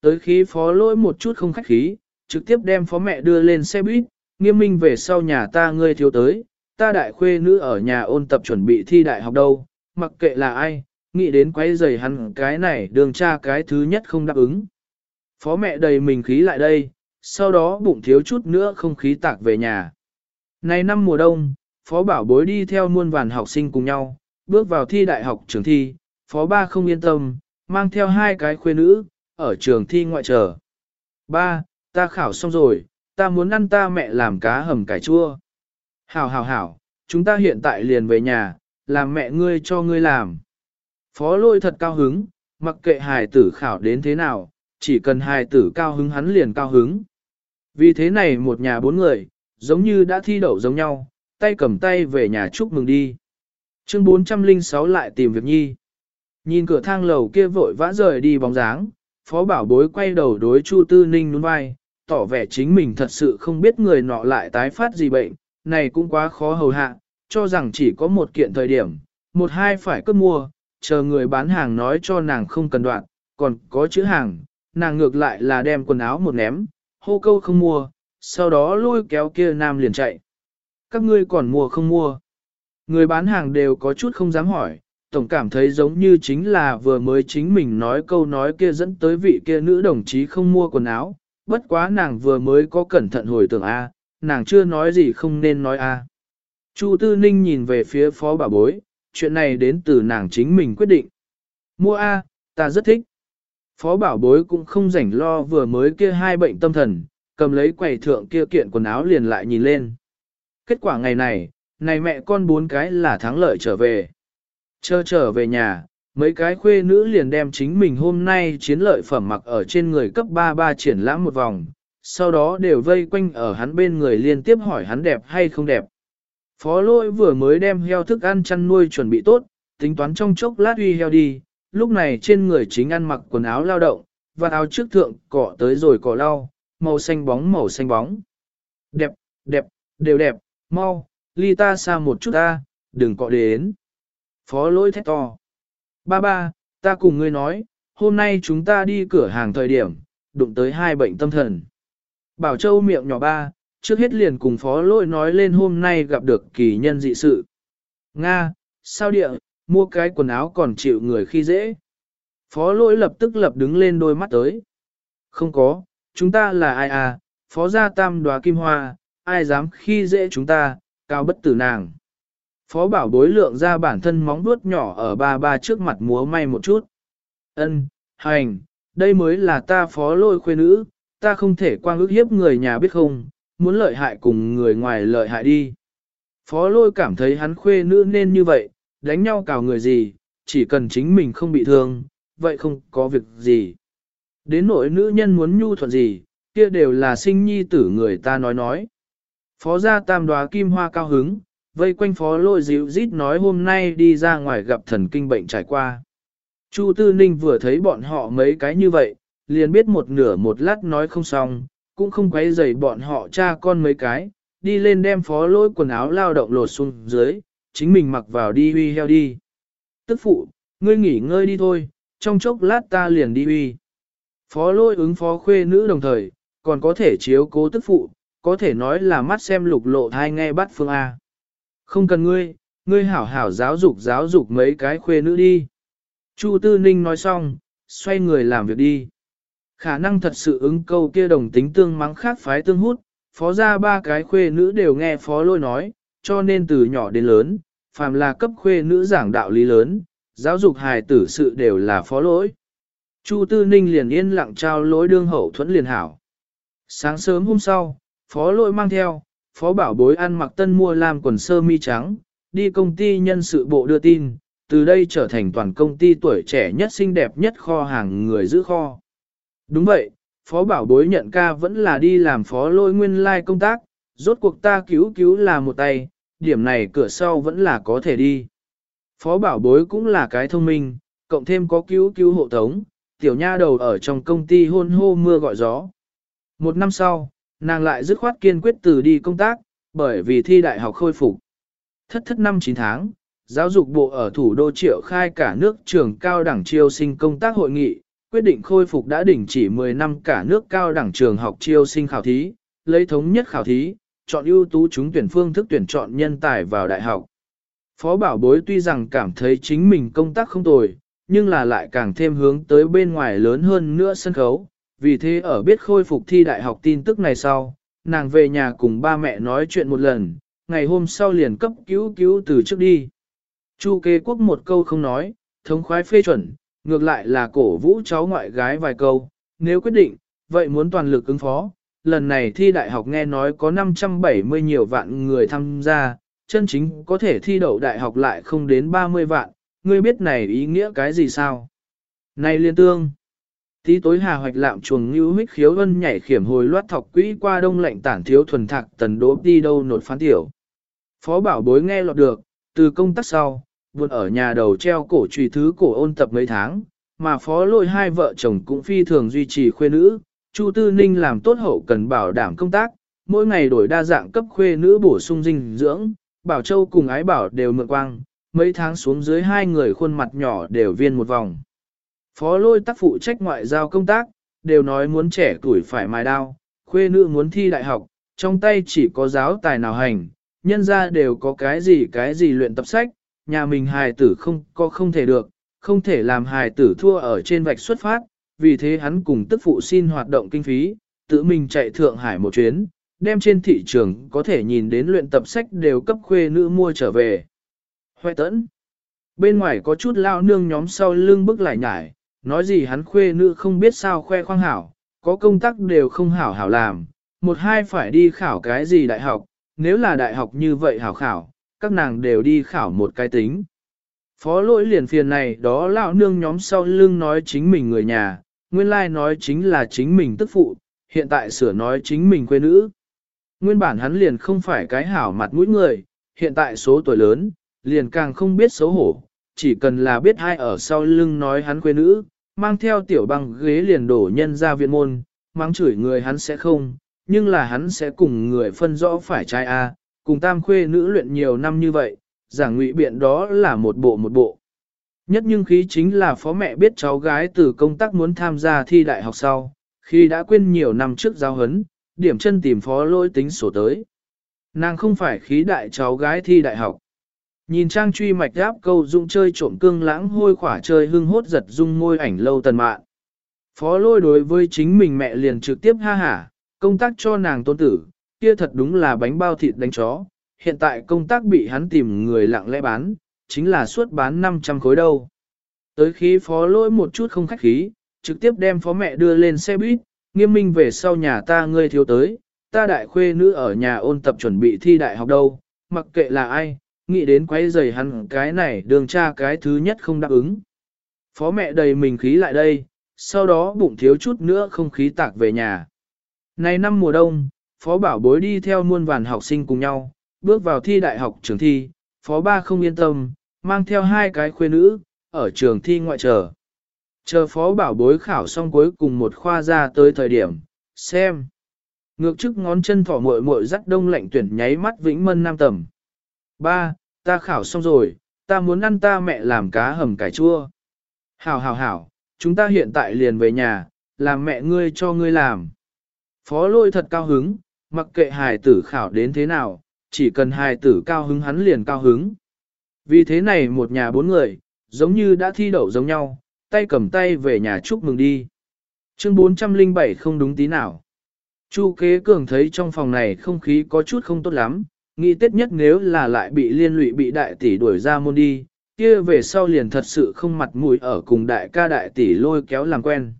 tới khí phó lỗi một chút không khách khí, trực tiếp đem phó mẹ đưa lên xe buýt, nghiêm minh về sau nhà ta ngươi thiếu tới, ta đại khuê nữ ở nhà ôn tập chuẩn bị thi đại học đâu, mặc kệ là ai, nghĩ đến quấy giày hắn cái này đường cha cái thứ nhất không đáp ứng. Phó mẹ đầy mình khí lại đây, sau đó bụng thiếu chút nữa không khí tạc về nhà. Này năm mùa đông, phó bảo bối đi theo muôn vàn học sinh cùng nhau, bước vào thi đại học trường thi, phó ba không yên tâm, mang theo hai cái khuê nữ, ở trường thi ngoại trở. Ba, ta khảo xong rồi, ta muốn ăn ta mẹ làm cá hầm cải chua. Hảo hảo hảo, chúng ta hiện tại liền về nhà, làm mẹ ngươi cho ngươi làm. Phó lôi thật cao hứng, mặc kệ hài tử khảo đến thế nào, chỉ cần hài tử cao hứng hắn liền cao hứng. Vì thế này một nhà bốn người, giống như đã thi đậu giống nhau, tay cầm tay về nhà chúc mừng đi. Chương 406 lại tìm việc nhi. Nhìn cửa thang lầu kia vội vã rời đi bóng dáng, phó bảo bối quay đầu đối Chu Tư Ninh nhún vai, tỏ vẻ chính mình thật sự không biết người nọ lại tái phát gì bệnh, này cũng quá khó hầu hạ, cho rằng chỉ có một kiện thời điểm, một hai phải cướp mua, chờ người bán hàng nói cho nàng không cần đoạn, còn có chữ hàng, nàng ngược lại là đem quần áo một ném, hô câu không mua, sau đó lôi kéo kia nam liền chạy. Các ngươi còn mua không mua? Người bán hàng đều có chút không dám hỏi, tổng cảm thấy giống như chính là vừa mới chính mình nói câu nói kia dẫn tới vị kia nữ đồng chí không mua quần áo, bất quá nàng vừa mới có cẩn thận hồi tưởng A, nàng chưa nói gì không nên nói A. Chu Tư Ninh nhìn về phía phó bà bối, chuyện này đến từ nàng chính mình quyết định. Mua A, ta rất thích. Phó bảo bối cũng không rảnh lo vừa mới kia hai bệnh tâm thần, cầm lấy quầy thượng kia kiện quần áo liền lại nhìn lên. Kết quả ngày này, này mẹ con bốn cái là thắng lợi trở về. Chờ trở về nhà, mấy cái khuê nữ liền đem chính mình hôm nay chiến lợi phẩm mặc ở trên người cấp 33 triển lãm một vòng, sau đó đều vây quanh ở hắn bên người liên tiếp hỏi hắn đẹp hay không đẹp. Phó lôi vừa mới đem heo thức ăn chăn nuôi chuẩn bị tốt, tính toán trong chốc lát uy heo đi, lúc này trên người chính ăn mặc quần áo lao động, và áo trước thượng cỏ tới rồi cỏ lau, màu xanh bóng màu xanh bóng. Đẹp, đẹp, đều đẹp, mau, ly ta xa một chút ta, đừng cọ đến. Phó lỗi thét to. Ba ba, ta cùng ngươi nói, hôm nay chúng ta đi cửa hàng thời điểm, đụng tới hai bệnh tâm thần. Bảo Châu miệng nhỏ ba, trước hết liền cùng phó lỗi nói lên hôm nay gặp được kỳ nhân dị sự. Nga, sao địa, mua cái quần áo còn chịu người khi dễ. Phó lỗi lập tức lập đứng lên đôi mắt tới. Không có, chúng ta là ai à, phó gia tam đoá kim hoa, ai dám khi dễ chúng ta, cao bất tử nàng. Phó bảo bối lượng ra bản thân móng vuốt nhỏ ở ba ba trước mặt múa may một chút. Ân, hành, đây mới là ta phó lôi khuê nữ, ta không thể quang ước hiếp người nhà biết không, muốn lợi hại cùng người ngoài lợi hại đi. Phó lôi cảm thấy hắn khuê nữ nên như vậy, đánh nhau cào người gì, chỉ cần chính mình không bị thương, vậy không có việc gì. Đến nỗi nữ nhân muốn nhu thuận gì, kia đều là sinh nhi tử người ta nói nói. Phó gia tam đoá kim hoa cao hứng, vây quanh phó lôi dịu rít nói hôm nay đi ra ngoài gặp thần kinh bệnh trải qua. Chu Tư Ninh vừa thấy bọn họ mấy cái như vậy, liền biết một nửa một lát nói không xong, cũng không quấy rầy bọn họ cha con mấy cái, đi lên đem phó lôi quần áo lao động lột xuống dưới, chính mình mặc vào đi huy heo đi. Tức phụ, ngươi nghỉ ngơi đi thôi, trong chốc lát ta liền đi huy. Phó lôi ứng phó khuê nữ đồng thời, còn có thể chiếu cố tức phụ, có thể nói là mắt xem lục lộ thai nghe bắt phương A. Không cần ngươi, ngươi hảo hảo giáo dục giáo dục mấy cái khuê nữ đi. Chu Tư Ninh nói xong, xoay người làm việc đi. Khả năng thật sự ứng câu kia đồng tính tương mắng khác phái tương hút, phó ra ba cái khuê nữ đều nghe phó lôi nói, cho nên từ nhỏ đến lớn, phàm là cấp khuê nữ giảng đạo lý lớn, giáo dục hài tử sự đều là phó lỗi. Chu Tư Ninh liền yên lặng trao lỗi đương hậu thuẫn liền hảo. Sáng sớm hôm sau, phó lỗi mang theo, phó bảo bối ăn mặc tân mua làm quần sơ mi trắng, đi công ty nhân sự bộ đưa tin, từ đây trở thành toàn công ty tuổi trẻ nhất xinh đẹp nhất kho hàng người giữ kho. Đúng vậy, phó bảo bối nhận ca vẫn là đi làm phó lôi nguyên lai like công tác, rốt cuộc ta cứu cứu là một tay, điểm này cửa sau vẫn là có thể đi. Phó bảo bối cũng là cái thông minh, cộng thêm có cứu cứu hộ tống, tiểu nha đầu ở trong công ty hôn hô mưa gọi gió. Một năm sau, nàng lại dứt khoát kiên quyết từ đi công tác, bởi vì thi đại học khôi phục. Thất thất năm 9 tháng, giáo dục bộ ở thủ đô triệu khai cả nước trường cao đẳng triêu sinh công tác hội nghị, quyết định khôi phục đã đỉnh chỉ 10 năm cả nước cao đẳng trường học chiêu sinh khảo thí, lấy thống nhất khảo thí, chọn ưu tú chúng tuyển phương thức tuyển chọn nhân tài vào đại học. Phó bảo bối tuy rằng cảm thấy chính mình công tác không tồi, nhưng là lại càng thêm hướng tới bên ngoài lớn hơn nữa sân khấu. Vì thế ở biết khôi phục thi đại học tin tức này sau, nàng về nhà cùng ba mẹ nói chuyện một lần, ngày hôm sau liền cấp cứu cứu từ trước đi. Chu kế quốc một câu không nói, thống khoái phê chuẩn, ngược lại là cổ vũ cháu ngoại gái vài câu, nếu quyết định, vậy muốn toàn lực ứng phó. Lần này thi đại học nghe nói có 570 nhiều vạn người tham gia, chân chính có thể thi đậu đại học lại không đến 30 vạn, ngươi biết này ý nghĩa cái gì sao? Này liên tương, tí tối hà hoạch lạm chuồng như huyết khiếu ân nhảy khiểm hồi loát thọc quỹ qua đông lạnh tản thiếu thuần thạc tần đố đi đâu nột phán tiểu. Phó bảo bối nghe lọt được, từ công tác sau, buồn ở nhà đầu treo cổ trùy thứ cổ ôn tập mấy tháng, mà phó lôi hai vợ chồng cũng phi thường duy trì khuê nữ, Chu Tư Ninh làm tốt hậu cần bảo đảm công tác, mỗi ngày đổi đa dạng cấp khuê nữ bổ sung dinh dưỡng, Bảo Châu cùng ái bảo đều mượn quang, mấy tháng xuống dưới hai người khuôn mặt nhỏ đều viên một vòng. Phó lôi tác phụ trách ngoại giao công tác, đều nói muốn trẻ tuổi phải mài đao, khuê nữ muốn thi đại học, trong tay chỉ có giáo tài nào hành, nhân ra đều có cái gì cái gì luyện tập sách, nhà mình hài tử không có không thể được, không thể làm hài tử thua ở trên vạch xuất phát, vì thế hắn cùng tức phụ xin hoạt động kinh phí, tự mình chạy Thượng Hải một chuyến, đem trên thị trường có thể nhìn đến luyện tập sách đều cấp khuê nữ mua trở về. Hoài tẫn. Bên ngoài có chút lao nương nhóm sau lưng bức lại nhải, nói gì hắn khuê nữ không biết sao khoe khoang hảo, có công tác đều không hảo hảo làm, một hai phải đi khảo cái gì đại học, nếu là đại học như vậy hảo khảo, các nàng đều đi khảo một cái tính. Phó lỗi liền phiền này đó lão nương nhóm sau lưng nói chính mình người nhà, nguyên lai like nói chính là chính mình tức phụ, hiện tại sửa nói chính mình quê nữ. Nguyên bản hắn liền không phải cái hảo mặt mũi người, hiện tại số tuổi lớn, liền càng không biết xấu hổ, chỉ cần là biết ai ở sau lưng nói hắn quê nữ, mang theo tiểu băng ghế liền đổ nhân ra viện môn, mang chửi người hắn sẽ không, nhưng là hắn sẽ cùng người phân rõ phải trai A, cùng tam khuê nữ luyện nhiều năm như vậy, giảng ngụy biện đó là một bộ một bộ. Nhất nhưng khí chính là phó mẹ biết cháu gái từ công tác muốn tham gia thi đại học sau, khi đã quên nhiều năm trước giao hấn, điểm chân tìm phó lỗi tính sổ tới. Nàng không phải khí đại cháu gái thi đại học. Nhìn trang truy mạch đáp câu dụng chơi trộm cương lãng hôi khỏa chơi hưng hốt giật dung ngôi ảnh lâu tần mạn. Phó lôi đối với chính mình mẹ liền trực tiếp ha hả, công tác cho nàng tôn tử, kia thật đúng là bánh bao thịt đánh chó. Hiện tại công tác bị hắn tìm người lặng lẽ bán, chính là suốt bán 500 khối đâu. Tới khi phó lôi một chút không khách khí, trực tiếp đem phó mẹ đưa lên xe buýt, nghiêm minh về sau nhà ta ngươi thiếu tới, ta đại khuê nữ ở nhà ôn tập chuẩn bị thi đại học đâu, mặc kệ là ai, nghĩ đến quấy rầy hắn cái này đường cha cái thứ nhất không đáp ứng. Phó mẹ đầy mình khí lại đây, sau đó bụng thiếu chút nữa không khí tạc về nhà. Này năm mùa đông, phó bảo bối đi theo muôn vàn học sinh cùng nhau, bước vào thi đại học trường thi, phó ba không yên tâm, mang theo hai cái khuê nữ, ở trường thi ngoại trở. Chờ phó bảo bối khảo xong cuối cùng một khoa ra tới thời điểm, xem. Ngược trước ngón chân thỏ muội muội dắt đông lạnh tuyển nháy mắt vĩnh mân nam tầm. Ba, ta khảo xong rồi, ta muốn ăn ta mẹ làm cá hầm cải chua. Hảo hảo hảo, chúng ta hiện tại liền về nhà, làm mẹ ngươi cho ngươi làm. Phó lôi thật cao hứng, mặc kệ hài tử khảo đến thế nào, chỉ cần hài tử cao hứng hắn liền cao hứng. Vì thế này một nhà bốn người, giống như đã thi đậu giống nhau, tay cầm tay về nhà chúc mừng đi. Chương 407 không đúng tí nào. Chu kế cường thấy trong phòng này không khí có chút không tốt lắm, nghĩ tết nhất nếu là lại bị liên lụy bị đại tỷ đuổi ra môn đi, kia về sau liền thật sự không mặt mũi ở cùng đại ca đại tỷ lôi kéo làm quen.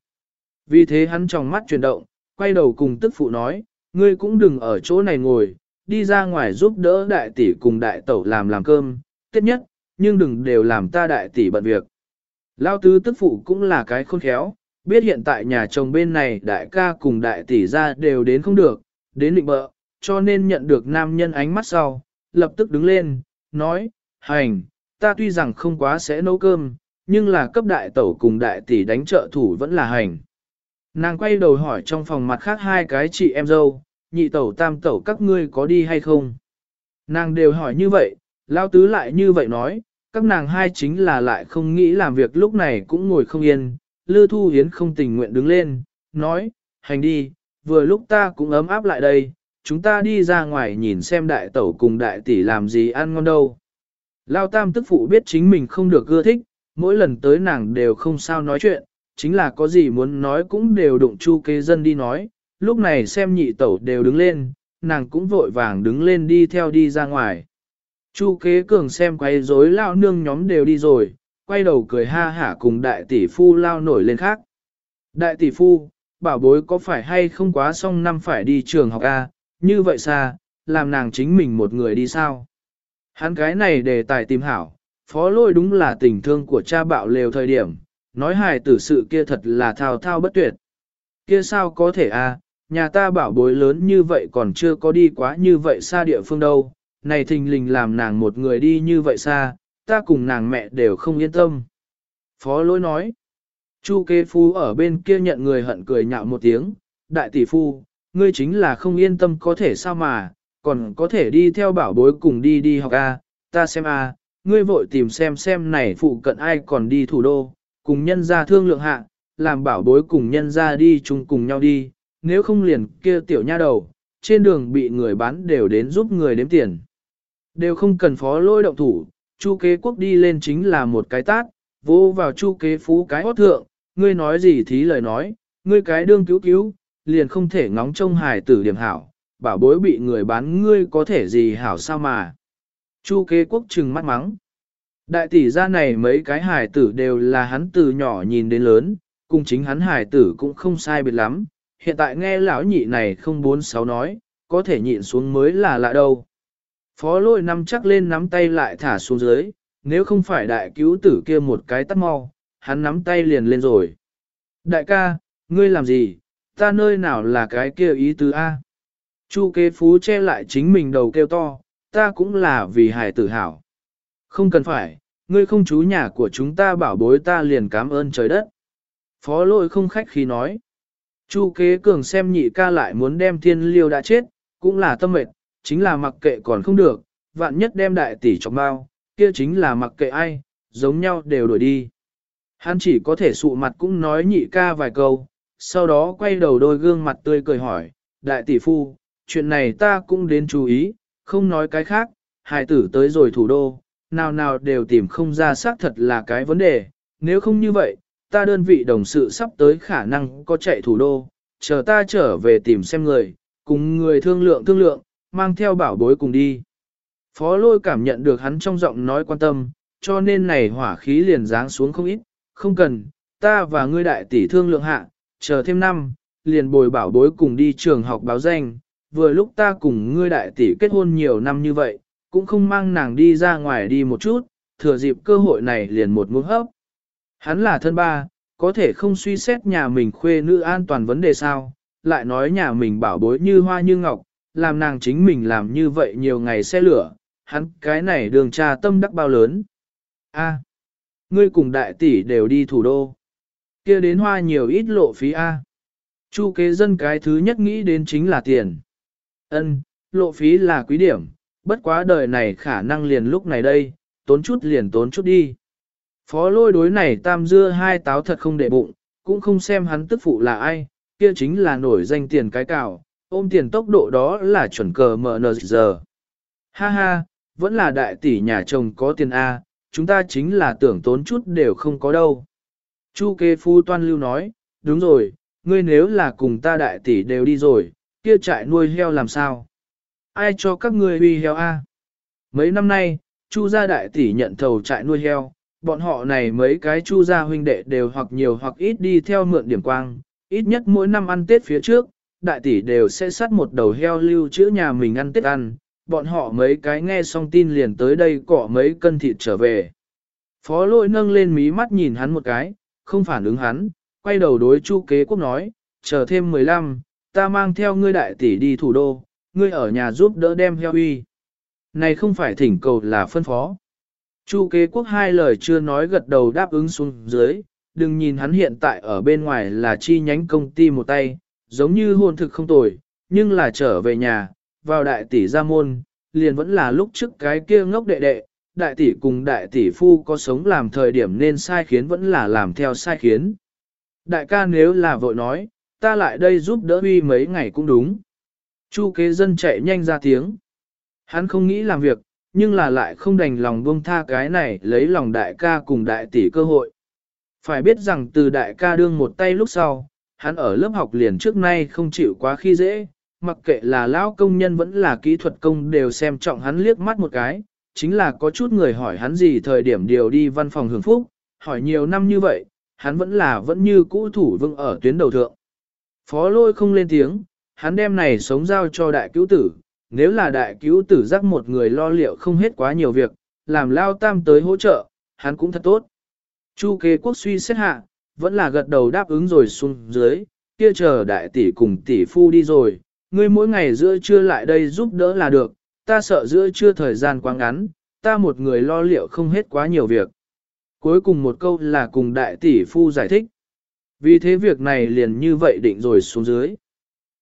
Vì thế hắn trong mắt chuyển động, quay đầu cùng tức phụ nói, ngươi cũng đừng ở chỗ này ngồi, đi ra ngoài giúp đỡ đại tỷ cùng đại tẩu làm làm cơm, tết nhất, nhưng đừng đều làm ta đại tỷ bận việc. Lao tứ tức phụ cũng là cái khôn khéo, biết hiện tại nhà chồng bên này đại ca cùng đại tỷ ra đều đến không được, đến định bợ, cho nên nhận được nam nhân ánh mắt sau, lập tức đứng lên, nói, hành, ta tuy rằng không quá sẽ nấu cơm, nhưng là cấp đại tẩu cùng đại tỷ đánh trợ thủ vẫn là hành. Nàng quay đầu hỏi trong phòng mặt khác hai cái chị em dâu, nhị tẩu tam tẩu các ngươi có đi hay không? Nàng đều hỏi như vậy, lao tứ lại như vậy nói, các nàng hai chính là lại không nghĩ làm việc lúc này cũng ngồi không yên, Lư Thu Hiến không tình nguyện đứng lên, nói, hành đi, vừa lúc ta cũng ấm áp lại đây, chúng ta đi ra ngoài nhìn xem đại tẩu cùng đại tỷ làm gì ăn ngon đâu. Lao tam tức phụ biết chính mình không được ưa thích, mỗi lần tới nàng đều không sao nói chuyện, chính là có gì muốn nói cũng đều đụng chu kế dân đi nói, lúc này xem nhị tẩu đều đứng lên, nàng cũng vội vàng đứng lên đi theo đi ra ngoài. Chu kế cường xem quay rối lao nương nhóm đều đi rồi, quay đầu cười ha hả cùng đại tỷ phu lao nổi lên khác. Đại tỷ phu, bảo bối có phải hay không quá xong năm phải đi trường học A, như vậy xa, làm nàng chính mình một người đi sao? Hắn cái này đề tài tìm hảo, phó lôi đúng là tình thương của cha bạo lều thời điểm, nói hài tử sự kia thật là thao thao bất tuyệt. Kia sao có thể a? nhà ta bảo bối lớn như vậy còn chưa có đi quá như vậy xa địa phương đâu, này thình lình làm nàng một người đi như vậy xa, ta cùng nàng mẹ đều không yên tâm. Phó lỗi nói, Chu kế phu ở bên kia nhận người hận cười nhạo một tiếng, đại tỷ phu, ngươi chính là không yên tâm có thể sao mà, còn có thể đi theo bảo bối cùng đi đi học A, ta xem A, ngươi vội tìm xem xem này phụ cận ai còn đi thủ đô, cùng nhân ra thương lượng hạ, làm bảo bối cùng nhân ra đi chung cùng nhau đi, nếu không liền kia tiểu nha đầu, trên đường bị người bán đều đến giúp người đếm tiền. Đều không cần phó lôi động thủ, chu kế quốc đi lên chính là một cái tát, vô vào chu kế phú cái hót thượng, ngươi nói gì thí lời nói, ngươi cái đương cứu cứu, liền không thể ngóng trông hài tử điểm hảo, bảo bối bị người bán ngươi có thể gì hảo sao mà. Chu kế quốc trừng mắt mắng. Đại tỷ gia này mấy cái hài tử đều là hắn từ nhỏ nhìn đến lớn, cùng chính hắn hài tử cũng không sai biệt lắm, hiện tại nghe lão nhị này không bốn sáu nói, có thể nhịn xuống mới là lạ đâu. Phó lôi nắm chắc lên nắm tay lại thả xuống dưới, nếu không phải đại cứu tử kia một cái tắt mau, hắn nắm tay liền lên rồi. Đại ca, ngươi làm gì, ta nơi nào là cái kia ý tứ A. Chu kế phú che lại chính mình đầu kêu to, ta cũng là vì hài tử hảo. Không cần phải, ngươi không chú nhà của chúng ta bảo bối ta liền cảm ơn trời đất. Phó lôi không khách khí nói. Chu kế cường xem nhị ca lại muốn đem thiên liêu đã chết, cũng là tâm mệt, chính là mặc kệ còn không được, vạn nhất đem đại tỷ trọng bao, kia chính là mặc kệ ai, giống nhau đều đổi đi. Hắn chỉ có thể sụ mặt cũng nói nhị ca vài câu, sau đó quay đầu đôi gương mặt tươi cười hỏi, đại tỷ phu, chuyện này ta cũng đến chú ý, không nói cái khác, hài tử tới rồi thủ đô, nào nào đều tìm không ra xác thật là cái vấn đề, nếu không như vậy, ta đơn vị đồng sự sắp tới khả năng có chạy thủ đô, chờ ta trở về tìm xem người, cùng người thương lượng thương lượng, mang theo bảo bối cùng đi. Phó lôi cảm nhận được hắn trong giọng nói quan tâm, cho nên này hỏa khí liền giáng xuống không ít, không cần, ta và ngươi đại tỷ thương lượng hạ, chờ thêm năm, liền bồi bảo bối cùng đi trường học báo danh, vừa lúc ta cùng ngươi đại tỷ kết hôn nhiều năm như vậy, cũng không mang nàng đi ra ngoài đi một chút, thừa dịp cơ hội này liền một muỗng hấp. Hắn là thân ba, có thể không suy xét nhà mình khuê nữ an toàn vấn đề sao, lại nói nhà mình bảo bối như hoa như ngọc, làm nàng chính mình làm như vậy nhiều ngày xe lửa, hắn cái này đường trà tâm đắc bao lớn. A, ngươi cùng đại tỷ đều đi thủ đô kia đến hoa nhiều ít lộ phí A. Chu kế dân cái thứ nhất nghĩ đến chính là tiền. Ân, lộ phí là quý điểm, bất quá đời này khả năng liền lúc này đây, tốn chút liền tốn chút đi. Phó lôi đối này tam dưa hai táo thật không để bụng, cũng không xem hắn tức phụ là ai, kia chính là nổi danh tiền cái cào, ôm tiền tốc độ đó là chuẩn cờ mở nờ giờ. Ha ha, vẫn là đại tỷ nhà chồng có tiền A, chúng ta chính là tưởng tốn chút đều không có đâu. Chu kê phu toan lưu nói, đúng rồi, ngươi nếu là cùng ta đại tỷ đều đi rồi, kia trại nuôi heo làm sao? Ai cho các ngươi uy heo A? Mấy năm nay, chu gia đại tỷ nhận thầu trại nuôi heo, bọn họ này mấy cái chu gia huynh đệ đều hoặc nhiều hoặc ít đi theo mượn điểm quang, ít nhất mỗi năm ăn Tết phía trước, đại tỷ đều sẽ sát một đầu heo lưu chữ nhà mình ăn Tết ăn, bọn họ mấy cái nghe xong tin liền tới đây cỏ mấy cân thịt trở về. Phó lôi nâng lên mí mắt nhìn hắn một cái, không phản ứng hắn, quay đầu đối chu kế quốc nói, chờ thêm 15, ta mang theo ngươi đại tỷ đi thủ đô, ngươi ở nhà giúp đỡ đem heo uy. Này không phải thỉnh cầu là phân phó. Chu kế quốc hai lời chưa nói gật đầu đáp ứng xuống dưới, đừng nhìn hắn hiện tại ở bên ngoài là chi nhánh công ty một tay, giống như hôn thực không tồi, nhưng là trở về nhà, vào đại tỷ gia môn, liền vẫn là lúc trước cái kia ngốc đệ đệ, đại tỷ cùng đại tỷ phu có sống làm thời điểm nên sai khiến vẫn là làm theo sai khiến. Đại ca nếu là vội nói, ta lại đây giúp đỡ huy mấy ngày cũng đúng. Chu kế dân chạy nhanh ra tiếng. Hắn không nghĩ làm việc, nhưng là lại không đành lòng buông tha cái này lấy lòng đại ca cùng đại tỷ cơ hội. Phải biết rằng từ đại ca đương một tay lúc sau, hắn ở lớp học liền trước nay không chịu quá khi dễ, mặc kệ là lão công nhân vẫn là kỹ thuật công đều xem trọng hắn liếc mắt một cái, chính là có chút người hỏi hắn gì thời điểm điều đi văn phòng hưởng phúc, hỏi nhiều năm như vậy, hắn vẫn là vẫn như cũ thủ vững ở tuyến đầu thượng. Phó lôi không lên tiếng, hắn đem này sống giao cho đại cứu tử, nếu là đại cứu tử giác một người lo liệu không hết quá nhiều việc, làm lao tam tới hỗ trợ, hắn cũng thật tốt. Chu kế quốc suy xét hạ, vẫn là gật đầu đáp ứng rồi xuống dưới, kia chờ đại tỷ cùng tỷ phu đi rồi, ngươi mỗi ngày giữa trưa lại đây giúp đỡ là được, ta sợ giữa chưa thời gian quá ngắn, ta một người lo liệu không hết quá nhiều việc. Cuối cùng một câu là cùng đại tỷ phu giải thích. Vì thế việc này liền như vậy định rồi xuống dưới.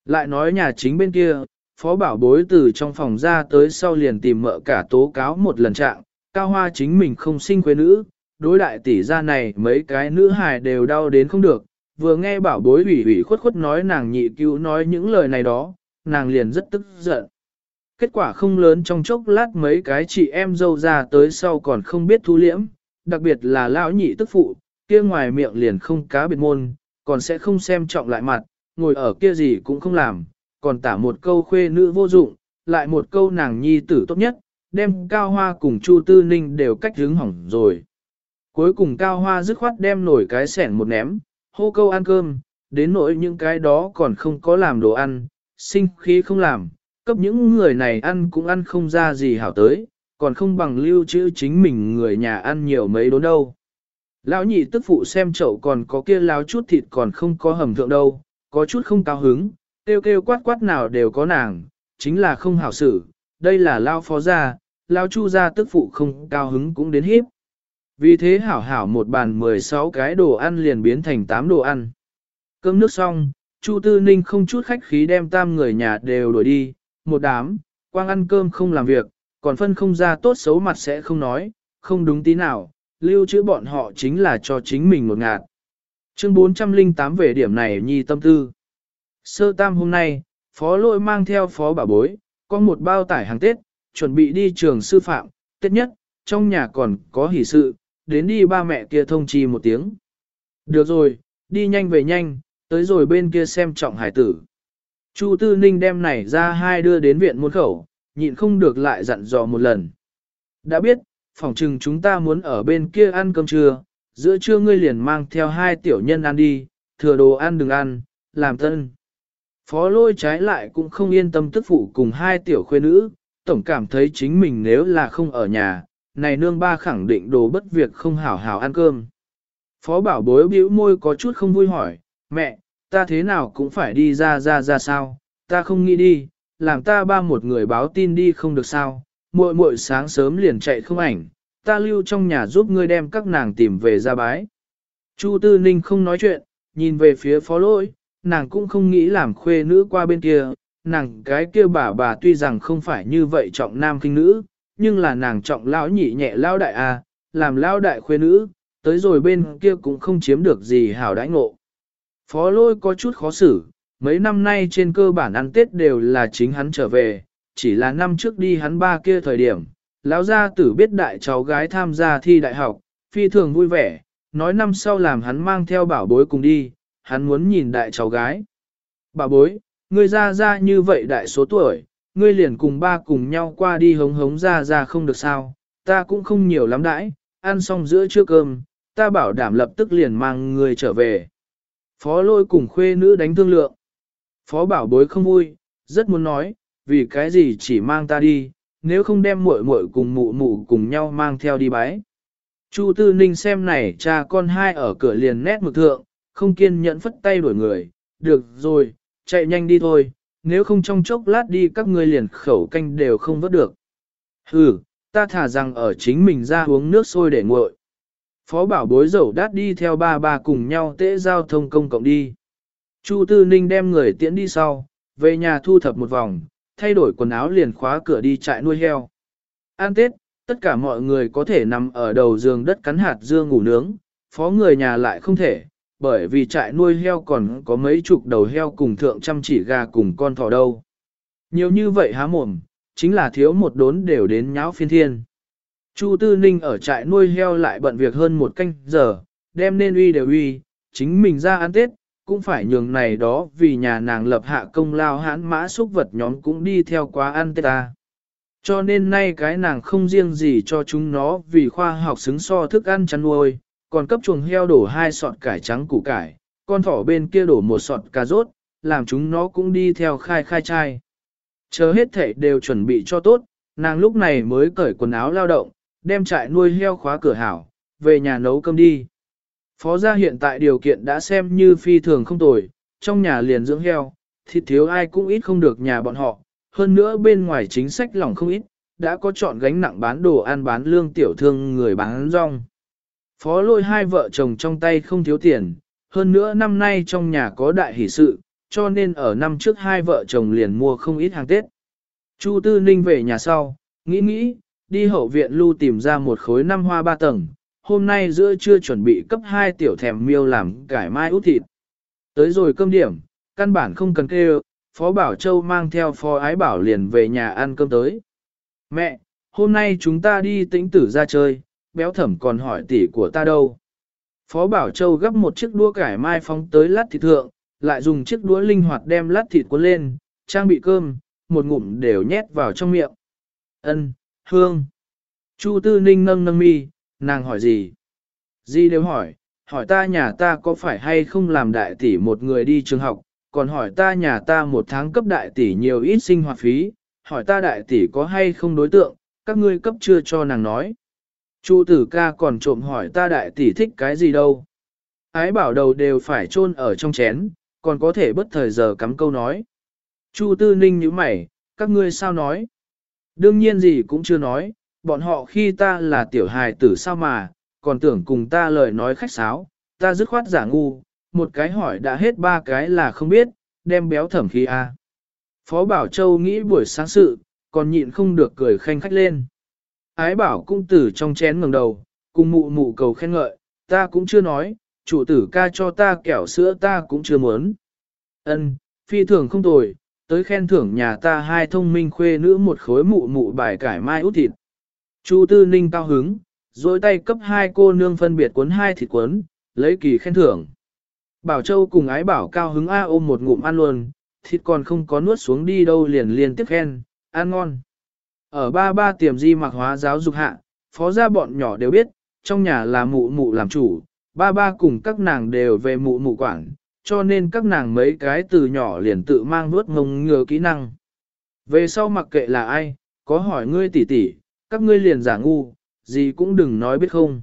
Lại nói nhà chính bên kia, phó bảo bối từ trong phòng ra tới sau liền tìm mợ cả tố cáo một lần trạng, cao hoa chính mình không sinh quê nữ, đối đại tỷ gia này mấy cái nữ hài đều đau đến không được, vừa nghe bảo bối ủy ủy khuất khuất nói nàng nhị cứu nói những lời này đó, nàng liền rất tức giận. Kết quả không lớn trong chốc lát mấy cái chị em dâu ra tới sau còn không biết thu liễm, đặc biệt là lão nhị tức phụ, kia ngoài miệng liền không cá biệt môn, còn sẽ không xem trọng lại mặt, ngồi ở kia gì cũng không làm, còn tả một câu khuê nữ vô dụng, lại một câu nàng nhi tử tốt nhất, đem cao hoa cùng Chu Tư Ninh đều cách hướng hỏng rồi. Cuối cùng cao hoa dứt khoát đem nổi cái sẻn một ném, hô câu ăn cơm, đến nỗi những cái đó còn không có làm đồ ăn, sinh khí không làm, cấp những người này ăn cũng ăn không ra gì hảo tới, còn không bằng lưu trữ chính mình người nhà ăn nhiều mấy đốn đâu. Lão nhị tức phụ xem chậu còn có kia láo chút thịt còn không có hầm thượng đâu, có chút không cao hứng, kêu kêu quát quát nào đều có nàng, chính là không hảo xử, đây là lao phó gia, lao chu gia tức phụ không cao hứng cũng đến hiếp. Vì thế hảo hảo một bàn 16 cái đồ ăn liền biến thành 8 đồ ăn. Cơm nước xong, Chu Tư Ninh không chút khách khí đem tam người nhà đều đuổi đi, một đám, quang ăn cơm không làm việc, còn phân không ra tốt xấu mặt sẽ không nói, không đúng tí nào, lưu trữ bọn họ chính là cho chính mình một ngạt. Chương 408 về điểm này nhi tâm tư. Sơ tam hôm nay, phó lội mang theo phó bà bối, có một bao tải hàng Tết, chuẩn bị đi trường sư phạm, Tết nhất, trong nhà còn có hỷ sự, đến đi ba mẹ kia thông chi một tiếng. Được rồi, đi nhanh về nhanh, tới rồi bên kia xem trọng hải tử. Chu Tư Ninh đem này ra hai đưa đến viện muôn khẩu, nhịn không được lại dặn dò một lần. Đã biết, phỏng chừng chúng ta muốn ở bên kia ăn cơm trưa, giữa trưa ngươi liền mang theo hai tiểu nhân ăn đi, thừa đồ ăn đừng ăn, làm tân. Phó lôi trái lại cũng không yên tâm tức phụ cùng hai tiểu khuê nữ, tổng cảm thấy chính mình nếu là không ở nhà, này nương ba khẳng định đồ bất việc không hảo hảo ăn cơm. Phó bảo bối bĩu môi có chút không vui hỏi, mẹ, ta thế nào cũng phải đi ra ra ra sao, ta không nghĩ đi, làm ta ba một người báo tin đi không được sao, muội muội sáng sớm liền chạy không ảnh, ta lưu trong nhà giúp ngươi đem các nàng tìm về ra bái. Chu Tư Ninh không nói chuyện, nhìn về phía phó lỗi, nàng cũng không nghĩ làm khuê nữ qua bên kia, nàng cái kia bà bà tuy rằng không phải như vậy trọng nam kinh nữ, nhưng là nàng trọng lão nhị nhẹ lão đại à, làm lão đại khuê nữ, tới rồi bên kia cũng không chiếm được gì hảo đãi ngộ. Phó lôi có chút khó xử, mấy năm nay trên cơ bản ăn Tết đều là chính hắn trở về, chỉ là năm trước đi hắn ba kia thời điểm, lão gia tử biết đại cháu gái tham gia thi đại học, phi thường vui vẻ, nói năm sau làm hắn mang theo bảo bối cùng đi, hắn muốn nhìn đại cháu gái. Bảo bối, ngươi ra ra như vậy đại số tuổi, ngươi liền cùng ba cùng nhau qua đi hống hống ra ra không được sao, ta cũng không nhiều lắm đãi, ăn xong giữa trưa cơm, ta bảo đảm lập tức liền mang ngươi trở về. Phó lôi cùng khuê nữ đánh thương lượng. Phó bảo bối không vui, rất muốn nói, vì cái gì chỉ mang ta đi, nếu không đem muội muội cùng mụ mụ cùng nhau mang theo đi bái. Chu Tư Ninh xem này cha con hai ở cửa liền nét mực thượng, không kiên nhẫn phất tay đuổi người, được rồi, chạy nhanh đi thôi, nếu không trong chốc lát đi các ngươi liền khẩu canh đều không vớt được. Hừ, ta thả rằng ở chính mình ra uống nước sôi để nguội. Phó bảo bối dẫu đát đi theo ba ba cùng nhau tễ giao thông công cộng đi. Chu Tư Ninh đem người tiễn đi sau, về nhà thu thập một vòng, thay đổi quần áo liền khóa cửa đi trại nuôi heo. An Tết, tất cả mọi người có thể nằm ở đầu giường đất cắn hạt dưa ngủ nướng, phó người nhà lại không thể, bởi vì trại nuôi heo còn có mấy chục đầu heo cùng thượng chăm chỉ gà cùng con thỏ đâu. Nhiều như vậy há mồm, chính là thiếu một đốn đều đến nháo phiên thiên. Chu Tư Ninh ở trại nuôi heo lại bận việc hơn một canh giờ, đem nên uy đều uy, chính mình ra ăn Tết, cũng phải nhường này đó vì nhà nàng lập hạ công lao hãn mã xúc vật nhóm cũng đi theo quá ăn Tết ta. Cho nên nay cái nàng không riêng gì cho chúng nó vì khoa học xứng so thức ăn chăn nuôi, còn cấp chuồng heo đổ hai sọt cải trắng củ cải, con thỏ bên kia đổ một sọt cà rốt, làm chúng nó cũng đi theo khai khai chai. Chờ hết thể đều chuẩn bị cho tốt, nàng lúc này mới cởi quần áo lao động, đem trại nuôi heo khóa cửa hảo, về nhà nấu cơm đi. Phó gia hiện tại điều kiện đã xem như phi thường không tồi, trong nhà liền dưỡng heo, thịt thiếu ai cũng ít không được nhà bọn họ, hơn nữa bên ngoài chính sách lỏng không ít, đã có chọn gánh nặng bán đồ ăn bán lương tiểu thương người bán rong. Phó lôi hai vợ chồng trong tay không thiếu tiền, hơn nữa năm nay trong nhà có đại hỷ sự, cho nên ở năm trước hai vợ chồng liền mua không ít hàng Tết. Chu Tư Ninh về nhà sau, nghĩ nghĩ, đi hậu viện lưu tìm ra một khối năm hoa ba tầng, hôm nay giữa trưa chuẩn bị cấp hai tiểu thèm miêu làm cải mai út thịt. Tới rồi cơm điểm, căn bản không cần kêu, Phó Bảo Châu mang theo Phó Ái Bảo liền về nhà ăn cơm tới. Mẹ, hôm nay chúng ta đi tĩnh tử ra chơi, béo thẩm còn hỏi tỷ của ta đâu. Phó Bảo Châu gấp một chiếc đũa cải mai phóng tới lát thịt thượng, lại dùng chiếc đũa linh hoạt đem lát thịt cuốn lên, trang bị cơm, một ngụm đều nhét vào trong miệng. Ân, hương. Chu Tư Ninh nâng nâng mi, nàng hỏi gì? Di đều hỏi, hỏi ta nhà ta có phải hay không làm đại tỷ một người đi trường học, còn hỏi ta nhà ta một tháng cấp đại tỷ nhiều ít sinh hoạt phí, hỏi ta đại tỷ có hay không đối tượng, các ngươi cấp chưa cho nàng nói. Chu tử ca còn trộm hỏi ta đại tỷ thích cái gì đâu. Ái bảo đầu đều phải chôn ở trong chén, còn có thể bất thời giờ cắm câu nói. Chu tư ninh như mày, các ngươi sao nói? Đương nhiên gì cũng chưa nói, bọn họ khi ta là tiểu hài tử sao mà, còn tưởng cùng ta lời nói khách sáo, ta dứt khoát giả ngu, một cái hỏi đã hết ba cái là không biết, đem béo thẩm khí a. Phó Bảo Châu nghĩ buổi sáng sự, còn nhịn không được cười khanh khách lên. Ái bảo cũng tử trong chén ngẩng đầu, cùng mụ mụ cầu khen ngợi, ta cũng chưa nói, chủ tử ca cho ta kẹo sữa ta cũng chưa muốn. Ân, phi thường không tồi, tới khen thưởng nhà ta hai thông minh khuê nữ một khối mụ mụ bài cải mai út thịt. Chu Tư Ninh cao hứng, dối tay cấp hai cô nương phân biệt cuốn hai thịt cuốn, lấy kỳ khen thưởng. Bảo Châu cùng ái bảo cao hứng A ôm một ngụm ăn luôn, thịt còn không có nuốt xuống đi đâu liền liền tiếp khen, ăn ngon. Ở ba ba tiềm di mặc hóa giáo dục hạ, phó gia bọn nhỏ đều biết, trong nhà là mụ mụ làm chủ, ba ba cùng các nàng đều về mụ mụ quản, cho nên các nàng mấy cái từ nhỏ liền tự mang vớt ngông ngừa kỹ năng. Về sau mặc kệ là ai, có hỏi ngươi tỉ tỉ, các ngươi liền giả ngu, gì cũng đừng nói biết không.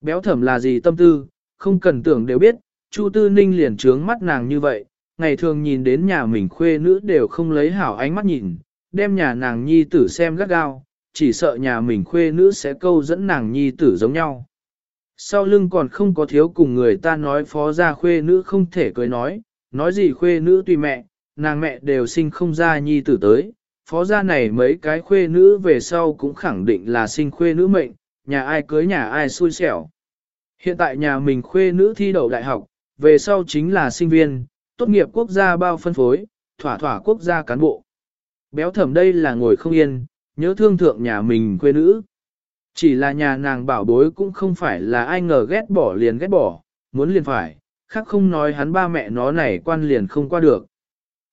Béo thẩm là gì tâm tư, không cần tưởng đều biết, Chu Tư Ninh liền trướng mắt nàng như vậy, ngày thường nhìn đến nhà mình khuê nữ đều không lấy hảo ánh mắt nhìn, đem nhà nàng nhi tử xem gắt gao, chỉ sợ nhà mình khuê nữ sẽ câu dẫn nàng nhi tử giống nhau. Sau lưng còn không có thiếu cùng người ta nói phó gia khuê nữ không thể cười nói, nói gì khuê nữ tùy mẹ, nàng mẹ đều sinh không ra nhi tử tới, phó gia này mấy cái khuê nữ về sau cũng khẳng định là sinh khuê nữ mệnh, nhà ai cưới nhà ai xui xẻo. Hiện tại nhà mình khuê nữ thi đậu đại học, về sau chính là sinh viên, tốt nghiệp quốc gia bao phân phối, thỏa thỏa quốc gia cán bộ. Béo thẩm đây là ngồi không yên, nhớ thương thượng nhà mình quê nữ. Chỉ là nhà nàng bảo bối cũng không phải là ai ngờ ghét bỏ liền ghét bỏ, muốn liền phải, khác không nói hắn ba mẹ nó này quan liền không qua được.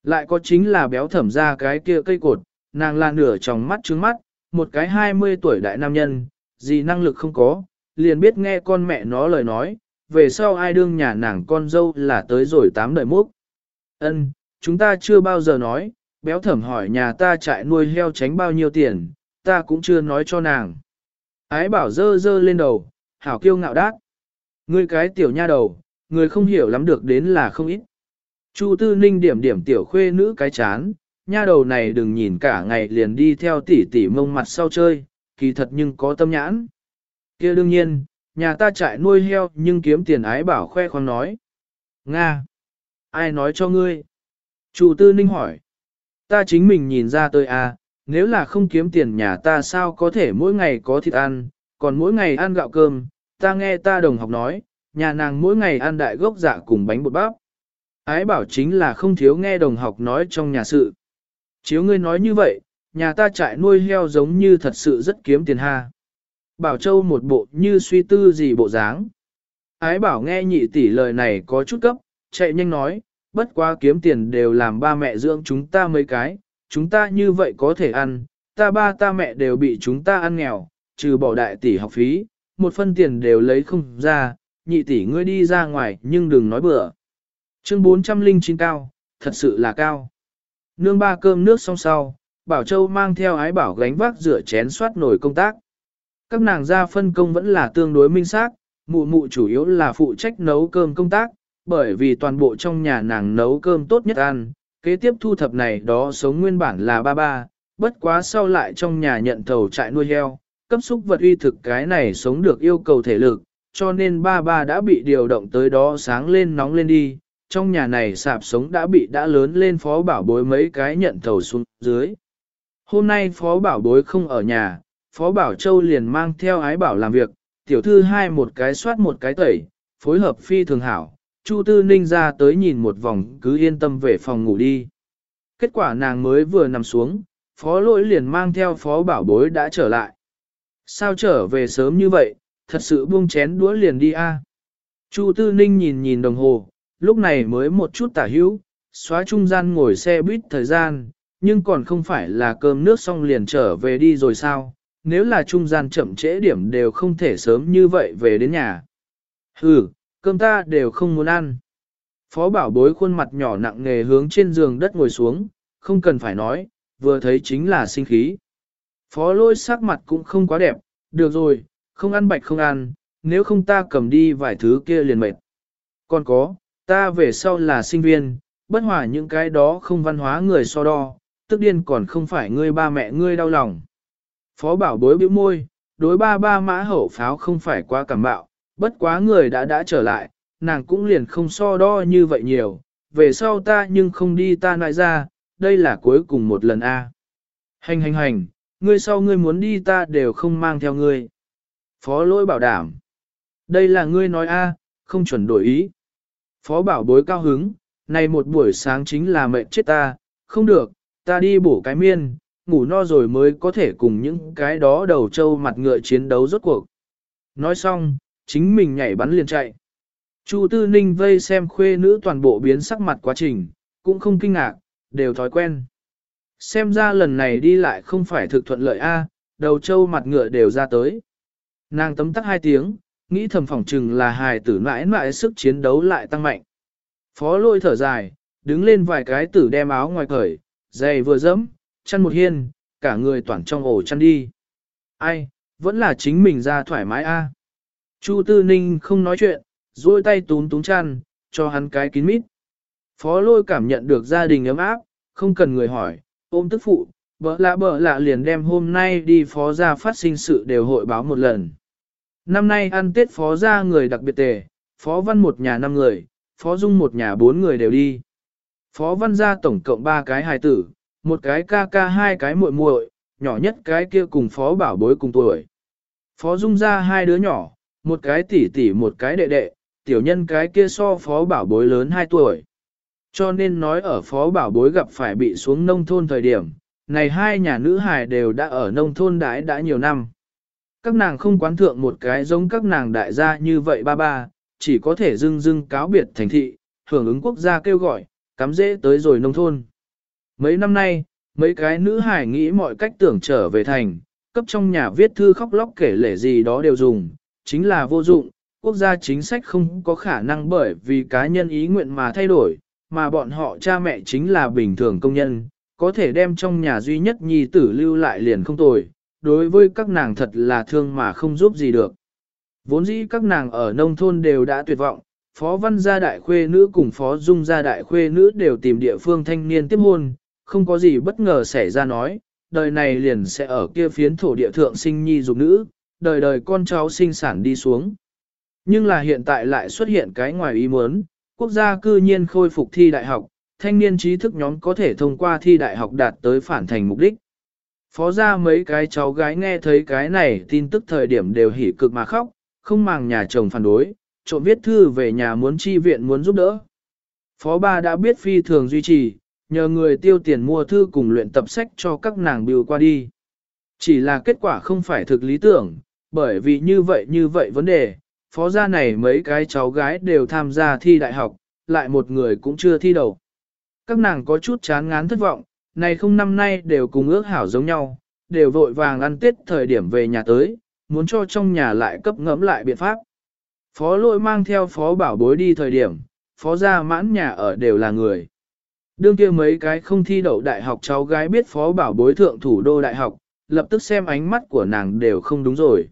Lại có chính là béo thẩm ra cái kia cây cột, nàng là nửa trong mắt trứng mắt, một cái 20 tuổi đại nam nhân, gì năng lực không có, liền biết nghe con mẹ nó lời nói, về sau ai đương nhà nàng con dâu là tới rồi tám đời múc. Ân, chúng ta chưa bao giờ nói, béo thẩm hỏi nhà ta trại nuôi heo tránh bao nhiêu tiền, ta cũng chưa nói cho nàng. Ái bảo dơ dơ lên đầu, hảo kiêu ngạo đát. Ngươi cái tiểu nha đầu, người không hiểu lắm được đến là không ít. Chu tư ninh điểm điểm tiểu khuê nữ cái chán, nha đầu này đừng nhìn cả ngày liền đi theo tỷ tỷ mông mặt sau chơi, kỳ thật nhưng có tâm nhãn. kia đương nhiên, nhà ta trại nuôi heo nhưng kiếm tiền ái bảo khoe khoang nói. Nga! Ai nói cho ngươi? Chu tư ninh hỏi. Ta chính mình nhìn ra tôi à, nếu là không kiếm tiền nhà ta sao có thể mỗi ngày có thịt ăn, còn mỗi ngày ăn gạo cơm, ta nghe ta đồng học nói, nhà nàng mỗi ngày ăn đại gốc dạ cùng bánh bột bắp. Ái bảo chính là không thiếu nghe đồng học nói trong nhà sự. Chiếu ngươi nói như vậy, nhà ta trại nuôi heo giống như thật sự rất kiếm tiền ha. Bảo Châu một bộ như suy tư gì bộ dáng. Ái bảo nghe nhị tỷ lời này có chút cấp, chạy nhanh nói, bất quá kiếm tiền đều làm ba mẹ dưỡng chúng ta mấy cái, chúng ta như vậy có thể ăn, ta ba ta mẹ đều bị chúng ta ăn nghèo, trừ bỏ đại tỷ học phí, một phân tiền đều lấy không ra, nhị tỷ ngươi đi ra ngoài nhưng đừng nói bừa. Chương 409 cao, thật sự là cao. Nương ba cơm nước xong sau, Bảo Châu mang theo ái bảo gánh vác rửa chén soát nổi công tác. Các nàng ra phân công vẫn là tương đối minh xác, mụ mụ chủ yếu là phụ trách nấu cơm công tác, bởi vì toàn bộ trong nhà nàng nấu cơm tốt nhất ăn, kế tiếp thu thập này đó sống nguyên bản là ba ba, bất quá sau lại trong nhà nhận thầu trại nuôi heo, cấp xúc vật uy thực cái này sống được yêu cầu thể lực, cho nên ba ba đã bị điều động tới đó sáng lên nóng lên đi, trong nhà này sạp sống đã bị đã lớn lên phó bảo bối mấy cái nhận thầu xuống dưới. Hôm nay phó bảo bối không ở nhà, phó bảo châu liền mang theo ái bảo làm việc, tiểu thư hai một cái soát một cái tẩy, phối hợp phi thường hảo, Chu Tư Ninh ra tới nhìn một vòng cứ yên tâm về phòng ngủ đi. Kết quả nàng mới vừa nằm xuống, phó lỗi liền mang theo phó bảo bối đã trở lại. Sao trở về sớm như vậy, thật sự buông chén đũa liền đi a. Chu Tư Ninh nhìn nhìn đồng hồ, lúc này mới một chút tả hữu, xóa trung gian ngồi xe buýt thời gian, nhưng còn không phải là cơm nước xong liền trở về đi rồi sao, nếu là trung gian chậm trễ điểm đều không thể sớm như vậy về đến nhà. Hừ, cơm ta đều không muốn ăn. Phó bảo bối khuôn mặt nhỏ nặng nề hướng trên giường đất ngồi xuống, không cần phải nói, vừa thấy chính là sinh khí. Phó lôi sắc mặt cũng không quá đẹp, được rồi, không ăn bạch không ăn, nếu không ta cầm đi vài thứ kia liền mệt. Còn có, ta về sau là sinh viên, bất hòa những cái đó không văn hóa người so đo, tức điên còn không phải ngươi ba mẹ ngươi đau lòng. Phó bảo bối bĩu môi, đối ba ba mã hậu pháo không phải quá cảm bạo, bất quá người đã đã trở lại, nàng cũng liền không so đo như vậy nhiều, về sau ta nhưng không đi ta nói ra, đây là cuối cùng một lần a. Hành hành hành, ngươi sau ngươi muốn đi ta đều không mang theo ngươi. Phó lỗi bảo đảm. Đây là ngươi nói a, không chuẩn đổi ý. Phó bảo bối cao hứng, này một buổi sáng chính là mệnh chết ta, không được, ta đi bổ cái miên, ngủ no rồi mới có thể cùng những cái đó đầu trâu mặt ngựa chiến đấu rốt cuộc. Nói xong, chính mình nhảy bắn liền chạy. Chu Tư Ninh vây xem khuê nữ toàn bộ biến sắc mặt quá trình, cũng không kinh ngạc, đều thói quen. Xem ra lần này đi lại không phải thực thuận lợi a, đầu trâu mặt ngựa đều ra tới. Nàng tấm tắc hai tiếng, nghĩ thầm phỏng chừng là hài tử mãi mãi sức chiến đấu lại tăng mạnh. Phó lôi thở dài, đứng lên vài cái tử đem áo ngoài cởi, giày vừa dẫm, chăn một hiên, cả người toàn trong ổ chăn đi. Ai, vẫn là chính mình ra thoải mái a. Chu Tư Ninh không nói chuyện, duỗi tay túm túm chăn, cho hắn cái kín mít. Phó lôi cảm nhận được gia đình ấm áp, không cần người hỏi, ôm tức phụ, bỡ lạ bỡ lạ liền đem hôm nay đi phó gia phát sinh sự đều hội báo một lần. Năm nay ăn Tết phó gia người đặc biệt tề, phó văn một nhà năm người, phó dung một nhà bốn người đều đi. Phó văn gia tổng cộng ba cái hài tử, một cái ca ca hai cái muội muội, nhỏ nhất cái kia cùng phó bảo bối cùng tuổi. Phó dung gia hai đứa nhỏ, một cái tỷ tỷ một cái đệ đệ, tiểu nhân cái kia so phó bảo bối lớn 2 tuổi. Cho nên nói ở phó bảo bối gặp phải bị xuống nông thôn thời điểm, này hai nhà nữ hài đều đã ở nông thôn đãi đã nhiều năm. Các nàng không quán thượng một cái giống các nàng đại gia như vậy ba ba, chỉ có thể dưng dưng cáo biệt thành thị, hưởng ứng quốc gia kêu gọi, cắm dễ tới rồi nông thôn. Mấy năm nay, mấy cái nữ hài nghĩ mọi cách tưởng trở về thành, cấp trong nhà viết thư khóc lóc kể lể gì đó đều dùng, chính là vô dụng, quốc gia chính sách không có khả năng bởi vì cá nhân ý nguyện mà thay đổi, mà bọn họ cha mẹ chính là bình thường công nhân, có thể đem trong nhà duy nhất nhi tử lưu lại liền không tồi, đối với các nàng thật là thương mà không giúp gì được. Vốn dĩ các nàng ở nông thôn đều đã tuyệt vọng, phó văn gia đại khuê nữ cùng phó dung gia đại khuê nữ đều tìm địa phương thanh niên tiếp hôn, không có gì bất ngờ xảy ra nói, đời này liền sẽ ở kia phiến thổ địa thượng sinh nhi dục nữ, đời đời con cháu sinh sản đi xuống. Nhưng là hiện tại lại xuất hiện cái ngoài ý muốn, quốc gia cư nhiên khôi phục thi đại học, thanh niên trí thức nhóm có thể thông qua thi đại học đạt tới phản thành mục đích. Phó ra mấy cái cháu gái nghe thấy cái này tin tức thời điểm đều hỉ cực mà khóc, không màng nhà chồng phản đối, trộm viết thư về nhà muốn chi viện muốn giúp đỡ. Phó ba đã biết phi thường duy trì, nhờ người tiêu tiền mua thư cùng luyện tập sách cho các nàng biểu qua đi. Chỉ là kết quả không phải thực lý tưởng, bởi vì như vậy như vậy vấn đề, phó gia này mấy cái cháu gái đều tham gia thi đại học, lại một người cũng chưa thi đầu. Các nàng có chút chán ngán thất vọng, này không năm nay đều cùng ước hảo giống nhau, đều vội vàng ăn tết thời điểm về nhà tới, muốn cho trong nhà lại cấp ngẫm lại biện pháp. Phó lỗi mang theo phó bảo bối đi thời điểm, phó gia mãn nhà ở đều là người. Đương kia mấy cái không thi đậu đại học cháu gái biết phó bảo bối thượng thủ đô đại học, lập tức xem ánh mắt của nàng đều không đúng rồi.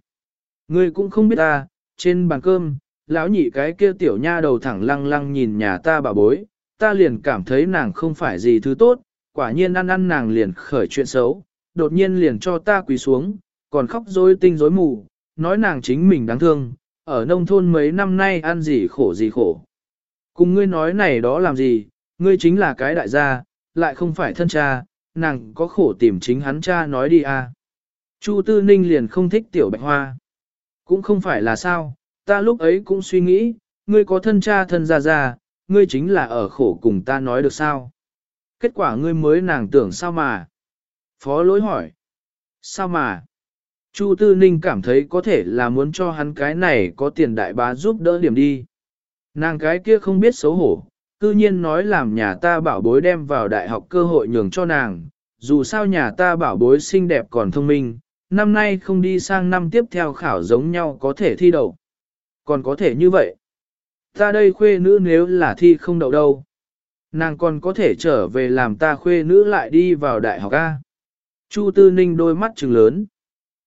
Ngươi cũng không biết ta, trên bàn cơm, lão nhị cái kia tiểu nha đầu thẳng lăng lăng nhìn nhà ta bà bối, ta liền cảm thấy nàng không phải gì thứ tốt, quả nhiên ăn ăn nàng liền khởi chuyện xấu, đột nhiên liền cho ta quỳ xuống, còn khóc rối tinh rối mù, nói nàng chính mình đáng thương, ở nông thôn mấy năm nay ăn gì khổ gì khổ. Cùng ngươi nói này đó làm gì, ngươi chính là cái đại gia, lại không phải thân cha, nàng có khổ tìm chính hắn cha nói đi à. Chu Tư Ninh liền không thích tiểu bạch hoa. Cũng không phải là sao, ta lúc ấy cũng suy nghĩ, ngươi có thân cha thân già già, ngươi chính là ở khổ cùng ta nói được sao. Kết quả ngươi mới nàng tưởng sao mà. Phó lỗi hỏi. Sao mà? Chu Tư Ninh cảm thấy có thể là muốn cho hắn cái này có tiền đại bá giúp đỡ điểm đi. Nàng cái kia không biết xấu hổ, cư nhiên nói làm nhà ta bảo bối đem vào đại học cơ hội nhường cho nàng, dù sao nhà ta bảo bối xinh đẹp còn thông minh, năm nay không đi sang năm tiếp theo khảo giống nhau có thể thi đậu. Còn có thể như vậy. Ta đây khuê nữ nếu là thi không đậu đâu. Nàng còn có thể trở về làm ta khuê nữ lại đi vào đại học A. Chu Tư Ninh đôi mắt trừng lớn.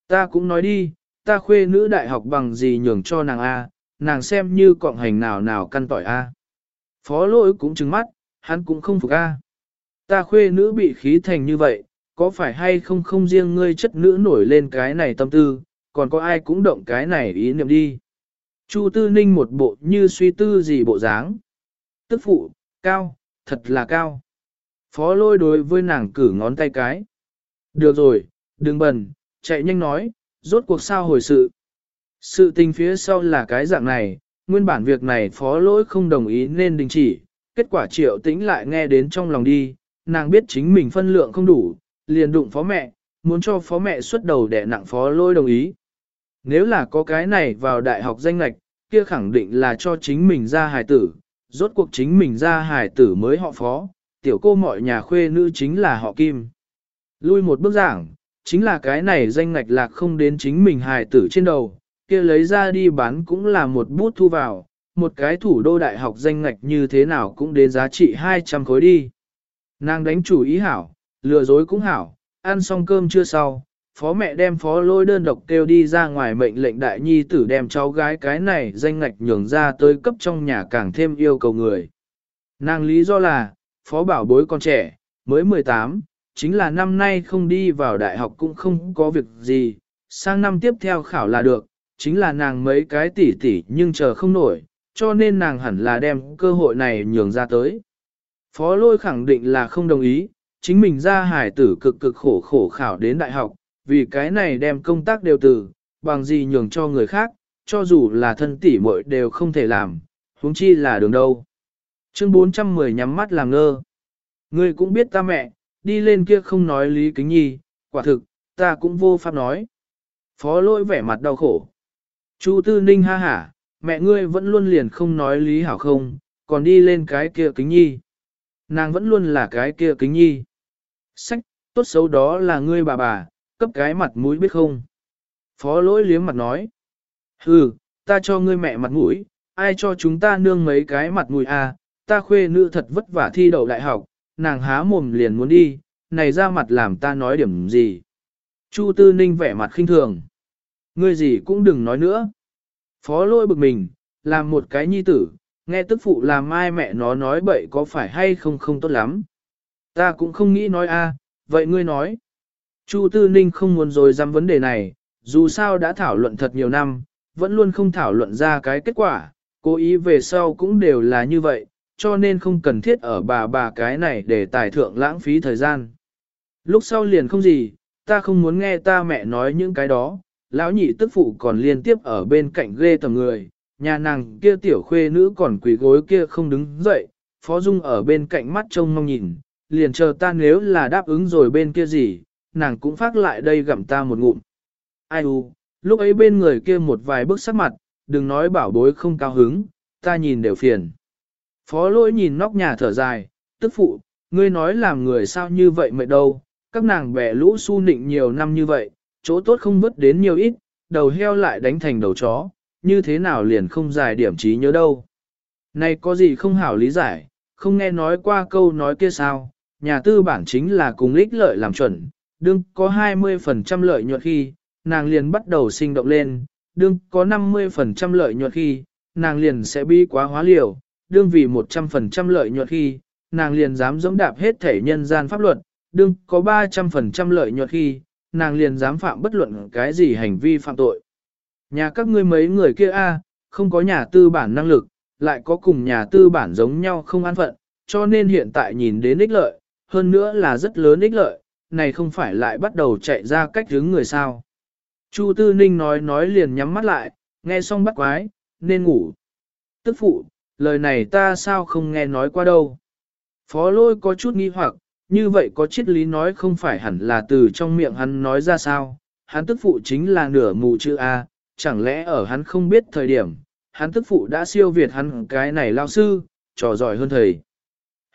Ta cũng nói đi, ta khuê nữ đại học bằng gì nhường cho nàng A, nàng xem như cọng hành nào nào căn tỏi A. Phó lỗi cũng trừng mắt, hắn cũng không phục A. Ta khuê nữ bị khí thành như vậy, có phải hay không không riêng ngươi chất nữ nổi lên cái này tâm tư, còn có ai cũng động cái này ý niệm đi. Chu Tư Ninh một bộ như suy tư gì bộ dáng. Tức phụ, cao, thật là cao. Phó lôi đối với nàng cử ngón tay cái. Được rồi, đừng bần, chạy nhanh nói, rốt cuộc sao hồi sự. Sự tình phía sau là cái dạng này, nguyên bản việc này phó lỗi không đồng ý nên đình chỉ, kết quả triệu tĩnh lại nghe đến trong lòng đi, nàng biết chính mình phân lượng không đủ, liền đụng phó mẹ, muốn cho phó mẹ xuất đầu để nặng phó lôi đồng ý. Nếu là có cái này vào đại học danh lạch, kia khẳng định là cho chính mình ra hài tử, rốt cuộc chính mình ra hài tử mới họ phó, tiểu cô mọi nhà khuê nữ chính là họ kim. Lui một bước giảng, chính là cái này danh ngạch lạc không đến chính mình hài tử trên đầu, kia lấy ra đi bán cũng là một bút thu vào, một cái thủ đô đại học danh ngạch như thế nào cũng đến giá trị 200 khối đi. Nàng đánh chủ ý hảo, lừa dối cũng hảo, ăn xong cơm chưa sau, phó mẹ đem phó lôi đơn độc kêu đi ra ngoài mệnh lệnh đại nhi tử đem cháu gái cái này danh ngạch nhường ra tới cấp trong nhà càng thêm yêu cầu người. Nàng lý do là, phó bảo bối con trẻ, mới 18, chính là năm nay không đi vào đại học cũng không có việc gì, sang năm tiếp theo khảo là được, chính là nàng mấy cái tỷ tỷ nhưng chờ không nổi, cho nên nàng hẳn là đem cơ hội này nhường ra tới. Phó lôi khẳng định là không đồng ý, chính mình ra hải tử cực cực khổ khổ khảo đến đại học, vì cái này đem công tác đều từ, bằng gì nhường cho người khác, cho dù là thân tỷ muội đều không thể làm, huống chi là đường đâu. Chương 410 nhắm mắt làm ngơ. Ngươi cũng biết ta mẹ, đi lên kia không nói lý kính nhi, quả thực, ta cũng vô pháp nói. Phó lỗi vẻ mặt đau khổ. Chu tư ninh ha hả, mẹ ngươi vẫn luôn liền không nói lý hảo không, còn đi lên cái kia kính nhi. Nàng vẫn luôn là cái kia kính nhi. Sách, tốt xấu đó là ngươi bà bà, cấp cái mặt mũi biết không. Phó lỗi liếm mặt nói. Hừ, ta cho ngươi mẹ mặt mũi, ai cho chúng ta nương mấy cái mặt mũi à, ta khuê nữ thật vất vả thi đậu đại học, nàng há mồm liền muốn đi, này ra mặt làm ta nói điểm gì. Chu Tư Ninh vẻ mặt khinh thường. Ngươi gì cũng đừng nói nữa. Phó lôi bực mình, làm một cái nhi tử, nghe tức phụ làm ai mẹ nó nói bậy có phải hay không không tốt lắm. Ta cũng không nghĩ nói a, vậy ngươi nói. Chu Tư Ninh không muốn rồi dám vấn đề này, dù sao đã thảo luận thật nhiều năm, vẫn luôn không thảo luận ra cái kết quả, cố ý về sau cũng đều là như vậy, cho nên không cần thiết ở bà bà cái này để tài thượng lãng phí thời gian. Lúc sau liền không gì, ta không muốn nghe ta mẹ nói những cái đó, lão nhị tức phụ còn liên tiếp ở bên cạnh ghê tầm người, nhà nàng kia tiểu khuê nữ còn quỳ gối kia không đứng dậy, Phó Dung ở bên cạnh mắt trông mong nhìn, liền chờ ta nếu là đáp ứng rồi bên kia gì, nàng cũng phát lại đây gặm ta một ngụm. Ai u, lúc ấy bên người kia một vài bước sắc mặt, đừng nói bảo bối không cao hứng, ta nhìn đều phiền. Phó lỗi nhìn nóc nhà thở dài, tức phụ, ngươi nói làm người sao như vậy mệt đâu, các nàng bẻ lũ su nịnh nhiều năm như vậy, chỗ tốt không vứt đến nhiều ít, đầu heo lại đánh thành đầu chó, như thế nào liền không giải điểm trí nhớ đâu. Này có gì không hảo lý giải, không nghe nói qua câu nói kia sao, nhà tư bản chính là cùng ích lợi làm chuẩn, đương có 20% lợi nhuận khi, nàng liền bắt đầu sinh động lên, đương có 50% lợi nhuận khi, nàng liền sẽ bi quá hóa liều, đương vì 100% lợi nhuận khi, nàng liền dám dẫm đạp hết thể nhân gian pháp luật, đương có 300% lợi nhuận khi, nàng liền dám phạm bất luận cái gì hành vi phạm tội. Nhà các ngươi mấy người kia a, không có nhà tư bản năng lực, lại có cùng nhà tư bản giống nhau không an phận, cho nên hiện tại nhìn đến ích lợi, hơn nữa là rất lớn ích lợi, này không phải lại bắt đầu chạy ra cách hướng người sao. Chu Tư Ninh nói nói liền nhắm mắt lại, nghe xong bắt quái, nên ngủ. Tức phụ, lời này ta sao không nghe nói qua đâu. Phó lôi có chút nghi hoặc, như vậy có triết lý nói không phải hẳn là từ trong miệng hắn nói ra sao, hắn tức phụ chính là nửa mù chữ A, chẳng lẽ ở hắn không biết thời điểm, hắn tức phụ đã siêu việt hắn cái này lao sư, trò giỏi hơn thầy.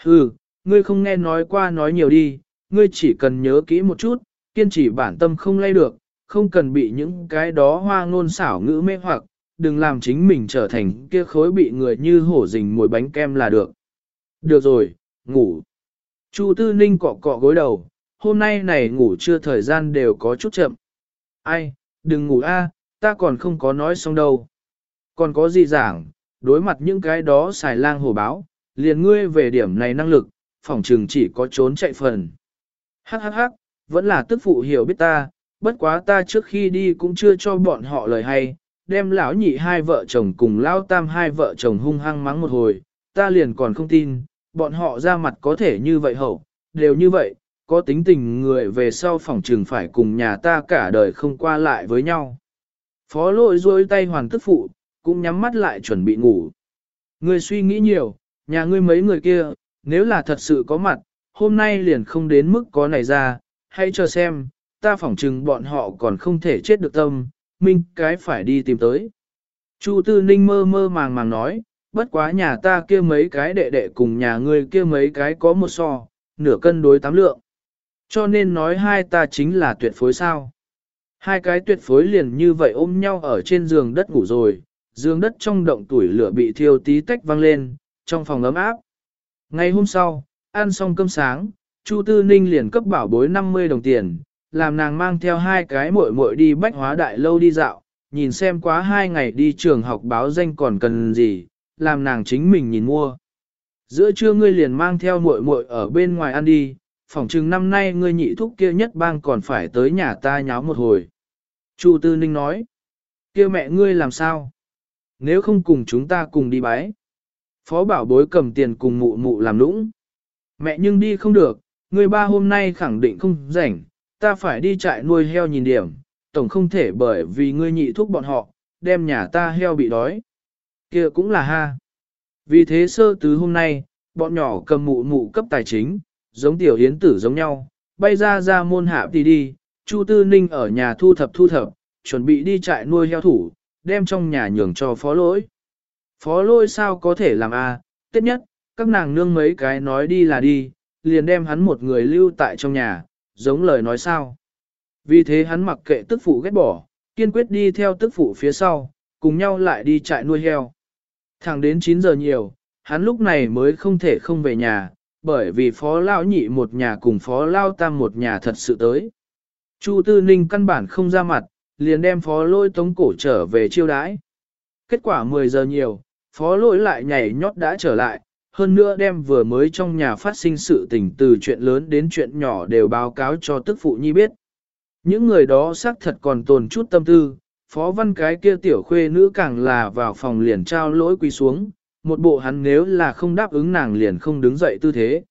Hừ, ngươi không nghe nói qua nói nhiều đi, ngươi chỉ cần nhớ kỹ một chút, kiên trì bản tâm không lay được, không cần bị những cái đó hoa ngôn xảo ngữ mê hoặc, đừng làm chính mình trở thành kia khối bị người như hổ rình mùi bánh kem là được. Được rồi, ngủ. Chu Tư Ninh cọ cọ gối đầu, hôm nay này ngủ chưa thời gian đều có chút chậm. Ai, đừng ngủ a, ta còn không có nói xong đâu. Còn có gì giảng, đối mặt những cái đó xài lang hổ báo, liền ngươi về điểm này năng lực, Phỏng trường chỉ có trốn chạy phần. Hắc hắc hắc, vẫn là tức phụ hiểu biết ta, bất quá ta trước khi đi cũng chưa cho bọn họ lời hay, đem lão nhị hai vợ chồng cùng lão tam hai vợ chồng hung hăng mắng một hồi, ta liền còn không tin, bọn họ ra mặt có thể như vậy hậu, đều như vậy, có tính tình người về sau phòng trường phải cùng nhà ta cả đời không qua lại với nhau. Phó lội rôi tay hoàn tức phụ, cũng nhắm mắt lại chuẩn bị ngủ. Ngươi suy nghĩ nhiều, nhà ngươi mấy người kia, nếu là thật sự có mặt, hôm nay liền không đến mức có này ra, hãy chờ xem, ta phỏng chừng bọn họ còn không thể chết được tâm, minh cái phải đi tìm tới. Chu Tư Ninh mơ mơ màng màng nói, bất quá nhà ta kia mấy cái đệ đệ cùng nhà ngươi kia mấy cái có một so, nửa cân đối tám lượng. Cho nên nói hai ta chính là tuyệt phối sao. Hai cái tuyệt phối liền như vậy ôm nhau ở trên giường đất ngủ rồi, giường đất trong động tuổi lửa bị thiêu tí tách văng lên, trong phòng ấm áp. Ngày hôm sau, ăn xong cơm sáng, Chu Tư Ninh liền cấp bảo bối 50 đồng tiền, làm nàng mang theo hai cái muội muội đi bách hóa đại lâu đi dạo, nhìn xem quá hai ngày đi trường học báo danh còn cần gì, làm nàng chính mình nhìn mua. Giữa trưa ngươi liền mang theo muội muội ở bên ngoài ăn đi, phỏng chừng năm nay ngươi nhị thúc kia nhất bang còn phải tới nhà ta nháo một hồi. Chu Tư Ninh nói, kia mẹ ngươi làm sao? Nếu không cùng chúng ta cùng đi bái. Phó bảo bối cầm tiền cùng mụ mụ làm lũng. Mẹ nhưng đi không được, người ba hôm nay khẳng định không rảnh, ta phải đi trại nuôi heo nhìn điểm, tổng không thể bởi vì ngươi nhị thuốc bọn họ, đem nhà ta heo bị đói. kia cũng là ha. Vì thế sơ tứ hôm nay, bọn nhỏ cầm mụ mụ cấp tài chính, giống tiểu hiến tử giống nhau, bay ra ra môn hạ đi đi, Chu Tư Ninh ở nhà thu thập thu thập, chuẩn bị đi trại nuôi heo thủ, đem trong nhà nhường cho phó lỗi. Phó Lôi sao có thể làm a? À? Nhất, các nàng nương mấy cái nói đi là đi, liền đem hắn một người lưu tại trong nhà, giống lời nói sao. Vì thế hắn mặc kệ tức phụ ghét bỏ, kiên quyết đi theo tức phụ phía sau, cùng nhau lại đi trại nuôi heo. Thẳng đến 9 giờ nhiều, hắn lúc này mới không thể không về nhà, bởi vì phó lao nhị một nhà cùng phó lao tam một nhà thật sự tới. Chu Tư Ninh căn bản không ra mặt, liền đem phó lôi tống cổ trở về chiêu đãi. Kết quả 10 giờ nhiều, phó lỗi lại nhảy nhót đã trở lại, hơn nữa đem vừa mới trong nhà phát sinh sự tình từ chuyện lớn đến chuyện nhỏ đều báo cáo cho tức phụ nhi biết. Những người đó xác thật còn tồn chút tâm tư, phó văn cái kia tiểu khuê nữ càng là vào phòng liền trao lỗi quỳ xuống, một bộ hắn nếu là không đáp ứng nàng liền không đứng dậy tư thế.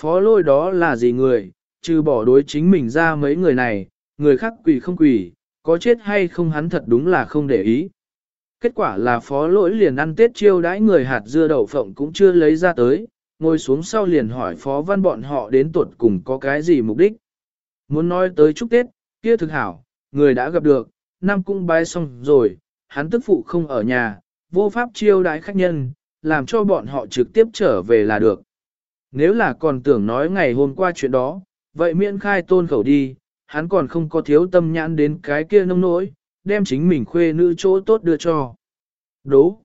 Phó lôi đó là gì người, trừ bỏ đối chính mình ra mấy người này, người khác quỳ không quỳ, có chết hay không hắn thật đúng là không để ý. Kết quả là phó lỗi liền ăn tết chiêu đãi người hạt dưa đậu phộng cũng chưa lấy ra tới, ngồi xuống sau liền hỏi phó văn bọn họ đến tuột cùng có cái gì mục đích. Muốn nói tới chúc Tết, kia thực hảo, người đã gặp được, năm cung bái xong rồi, hắn tức phụ không ở nhà, vô pháp chiêu đãi khách nhân, làm cho bọn họ trực tiếp trở về là được. Nếu là còn tưởng nói ngày hôm qua chuyện đó, vậy miễn khai tôn khẩu đi, hắn còn không có thiếu tâm nhãn đến cái kia nông nỗi, đem chính mình khuê nữ chỗ tốt đưa cho. Đố.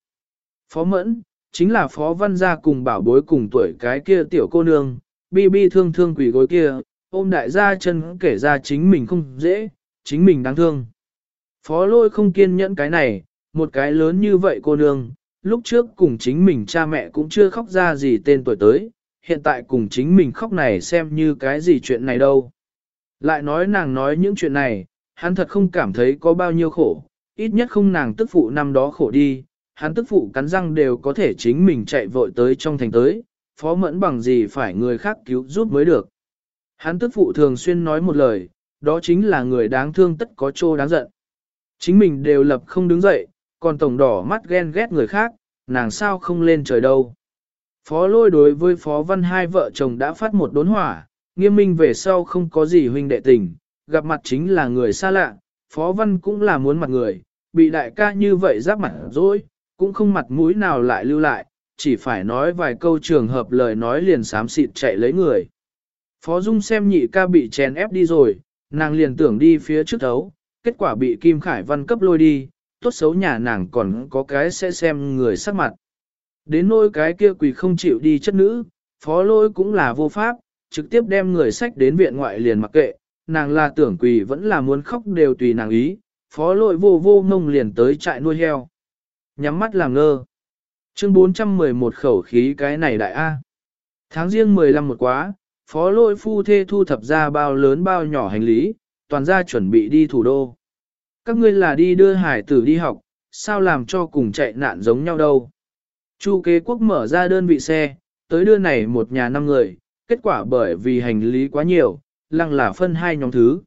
Phó Mẫn, chính là Phó Văn Gia cùng bảo bối cùng tuổi cái kia tiểu cô nương, bi bi thương thương quỷ gối kia, ôm đại gia chân kể ra chính mình không dễ, chính mình đáng thương. Phó lôi không kiên nhẫn cái này, một cái lớn như vậy cô nương, lúc trước cùng chính mình cha mẹ cũng chưa khóc ra gì tên tuổi tới, hiện tại cùng chính mình khóc này xem như cái gì chuyện này đâu. Lại nói nàng nói những chuyện này, hắn thật không cảm thấy có bao nhiêu khổ, ít nhất không nàng tức phụ năm đó khổ đi, hắn tức phụ cắn răng đều có thể chính mình chạy vội tới trong thành tới, phó mẫn bằng gì phải người khác cứu giúp mới được. Hắn tức phụ thường xuyên nói một lời, đó chính là người đáng thương tất có trô đáng giận. Chính mình đều lập không đứng dậy, còn tổng đỏ mắt ghen ghét người khác, nàng sao không lên trời đâu. Phó lôi đối với phó văn hai vợ chồng đã phát một đốn hỏa, nghiêm minh về sau không có gì huynh đệ tình, gặp mặt chính là người xa lạ, phó văn cũng là muốn mặt người, bị đại ca như vậy giáp mặt rồi, cũng không mặt mũi nào lại lưu lại, chỉ phải nói vài câu trường hợp lời nói liền xám xịt chạy lấy người. Phó Dung xem nhị ca bị chèn ép đi rồi, nàng liền tưởng đi phía trước thấu, kết quả bị Kim Khải Văn cấp lôi đi, tốt xấu nhà nàng còn có cái sẽ xem người sắc mặt. Đến nỗi cái kia quỷ không chịu đi chất nữ, phó lôi cũng là vô pháp, trực tiếp đem người sách đến viện ngoại liền mặc kệ, nàng là tưởng quỷ vẫn là muốn khóc đều tùy nàng ý, phó lội vô vô ngông liền tới trại nuôi heo. Nhắm mắt làm ngơ. Chương 411 khẩu khí cái này đại A. Tháng riêng 15 một quá, phó lội phu thê thu thập ra bao lớn bao nhỏ hành lý, toàn ra chuẩn bị đi thủ đô. Các ngươi là đi đưa hải tử đi học, sao làm cho cùng chạy nạn giống nhau đâu. Chu kế quốc mở ra đơn vị xe, tới đưa này một nhà năm người, kết quả bởi vì hành lý quá nhiều, lăng là phân hai nhóm thứ.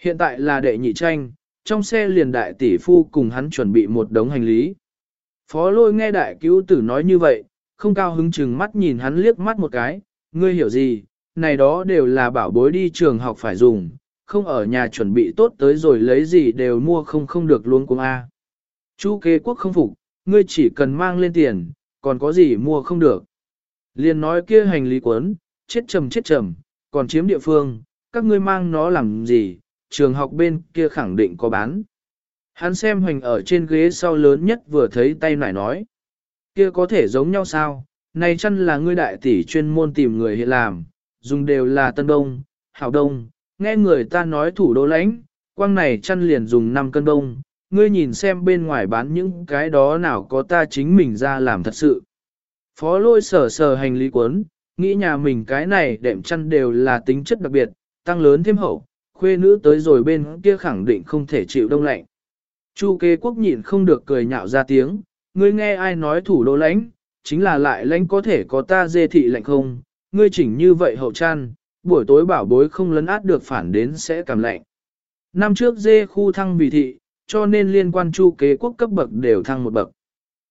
Hiện tại là đệ nhị tranh, trong xe liền đại tỷ phu cùng hắn chuẩn bị một đống hành lý. Phó lôi nghe đại cứu tử nói như vậy, không cao hứng chừng mắt nhìn hắn liếc mắt một cái, ngươi hiểu gì, này đó đều là bảo bối đi trường học phải dùng, không ở nhà chuẩn bị tốt tới rồi lấy gì đều mua không không được luôn cùng A. Chu kế quốc không phục, ngươi chỉ cần mang lên tiền, còn có gì mua không được. Liền nói kia hành lý cuốn, chết trầm chết trầm, còn chiếm địa phương, các ngươi mang nó làm gì, trường học bên kia khẳng định có bán. Hắn xem hoành ở trên ghế sau lớn nhất vừa thấy tay nải nói. Kia có thể giống nhau sao, này chăn là ngươi đại tỷ chuyên môn tìm người hiện làm, dùng đều là tân đông, hảo đông, nghe người ta nói thủ đô lãnh, quang này chăn liền dùng 5 cân đông, ngươi nhìn xem bên ngoài bán những cái đó nào có ta chính mình ra làm thật sự. Phó lôi sở sở hành lý cuốn, nghĩ nhà mình cái này đệm chăn đều là tính chất đặc biệt, tăng lớn thêm hậu, khuê nữ tới rồi bên kia khẳng định không thể chịu đông lạnh. Chu kế quốc nhịn không được cười nhạo ra tiếng, ngươi nghe ai nói thủ đô lãnh, chính là lại lãnh có thể có ta dê thị lạnh không, ngươi chỉnh như vậy hậu chăn, buổi tối bảo bối không lấn át được phản đến sẽ cảm lạnh. Năm trước dê khu thăng vì thị, cho nên liên quan chu kế quốc cấp bậc đều thăng một bậc.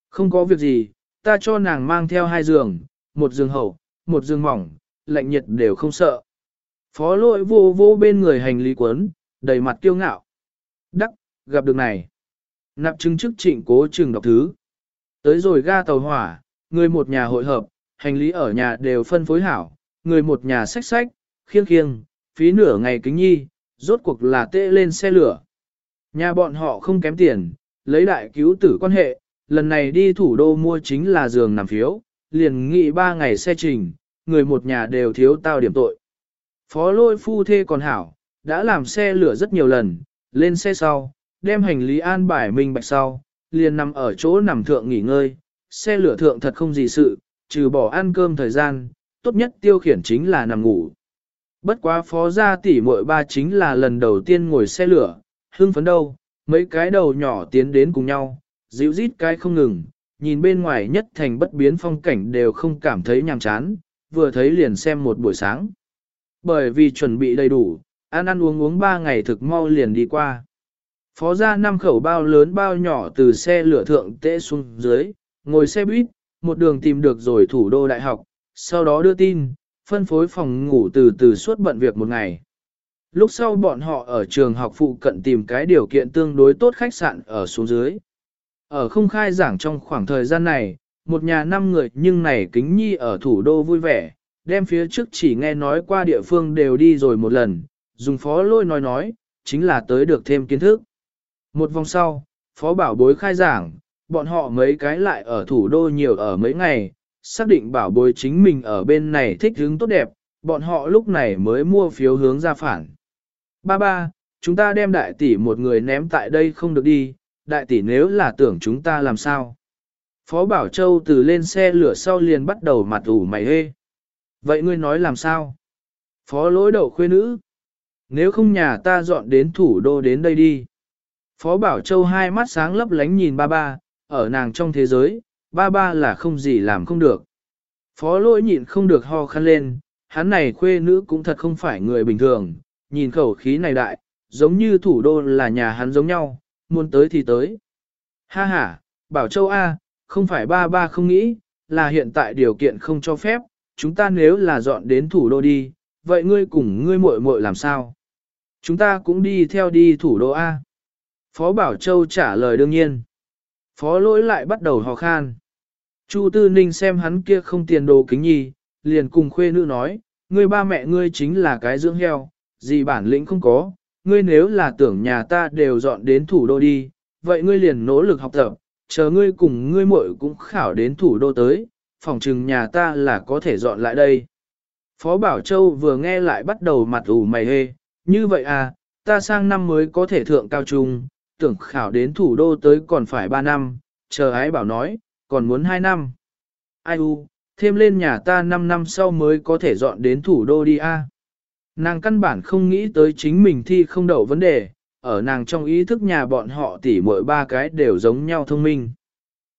Không có việc gì, ta cho nàng mang theo hai giường, một giường hậu, một giường mỏng, lạnh nhiệt đều không sợ. Phó lội vô vô bên người hành lý quấn, đầy mặt kiêu ngạo. Đắc, gặp được này. Nạp chứng chức trịnh cố trường đọc thứ. Tới rồi ga tàu hỏa, người một nhà hội hợp, hành lý ở nhà đều phân phối hảo, người một nhà sách sách, khiêng khiêng, phí nửa ngày kính nhi, rốt cuộc là tệ lên xe lửa. Nhà bọn họ không kém tiền, lấy đại cứu tử quan hệ, lần này đi thủ đô mua chính là giường nằm phiếu, liền nghị ba ngày xe trình, người một nhà đều thiếu tao điểm tội. Phó lôi phu thê còn hảo, đã làm xe lửa rất nhiều lần, lên xe sau, đem hành lý an bài minh bạch sau, liền nằm ở chỗ nằm thượng nghỉ ngơi, xe lửa thượng thật không gì sự, trừ bỏ ăn cơm thời gian, tốt nhất tiêu khiển chính là nằm ngủ. Bất quá phó gia tỷ muội ba chính là lần đầu tiên ngồi xe lửa, hưng phấn đâu, mấy cái đầu nhỏ tiến đến cùng nhau, dịu rít cái không ngừng, nhìn bên ngoài nhất thành bất biến phong cảnh đều không cảm thấy nhàm chán, vừa thấy liền xem một buổi sáng. Bởi vì chuẩn bị đầy đủ, ăn ăn uống uống ba ngày thực mau liền đi qua. Phó ra năm khẩu bao lớn bao nhỏ từ xe lửa thượng tễ xuống dưới, ngồi xe buýt, một đường tìm được rồi thủ đô đại học, sau đó đưa tin, phân phối phòng ngủ từ từ suốt bận việc một ngày. Lúc sau bọn họ ở trường học phụ cận tìm cái điều kiện tương đối tốt khách sạn ở xuống dưới. Ở không khai giảng trong khoảng thời gian này, một nhà năm người nhưng này kính nhi ở thủ đô vui vẻ, đem phía trước chỉ nghe nói qua địa phương đều đi rồi một lần, dùng phó lôi nói nói, chính là tới được thêm kiến thức. Một vòng sau, phó bảo bối khai giảng, bọn họ mấy cái lại ở thủ đô nhiều ở mấy ngày, xác định bảo bối chính mình ở bên này thích hướng tốt đẹp, bọn họ lúc này mới mua phiếu hướng ra phản. Ba ba, chúng ta đem đại tỷ một người ném tại đây không được đi, đại tỷ nếu là tưởng chúng ta làm sao. Phó Bảo Châu từ lên xe lửa sau liền bắt đầu mặt ủ mày hê. Vậy ngươi nói làm sao? Phó lỗi đậu khuê nữ. Nếu không nhà ta dọn đến thủ đô đến đây đi. Phó Bảo Châu hai mắt sáng lấp lánh nhìn ba ba, ở nàng trong thế giới, ba ba là không gì làm không được. Phó lỗi nhịn không được ho khăn lên, hắn này khuê nữ cũng thật không phải người bình thường, nhìn khẩu khí này đại, giống như thủ đô là nhà hắn giống nhau, muốn tới thì tới. Ha ha, Bảo Châu A, không phải ba ba không nghĩ, là hiện tại điều kiện không cho phép, chúng ta nếu là dọn đến thủ đô đi, vậy ngươi cùng ngươi muội muội làm sao? Chúng ta cũng đi theo đi thủ đô A. Phó Bảo Châu trả lời đương nhiên. Phó lỗi lại bắt đầu hò khan. Chu Tư Ninh xem hắn kia không tiền đồ kính nhi, liền cùng khuê nữ nói, ngươi ba mẹ ngươi chính là cái dưỡng heo, gì bản lĩnh không có, ngươi nếu là tưởng nhà ta đều dọn đến thủ đô đi, vậy ngươi liền nỗ lực học tập, chờ ngươi cùng ngươi muội cũng khảo đến thủ đô tới, phòng trừng nhà ta là có thể dọn lại đây. Phó Bảo Châu vừa nghe lại bắt đầu mặt ủ mày hê, như vậy à, ta sang năm mới có thể thượng cao trung, tưởng khảo đến thủ đô tới còn phải 3 năm, chờ ái bảo nói, còn muốn 2 năm. Ai u, thêm lên nhà ta 5 năm sau mới có thể dọn đến thủ đô đi a. Nàng căn bản không nghĩ tới chính mình thi không đậu vấn đề, ở nàng trong ý thức nhà bọn họ tỷ mỗi ba cái đều giống nhau thông minh.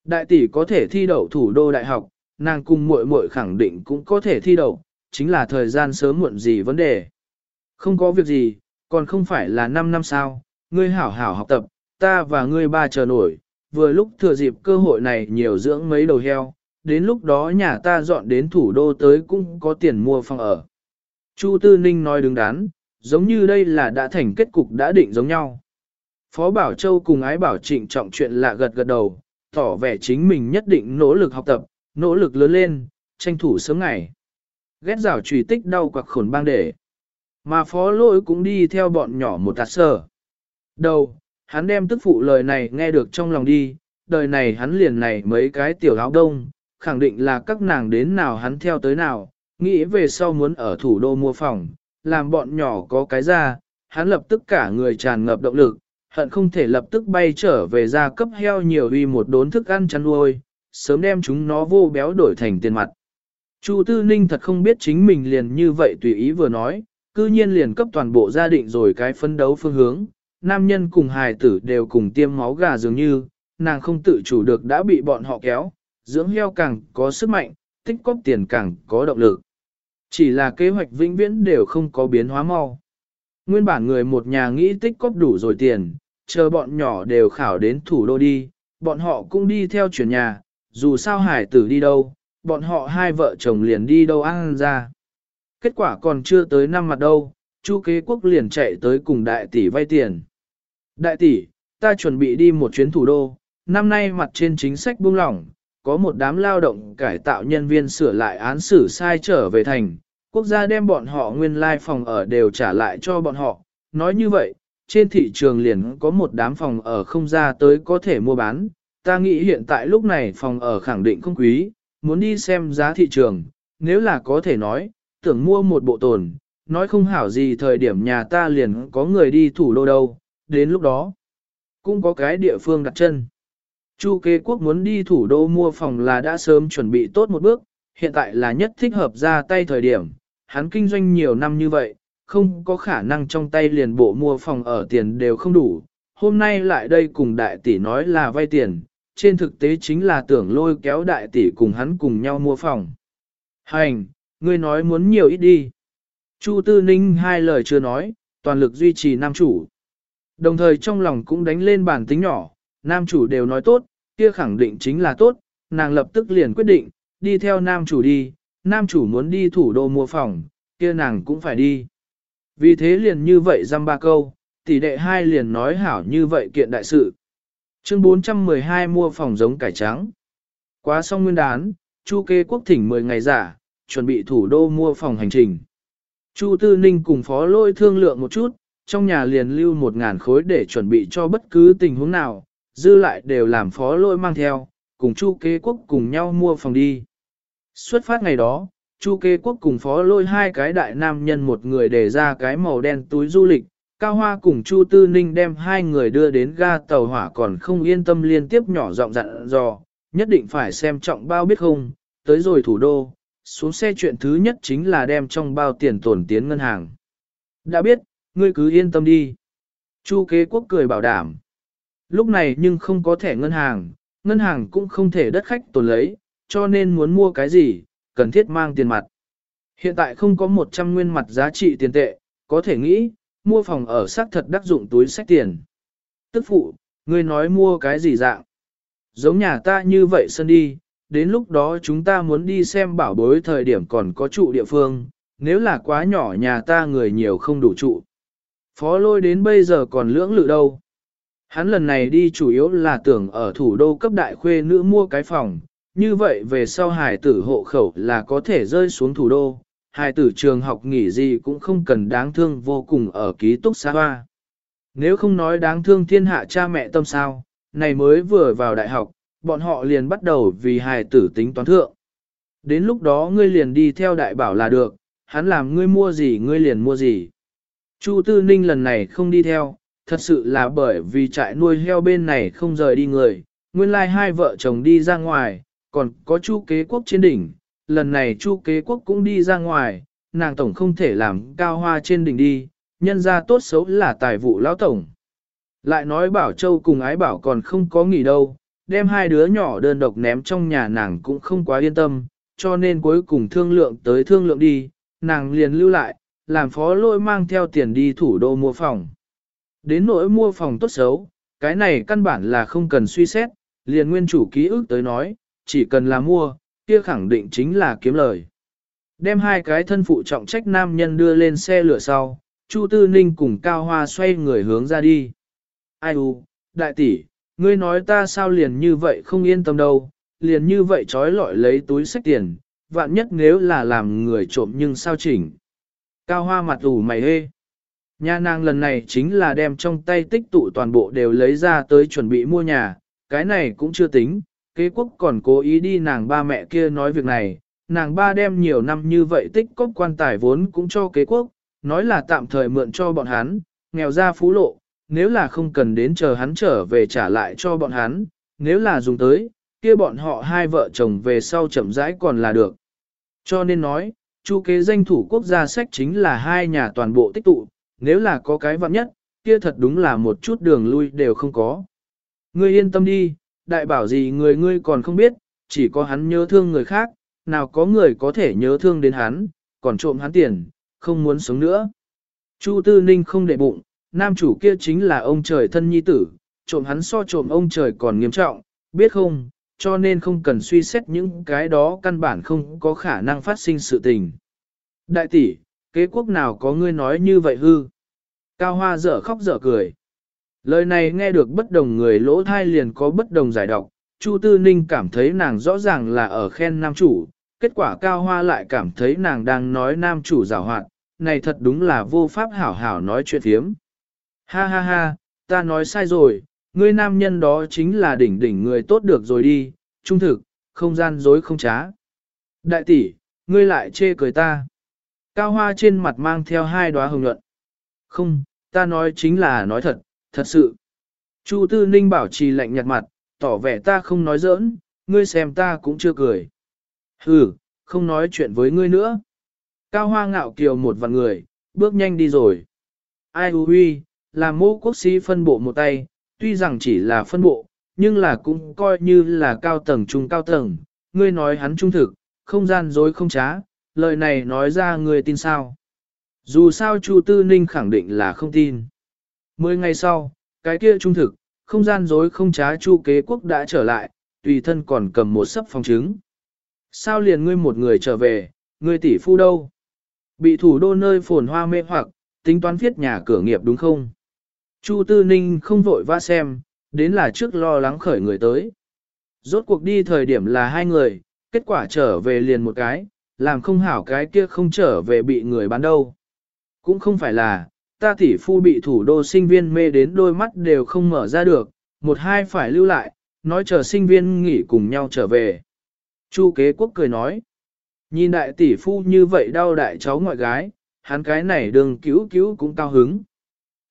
Đại tỷ có thể thi đậu thủ đô đại học, nàng cùng muội muội khẳng định cũng có thể thi đậu, chính là thời gian sớm muộn gì vấn đề. Không có việc gì, còn không phải là 5 năm sao, ngươi hảo hảo học tập, ta và ngươi ba chờ nổi, vừa lúc thừa dịp cơ hội này nhiều dưỡng mấy đầu heo, đến lúc đó nhà ta dọn đến thủ đô tới cũng có tiền mua phòng ở. Chu Tư Ninh nói đứng đắn, giống như đây là đã thành kết cục đã định giống nhau. Phó Bảo Châu cùng ái bảo trịnh trọng chuyện lạ gật gật đầu, tỏ vẻ chính mình nhất định nỗ lực học tập, nỗ lực lớn lên, tranh thủ sớm ngày. Ghét rào trùy tích đau quặc khổn bang để. Mà phó lỗi cũng đi theo bọn nhỏ một tạt sở. Đầu, hắn đem tức phụ lời này nghe được trong lòng đi, đời này hắn liền này mấy cái tiểu áo đông, khẳng định là các nàng đến nào hắn theo tới nào, nghĩ về sau muốn ở thủ đô mua phòng, làm bọn nhỏ có cái ra, hắn lập tức cả người tràn ngập động lực, hận không thể lập tức bay trở về ra cấp heo nhiều uy một đốn thức ăn chăn nuôi, sớm đem chúng nó vô béo đổi thành tiền mặt. Chu Tư Ninh thật không biết chính mình liền như vậy tùy ý vừa nói, cư nhiên liền cấp toàn bộ gia định rồi cái phân đấu phương hướng, nam nhân cùng hài tử đều cùng tiêm máu gà dường như, nàng không tự chủ được đã bị bọn họ kéo, dưỡng heo càng có sức mạnh, tích cóp tiền càng có động lực. Chỉ là kế hoạch vĩnh viễn đều không có biến hóa mau. Nguyên bản người một nhà nghĩ tích cóp đủ rồi tiền, chờ bọn nhỏ đều khảo đến thủ đô đi, bọn họ cũng đi theo chuyển nhà, dù sao hải tử đi đâu, bọn họ hai vợ chồng liền đi đâu ăn ra. Kết quả còn chưa tới năm mặt đâu, Chu kế quốc liền chạy tới cùng đại tỷ vay tiền. Đại tỷ, ta chuẩn bị đi một chuyến thủ đô, năm nay mặt trên chính sách buông lỏng, có một đám lao động cải tạo nhân viên sửa lại án xử sai trở về thành, quốc gia đem bọn họ nguyên lai phòng ở đều trả lại cho bọn họ. Nói như vậy, trên thị trường liền có một đám phòng ở không ra tới có thể mua bán. Ta nghĩ hiện tại lúc này phòng ở khẳng định không quý, muốn đi xem giá thị trường, nếu là có thể nói, tưởng mua một bộ tồn, nói không hảo gì thời điểm nhà ta liền có người đi thủ đô đâu, đến lúc đó, cũng có cái địa phương đặt chân. Chu kế quốc muốn đi thủ đô mua phòng là đã sớm chuẩn bị tốt một bước, hiện tại là nhất thích hợp ra tay thời điểm, hắn kinh doanh nhiều năm như vậy, không có khả năng trong tay liền bộ mua phòng ở tiền đều không đủ. Hôm nay lại đây cùng đại tỷ nói là vay tiền, trên thực tế chính là tưởng lôi kéo đại tỷ cùng hắn cùng nhau mua phòng. Hành, ngươi nói muốn nhiều ít đi. Chu Tư Ninh hai lời chưa nói, toàn lực duy trì nam chủ. Đồng thời trong lòng cũng đánh lên bản tính nhỏ, nam chủ đều nói tốt, kia khẳng định chính là tốt, nàng lập tức liền quyết định, đi theo nam chủ đi, nam chủ muốn đi thủ đô mua phòng, kia nàng cũng phải đi. Vì thế liền như vậy dăm ba câu, tỷ đệ hai liền nói hảo như vậy kiện đại sự. Chương 412 mua phòng giống cải trắng. Quá xong nguyên đán, Chu kê quốc thỉnh 10 ngày giả, chuẩn bị thủ đô mua phòng hành trình. Chu Tư Ninh cùng phó lôi thương lượng một chút, trong nhà liền lưu một ngàn khối để chuẩn bị cho bất cứ tình huống nào, dư lại đều làm phó lôi mang theo, cùng Chu kê quốc cùng nhau mua phòng đi. Xuất phát ngày đó, Chu kê quốc cùng phó lôi hai cái đại nam nhân một người để ra cái màu đen túi du lịch, Cao Hoa cùng Chu Tư Ninh đem hai người đưa đến ga tàu hỏa còn không yên tâm liên tiếp nhỏ giọng dặn dò, nhất định phải xem trọng bao biết không, tới rồi thủ đô, xuống xe chuyện thứ nhất chính là đem trong bao tiền tổn tiến ngân hàng. Đã biết, ngươi cứ yên tâm đi. Chu kế quốc cười bảo đảm. Lúc này nhưng không có thẻ ngân hàng, ngân hàng cũng không thể đất khách tồn lấy, cho nên muốn mua cái gì, cần thiết mang tiền mặt. Hiện tại không có 100 nguyên mặt giá trị tiền tệ, có thể nghĩ, mua phòng ở xác thật đắc dụng túi sách tiền. Tức phụ, ngươi nói mua cái gì dạng? Giống nhà ta như vậy sân đi, đến lúc đó chúng ta muốn đi xem bảo bối thời điểm còn có trụ địa phương, nếu là quá nhỏ nhà ta người nhiều không đủ trụ. Phó lôi đến bây giờ còn lưỡng lự đâu. Hắn lần này đi chủ yếu là tưởng ở thủ đô cấp đại khuê nữ mua cái phòng, như vậy về sau hải tử hộ khẩu là có thể rơi xuống thủ đô, hai tử trường học nghỉ gì cũng không cần đáng thương vô cùng ở ký túc xá hoa. Nếu không nói đáng thương thiên hạ cha mẹ tâm sao, này mới vừa vào đại học, bọn họ liền bắt đầu vì hài tử tính toán thượng. Đến lúc đó ngươi liền đi theo đại bảo là được, hắn làm ngươi mua gì ngươi liền mua gì. Chu Tư Ninh lần này không đi theo, thật sự là bởi vì trại nuôi heo bên này không rời đi người, nguyên lai like hai vợ chồng đi ra ngoài, còn có Chu Kế Quốc trên đỉnh, lần này Chu Kế Quốc cũng đi ra ngoài, nàng tổng không thể làm cao hoa trên đỉnh đi, nhân ra tốt xấu là tài vụ lão tổng. Lại nói Bảo Châu cùng ái bảo còn không có nghỉ đâu, đem hai đứa nhỏ đơn độc ném trong nhà nàng cũng không quá yên tâm, cho nên cuối cùng thương lượng tới thương lượng đi, nàng liền lưu lại, làm phó lôi mang theo tiền đi thủ đô mua phòng. Đến nỗi mua phòng tốt xấu, cái này căn bản là không cần suy xét, liền nguyên chủ ký ức tới nói, chỉ cần là mua, kia khẳng định chính là kiếm lời. Đem hai cái thân phụ trọng trách nam nhân đưa lên xe lửa sau, Chu Tư Ninh cùng Cao Hoa xoay người hướng ra đi. Ai u, đại tỷ, ngươi nói ta sao liền như vậy không yên tâm đâu, liền như vậy trói lọi lấy túi sách tiền, vạn nhất nếu là làm người trộm nhưng sao chỉnh. Cao hoa mặt ủ mày hê. Nhà nàng lần này chính là đem trong tay tích tụ toàn bộ đều lấy ra tới chuẩn bị mua nhà, cái này cũng chưa tính, kế quốc còn cố ý đi nàng ba mẹ kia nói việc này, nàng ba đem nhiều năm như vậy tích cóp quan tài vốn cũng cho kế quốc, nói là tạm thời mượn cho bọn hắn, nghèo ra phú lộ, nếu là không cần đến chờ hắn trở về trả lại cho bọn hắn, nếu là dùng tới, kia bọn họ hai vợ chồng về sau chậm rãi còn là được. Cho nên nói, chu kế danh thủ quốc gia sách chính là hai nhà toàn bộ tích tụ, nếu là có cái vặn nhất, kia thật đúng là một chút đường lui đều không có. Ngươi yên tâm đi, đại bảo gì người ngươi còn không biết, chỉ có hắn nhớ thương người khác, nào có người có thể nhớ thương đến hắn, còn trộm hắn tiền, không muốn sống nữa. Chu Tư Ninh không để bụng, nam chủ kia chính là ông trời thân nhi tử, trộm hắn so trộm ông trời còn nghiêm trọng, biết không, cho nên không cần suy xét những cái đó căn bản không có khả năng phát sinh sự tình. Đại tỷ, kế quốc nào có ngươi nói như vậy hư? Cao Hoa dở khóc dở cười. Lời này nghe được bất đồng người lỗ thai liền có bất đồng giải độc, Chu Tư Ninh cảm thấy nàng rõ ràng là ở khen nam chủ, kết quả Cao Hoa lại cảm thấy nàng đang nói nam chủ giảo hoạt, này thật đúng là vô pháp hảo hảo nói chuyện thiếm. Ha ha ha, ta nói sai rồi, ngươi nam nhân đó chính là đỉnh đỉnh người tốt được rồi đi, trung thực, không gian dối không trá. Đại tỷ, ngươi lại chê cười ta. Cao hoa trên mặt mang theo hai đóa hồng nhuận. Không, ta nói chính là nói thật, thật sự. Chu Tư Ninh bảo trì lạnh nhạt mặt, tỏ vẻ ta không nói giỡn, ngươi xem ta cũng chưa cười. Hừ, không nói chuyện với ngươi nữa. Cao hoa ngạo kiều một vạn người, bước nhanh đi rồi. Ai hư huy, làm mô quốc sĩ phân bộ một tay, tuy rằng chỉ là phân bộ, nhưng là cũng coi như là cao tầng trung cao tầng, ngươi nói hắn trung thực, không gian dối không trá, lời này nói ra ngươi tin sao. Dù sao Chu Tư Ninh khẳng định là không tin. Mười ngày sau, cái kia trung thực, không gian dối không trá chu kế quốc đã trở lại, tùy thân còn cầm một sấp phòng trứng. Sao liền ngươi một người trở về, ngươi tỷ phu đâu? Bị thủ đô nơi phồn hoa mê hoặc, tính toán viết nhà cửa nghiệp đúng không? Chu Tư Ninh không vội vã xem, đến là trước lo lắng khởi người tới. Rốt cuộc đi thời điểm là hai người, kết quả trở về liền một cái, làm không hảo cái kia không trở về bị người bán đâu. Cũng không phải là, ta tỷ phu bị thủ đô sinh viên mê đến đôi mắt đều không mở ra được, một hai phải lưu lại, nói chờ sinh viên nghỉ cùng nhau trở về. Chu kế quốc cười nói, nhìn đại tỷ phu như vậy đau đại cháu ngoại gái, hắn cái này đường cứu cứu cũng cao hứng.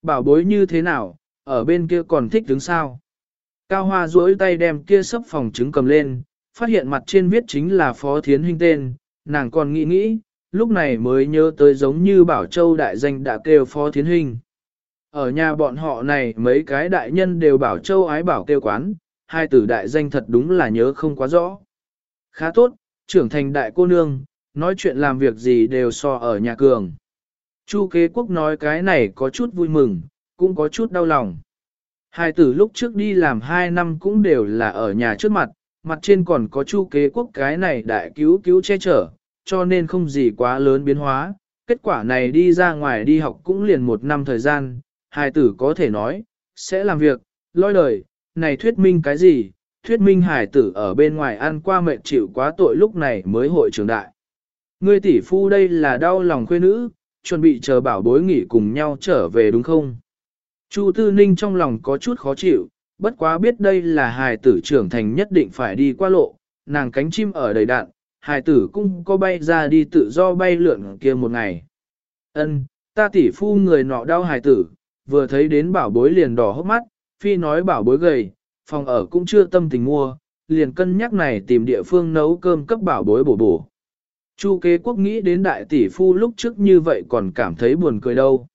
Bảo bối như thế nào, ở bên kia còn thích đứng sao. Cao Hoa duỗi tay đem kia sấp phòng trứng cầm lên, phát hiện mặt trên viết chính là Phó Thiến Huynh tên, nàng còn nghĩ nghĩ, lúc này mới nhớ tới giống như Bảo Châu đại danh đã kêu Phó Thiến hình Ở nhà bọn họ này mấy cái đại nhân đều Bảo Châu ái bảo kêu quán, hai tử đại danh thật đúng là nhớ không quá rõ. Khá tốt, trưởng thành đại cô nương, nói chuyện làm việc gì đều so ở nhà cường. Chu kế quốc nói cái này có chút vui mừng, cũng có chút đau lòng. Hai tử lúc trước đi làm hai năm cũng đều là ở nhà trước mặt, mặt trên còn có chu kế quốc cái này đại cứu cứu che chở, cho nên không gì quá lớn biến hóa. Kết quả này đi ra ngoài đi học cũng liền một năm thời gian, hài tử có thể nói, sẽ làm việc, lôi đời, này thuyết minh cái gì, thuyết minh hải tử ở bên ngoài ăn qua mệt chịu quá tội lúc này mới hội trưởng đại. Ngươi tỷ phu đây là đau lòng khuê nữ, chuẩn bị chờ bảo bối nghỉ cùng nhau trở về đúng không? Chu Tư Ninh trong lòng có chút khó chịu, bất quá biết đây là hài tử trưởng thành nhất định phải đi qua lộ, nàng cánh chim ở đầy đạn, hài tử cũng có bay ra đi tự do bay lượn kia một ngày. Ân, ta tỷ phu người nọ đau hài tử, vừa thấy đến bảo bối liền đỏ hốc mắt, phi nói bảo bối gầy, phòng ở cũng chưa tâm tình mua, liền cân nhắc này tìm địa phương nấu cơm cấp bảo bối bổ bổ. Chu kế quốc nghĩ đến đại tỷ phu lúc trước như vậy còn cảm thấy buồn cười đâu.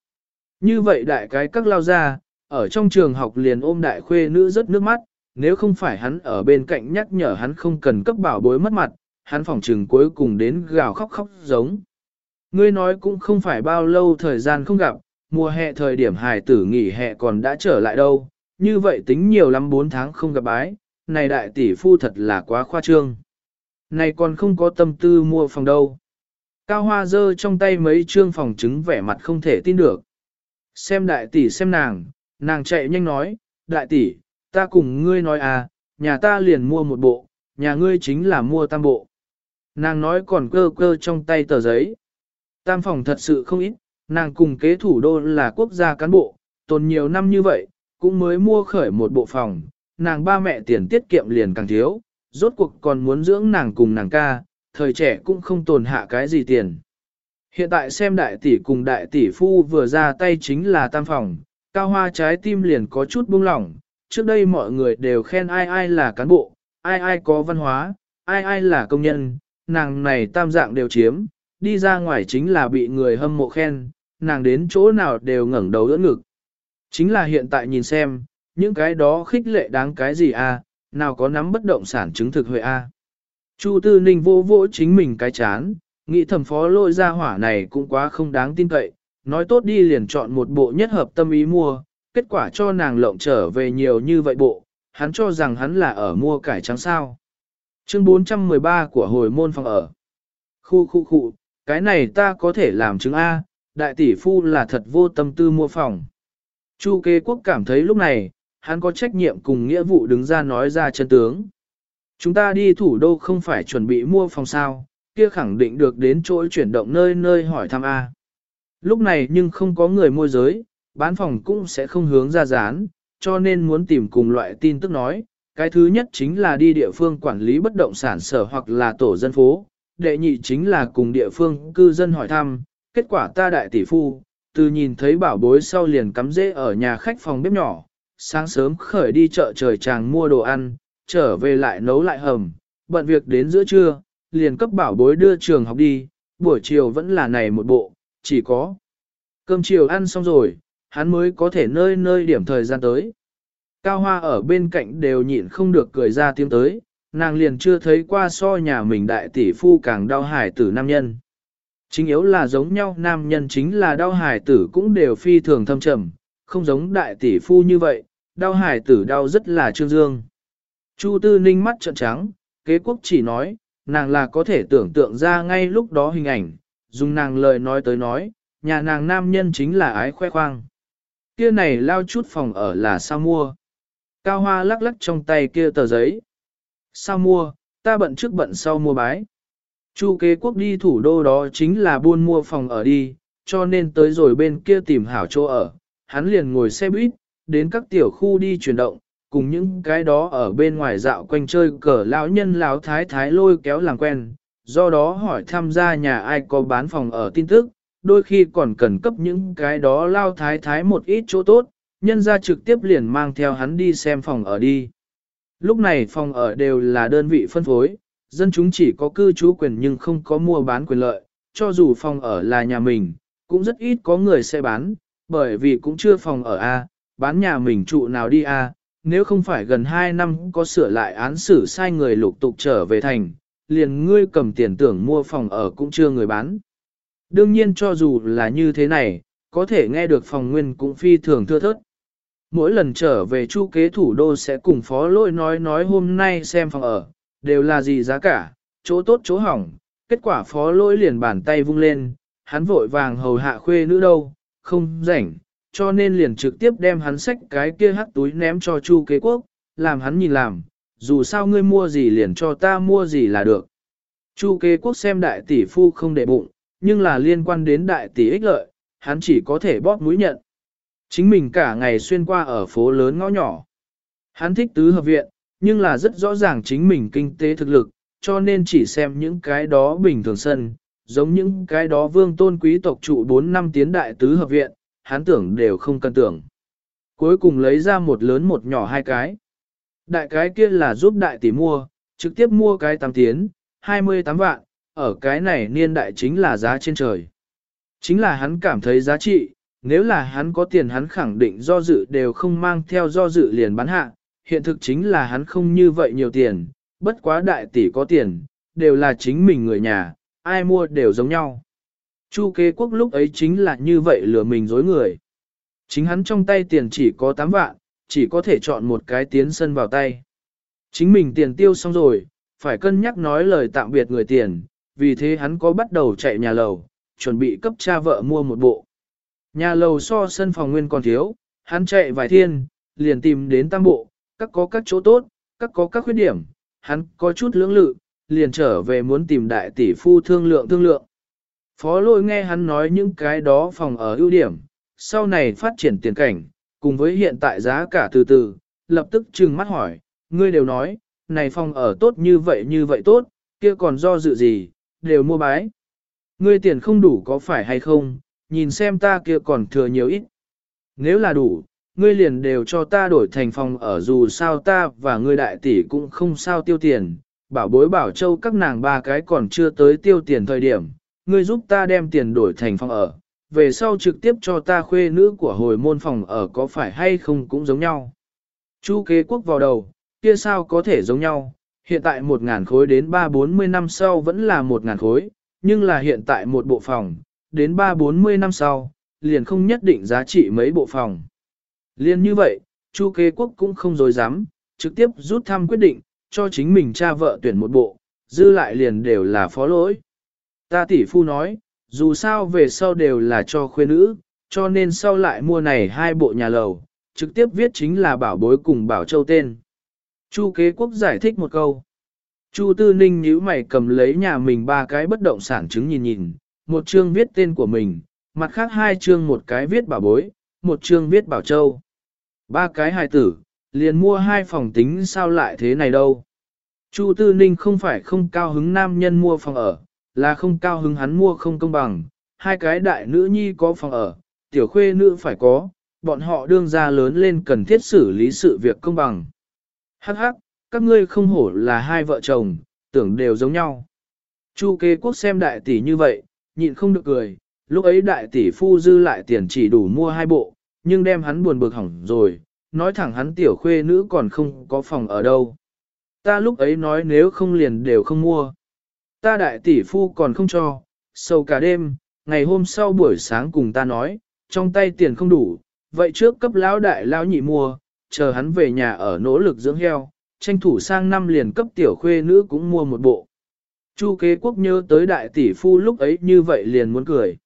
Như vậy đại cái các lao ra, ở trong trường học liền ôm đại khuê nữ rất nước mắt, nếu không phải hắn ở bên cạnh nhắc nhở hắn không cần cấp bảo bối mất mặt, hắn phòng trừng cuối cùng đến gào khóc khóc giống. Ngươi nói cũng không phải bao lâu thời gian không gặp, mùa hè thời điểm hài tử nghỉ hè còn đã trở lại đâu, như vậy tính nhiều lắm 4 tháng không gặp ái, này đại tỷ phu thật là quá khoa trương. Này còn không có tâm tư mua phòng đâu. Cao Hoa giơ trong tay mấy trương phòng chứng vẻ mặt không thể tin được. Xem đại tỷ xem nàng, nàng chạy nhanh nói, đại tỷ, ta cùng ngươi nói à, nhà ta liền mua một bộ, nhà ngươi chính là mua tam bộ. Nàng nói còn cơ cơ trong tay tờ giấy. Tam phòng thật sự không ít, nàng cùng kế thủ đô là quốc gia cán bộ, tồn nhiều năm như vậy, cũng mới mua khởi một bộ phòng, nàng ba mẹ tiền tiết kiệm liền càng thiếu, rốt cuộc còn muốn dưỡng nàng cùng nàng ca, thời trẻ cũng không tồn hạ cái gì tiền. Hiện tại xem đại tỷ cùng đại tỷ phu vừa ra tay chính là tam phòng, cao hoa trái tim liền có chút buông lỏng, trước đây mọi người đều khen ai ai là cán bộ, ai ai có văn hóa, ai ai là công nhân, nàng này tam dạng đều chiếm, đi ra ngoài chính là bị người hâm mộ khen, nàng đến chỗ nào đều ngẩng đầu đỡ ngực. Chính là hiện tại nhìn xem, những cái đó khích lệ đáng cái gì à, nào có nắm bất động sản chứng thực huệ a. Chu Tư Ninh vô vỗ chính mình cái chán, nghĩ thẩm phó lôi ra hỏa này cũng quá không đáng tin cậy, nói tốt đi liền chọn một bộ nhất hợp tâm ý mua, kết quả cho nàng lộng trở về nhiều như vậy bộ, hắn cho rằng hắn là ở mua cải trắng sao. Chương 413 của hồi môn phòng ở. Khu khu khu, cái này ta có thể làm chứng A, đại tỷ phu là thật vô tâm tư mua phòng. Chu kế quốc cảm thấy lúc này, hắn có trách nhiệm cùng nghĩa vụ đứng ra nói ra chân tướng. Chúng ta đi thủ đô không phải chuẩn bị mua phòng sao, kia khẳng định được đến chỗ chuyển động nơi nơi hỏi thăm A. Lúc này nhưng không có người môi giới, bán phòng cũng sẽ không hướng ra dán, cho nên muốn tìm cùng loại tin tức nói. Cái thứ nhất chính là đi địa phương quản lý bất động sản sở hoặc là tổ dân phố, đệ nhị chính là cùng địa phương cư dân hỏi thăm, kết quả ta đại tỷ phu, từ nhìn thấy bảo bối sau liền cắm rễ ở nhà khách phòng bếp nhỏ, sáng sớm khởi đi chợ trời chàng mua đồ ăn, trở về lại nấu lại hầm, bận việc đến giữa trưa, liền cấp bảo bối đưa trường học đi, buổi chiều vẫn là này một bộ, chỉ có cơm chiều ăn xong rồi, hắn mới có thể nơi nơi điểm thời gian tới. Cao Hoa ở bên cạnh đều nhịn không được cười ra tiếng tới, nàng liền chưa thấy qua so nhà mình đại tỷ phu càng đau hải tử nam nhân. Chính yếu là giống nhau nam nhân chính là đau hải tử cũng đều phi thường thâm trầm, không giống đại tỷ phu như vậy, đau hải tử đau rất là trương dương. Chu Tư Ninh mắt trợn trắng, kế quốc chỉ nói, nàng là có thể tưởng tượng ra ngay lúc đó hình ảnh, dùng nàng lời nói tới nói, nhà nàng nam nhân chính là ái khoe khoang. Kia này lao chút phòng ở là sao mua? Cao Hoa lắc lắc trong tay kia tờ giấy. Sao mua, ta bận trước bận sau mua bái. Chu kế quốc đi thủ đô đó chính là buôn mua phòng ở đi, cho nên tới rồi bên kia tìm hảo chỗ ở, hắn liền ngồi xe buýt, đến các tiểu khu đi chuyển động, cùng những cái đó ở bên ngoài dạo quanh chơi cờ lão nhân lão thái thái lôi kéo làm quen, do đó hỏi tham gia nhà ai có bán phòng ở tin tức, đôi khi còn cần cấp những cái đó lao thái thái một ít chỗ tốt, nhân ra trực tiếp liền mang theo hắn đi xem phòng ở đi. Lúc này phòng ở đều là đơn vị phân phối, dân chúng chỉ có cư trú quyền nhưng không có mua bán quyền lợi, cho dù phòng ở là nhà mình, cũng rất ít có người sẽ bán, bởi vì cũng chưa phòng ở A, bán nhà mình trụ nào đi A, nếu không phải gần 2 năm có sửa lại án xử sai người lục tục trở về thành, liền ngươi cầm tiền tưởng mua phòng ở cũng chưa người bán. Đương nhiên cho dù là như thế này, có thể nghe được phòng nguyên cũng phi thường thưa thớt. Mỗi lần trở về chu kế thủ đô sẽ cùng phó lôi nói nói hôm nay xem phòng ở, đều là gì giá cả, chỗ tốt chỗ hỏng. Kết quả phó lôi liền bàn tay vung lên, hắn vội vàng hầu hạ khuê nữ đâu, không rảnh, cho nên liền trực tiếp đem hắn xách cái kia hắc túi ném cho chu kế quốc, làm hắn nhìn làm, dù sao ngươi mua gì liền cho ta mua gì là được. Chu kế quốc xem đại tỷ phu không để bụng, nhưng là liên quan đến đại tỷ ích lợi, hắn chỉ có thể bóp mũi nhận. Chính mình cả ngày xuyên qua ở phố lớn ngõ nhỏ. Hắn thích tứ hợp viện, nhưng là rất rõ ràng chính mình kinh tế thực lực, cho nên chỉ xem những cái đó bình thường sân, giống những cái đó vương tôn quý tộc trụ 4 năm tiến đại tứ hợp viện, hắn tưởng đều không cần tưởng. Cuối cùng lấy ra một lớn một nhỏ hai cái. Đại cái kia là giúp đại tỷ mua, trực tiếp mua cái 8 tiến, 28 vạn, ở cái này niên đại chính là giá trên trời. Chính là hắn cảm thấy giá trị, nếu là hắn có tiền hắn khẳng định do dự đều không mang theo do dự liền bán hạ, hiện thực chính là hắn không như vậy nhiều tiền, bất quá đại tỷ có tiền, đều là chính mình người nhà, ai mua đều giống nhau. Chu kế quốc lúc ấy chính là như vậy lừa mình dối người. Chính hắn trong tay tiền chỉ có 8 vạn, chỉ có thể chọn một cái tiến sân vào tay. Chính mình tiền tiêu xong rồi, phải cân nhắc nói lời tạm biệt người tiền, vì thế hắn có bắt đầu chạy nhà lầu, chuẩn bị cấp cha vợ mua một bộ. Nhà lầu so sân phòng nguyên còn thiếu, hắn chạy vài thiên, liền tìm đến tam bộ, các có các chỗ tốt, các có các khuyết điểm, hắn có chút lưỡng lự, liền trở về muốn tìm đại tỷ phu thương lượng thương lượng. Phó lôi nghe hắn nói những cái đó phòng ở ưu điểm, sau này phát triển tiền cảnh, cùng với hiện tại giá cả từ từ, lập tức trừng mắt hỏi, ngươi đều nói, này phòng ở tốt như vậy như vậy tốt, kia còn do dự gì, đều mua bái. Ngươi tiền không đủ có phải hay không, nhìn xem ta kia còn thừa nhiều ít. Nếu là đủ, ngươi liền đều cho ta đổi thành phòng ở dù sao ta và ngươi đại tỷ cũng không sao tiêu tiền, bảo bối bảo châu các nàng ba cái còn chưa tới tiêu tiền thời điểm, ngươi giúp ta đem tiền đổi thành phòng ở, về sau trực tiếp cho ta khuê nữ của hồi môn phòng ở có phải hay không cũng giống nhau. Chu kế quốc vào đầu, kia sao có thể giống nhau, hiện tại một ngàn khối đến ba bốn mươi năm sau vẫn là một ngàn khối, nhưng là hiện tại một bộ phòng, đến ba bốn mươi năm sau, liền không nhất định giá trị mấy bộ phòng. Liên như vậy, Chu kế quốc cũng không dối dám, trực tiếp rút thăm quyết định, cho chính mình cha vợ tuyển một bộ, dư lại liền đều là phó lỗi. Ta tỷ phu nói, dù sao về sau đều là cho khuê nữ, cho nên sau lại mua này hai bộ nhà lầu, trực tiếp viết chính là bảo bối cùng bảo châu tên. Chu kế quốc giải thích một câu. Chu tư ninh nhíu mày cầm lấy nhà mình ba cái bất động sản chứng nhìn nhìn, một chương viết tên của mình, mặt khác hai chương một cái viết bảo bối, một chương viết bảo châu. Ba cái hài tử, liền mua hai phòng tính sao lại thế này đâu. Chu tư ninh không phải không cao hứng nam nhân mua phòng ở, là không cao hứng hắn mua không công bằng, hai cái đại nữ nhi có phòng ở, tiểu khuê nữ phải có, bọn họ đương ra lớn lên cần thiết xử lý sự việc công bằng. Hắc hắc, các ngươi không hổ là hai vợ chồng, tưởng đều giống nhau. Chu kế quốc xem đại tỷ như vậy, nhịn không được cười, lúc ấy đại tỷ phu dư lại tiền chỉ đủ mua hai bộ, nhưng đem hắn buồn bực hỏng rồi, nói thẳng hắn tiểu khuê nữ còn không có phòng ở đâu. Ta lúc ấy nói nếu không liền đều không mua. Ta đại tỷ phu còn không cho, sâu cả đêm, ngày hôm sau buổi sáng cùng ta nói, trong tay tiền không đủ, vậy trước cấp lão đại lão nhị mua, chờ hắn về nhà ở nỗ lực dưỡng heo, tranh thủ sang năm liền cấp tiểu khuê nữ cũng mua một bộ. Chu kế quốc nhớ tới đại tỷ phu lúc ấy như vậy liền muốn cười.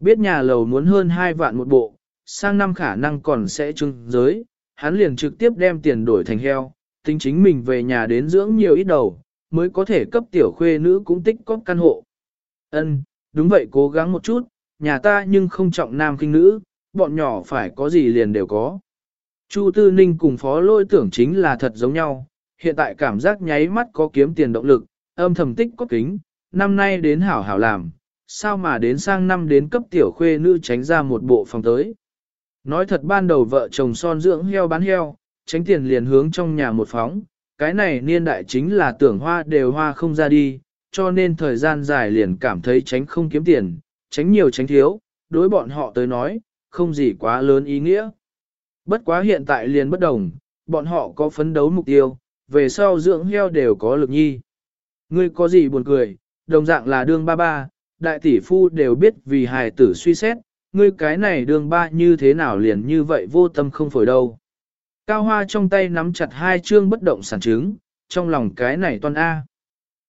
Biết nhà lầu muốn hơn 2 vạn một bộ, sang năm khả năng còn sẽ trưng giới, hắn liền trực tiếp đem tiền đổi thành heo, tính chính mình về nhà đến dưỡng nhiều ít đầu, mới có thể cấp tiểu khuê nữ cũng tích có căn hộ. Ân, đúng vậy cố gắng một chút, nhà ta nhưng không trọng nam kinh nữ, bọn nhỏ phải có gì liền đều có. Chu Tư Ninh cùng phó lôi tưởng chính là thật giống nhau, hiện tại cảm giác nháy mắt có kiếm tiền động lực, âm thầm tích có kính, năm nay đến hảo hảo làm, sao mà đến sang năm đến cấp tiểu khuê nữ tránh ra một bộ phòng tới. Nói thật ban đầu vợ chồng son dưỡng heo bán heo, tránh tiền liền hướng trong nhà một phóng, cái này niên đại chính là tưởng hoa đều hoa không ra đi, cho nên thời gian dài liền cảm thấy tránh không kiếm tiền, tránh nhiều tránh thiếu, đối bọn họ tới nói, không gì quá lớn ý nghĩa. Bất quá hiện tại liền bất đồng, bọn họ có phấn đấu mục tiêu, về sau dưỡng heo đều có lực nhi. Ngươi có gì buồn cười, đồng dạng là đương ba ba, đại tỷ phu đều biết vì hài tử suy xét, ngươi cái này đương ba như thế nào liền như vậy vô tâm không phổi đâu. Cao Hoa trong tay nắm chặt hai chương bất động sản chứng, trong lòng cái này Toan A.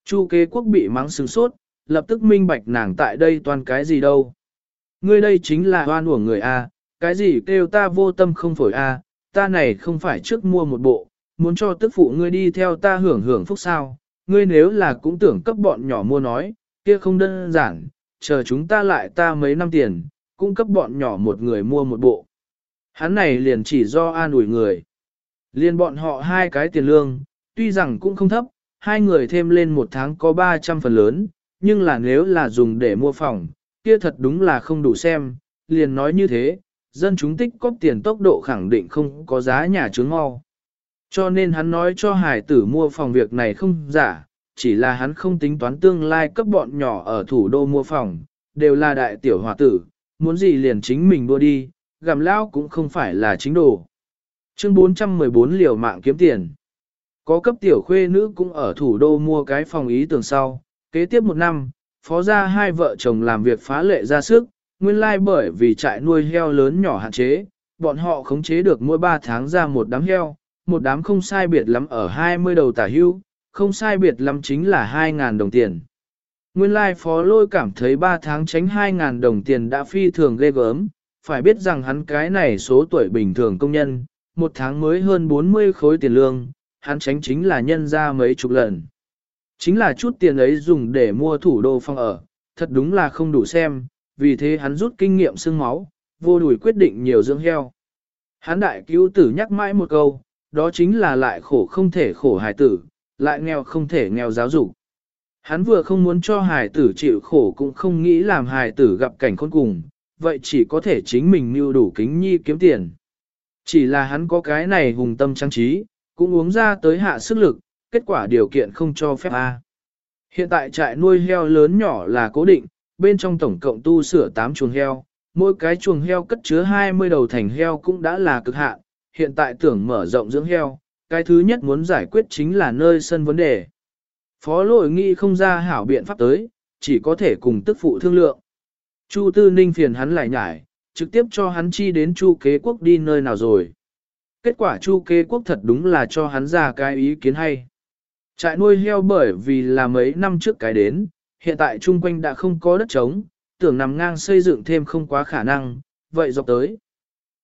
Chu kế quốc bị mắng sừng sốt, lập tức minh bạch nàng tại đây toàn cái gì đâu. Ngươi đây chính là hoan của người A, cái gì kêu ta vô tâm không phổi A, ta này không phải trước mua một bộ, muốn cho tức phụ ngươi đi theo ta hưởng hưởng phúc sao, ngươi nếu là cũng tưởng cấp bọn nhỏ mua nói, kia không đơn giản, chờ chúng ta lại ta mấy năm tiền, cũng cấp bọn nhỏ một người mua một bộ. Hắn này liền chỉ do an ủi người. liền bọn họ hai cái tiền lương, tuy rằng cũng không thấp, hai người thêm lên một tháng có 300 phần lớn, nhưng là nếu là dùng để mua phòng, kia thật đúng là không đủ xem, liền nói như thế, dân chúng tích có tiền tốc độ khẳng định không có giá nhà chướng mau. Cho nên hắn nói cho hải tử mua phòng việc này không giả, chỉ là hắn không tính toán tương lai cấp bọn nhỏ ở thủ đô mua phòng, đều là đại tiểu hòa tử, muốn gì liền chính mình đua đi, gặm lao cũng không phải là chính đồ. Chương 414 liều mạng kiếm tiền. Có cấp tiểu khuê nữ cũng ở thủ đô mua cái phòng ý tưởng sau, kế tiếp một năm, phó gia hai vợ chồng làm việc phá lệ ra sức, nguyên lai bởi vì trại nuôi heo lớn nhỏ hạn chế, bọn họ khống chế được mỗi 3 tháng ra một đám heo, một đám không sai biệt lắm ở 20 đầu tả hưu, không sai biệt lắm chính là 2.000 đồng tiền. Nguyên lai like phó lôi cảm thấy 3 tháng tránh 2.000 đồng tiền đã phi thường ghê gớm, phải biết rằng hắn cái này số tuổi bình thường công nhân, một tháng mới hơn 40 khối tiền lương, hắn tránh chính là nhân ra mấy chục lần. Chính là chút tiền ấy dùng để mua thủ đô phòng ở, thật đúng là không đủ xem, vì thế hắn rút kinh nghiệm xương máu, vô đùi quyết định nhiều dưỡng heo. Hắn đại cứu tử nhắc mãi một câu, đó chính là lại khổ không thể khổ hài tử, lại nghèo không thể nghèo giáo dục. Hắn vừa không muốn cho hài tử chịu khổ cũng không nghĩ làm hài tử gặp cảnh khốn cùng, vậy chỉ có thể chính mình mưu đủ kính nhi kiếm tiền. Chỉ là hắn có cái này hùng tâm trang trí, cũng uống ra tới hạ sức lực, kết quả điều kiện không cho phép A. Hiện tại trại nuôi heo lớn nhỏ là cố định, bên trong tổng cộng tu sửa 8 chuồng heo, mỗi cái chuồng heo cất chứa 20 đầu thành heo cũng đã là cực hạn, hiện tại tưởng mở rộng dưỡng heo, cái thứ nhất muốn giải quyết chính là nơi sân vấn đề. Phó lội nghĩ không ra hảo biện pháp tới, chỉ có thể cùng tức phụ thương lượng. Chu Tư Ninh phiền hắn lại nhải, trực tiếp cho hắn chi đến Chu Kế Quốc đi nơi nào rồi. Kết quả Chu Kế Quốc thật đúng là cho hắn ra cái ý kiến hay. Trại nuôi heo bởi vì là mấy năm trước cái đến, hiện tại chung quanh đã không có đất trống, tưởng nằm ngang xây dựng thêm không quá khả năng, vậy dọc tới.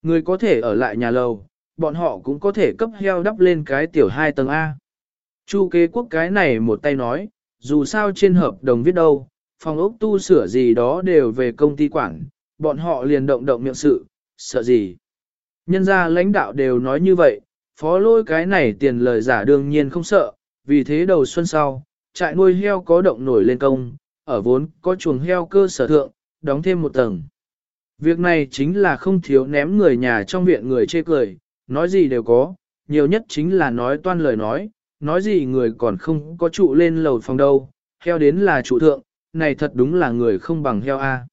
Người có thể ở lại nhà lầu, bọn họ cũng có thể cấp heo đắp lên cái tiểu hai tầng A. Chu kế quốc cái này một tay nói, dù sao trên hợp đồng viết đâu, phòng ốc tu sửa gì đó đều về công ty quản, bọn họ liền động động miệng sự, sợ gì. Nhân ra lãnh đạo đều nói như vậy, phó lôi cái này tiền lời giả đương nhiên không sợ, vì thế đầu xuân sau, trại nuôi heo có động nổi lên công, ở vốn có chuồng heo cơ sở thượng, đóng thêm một tầng. Việc này chính là không thiếu ném người nhà trong viện người chê cười, nói gì đều có, nhiều nhất chính là nói toan lời nói, nói gì người còn không có trụ lên lầu phòng đâu, heo đến là trụ thượng, này thật đúng là người không bằng heo A.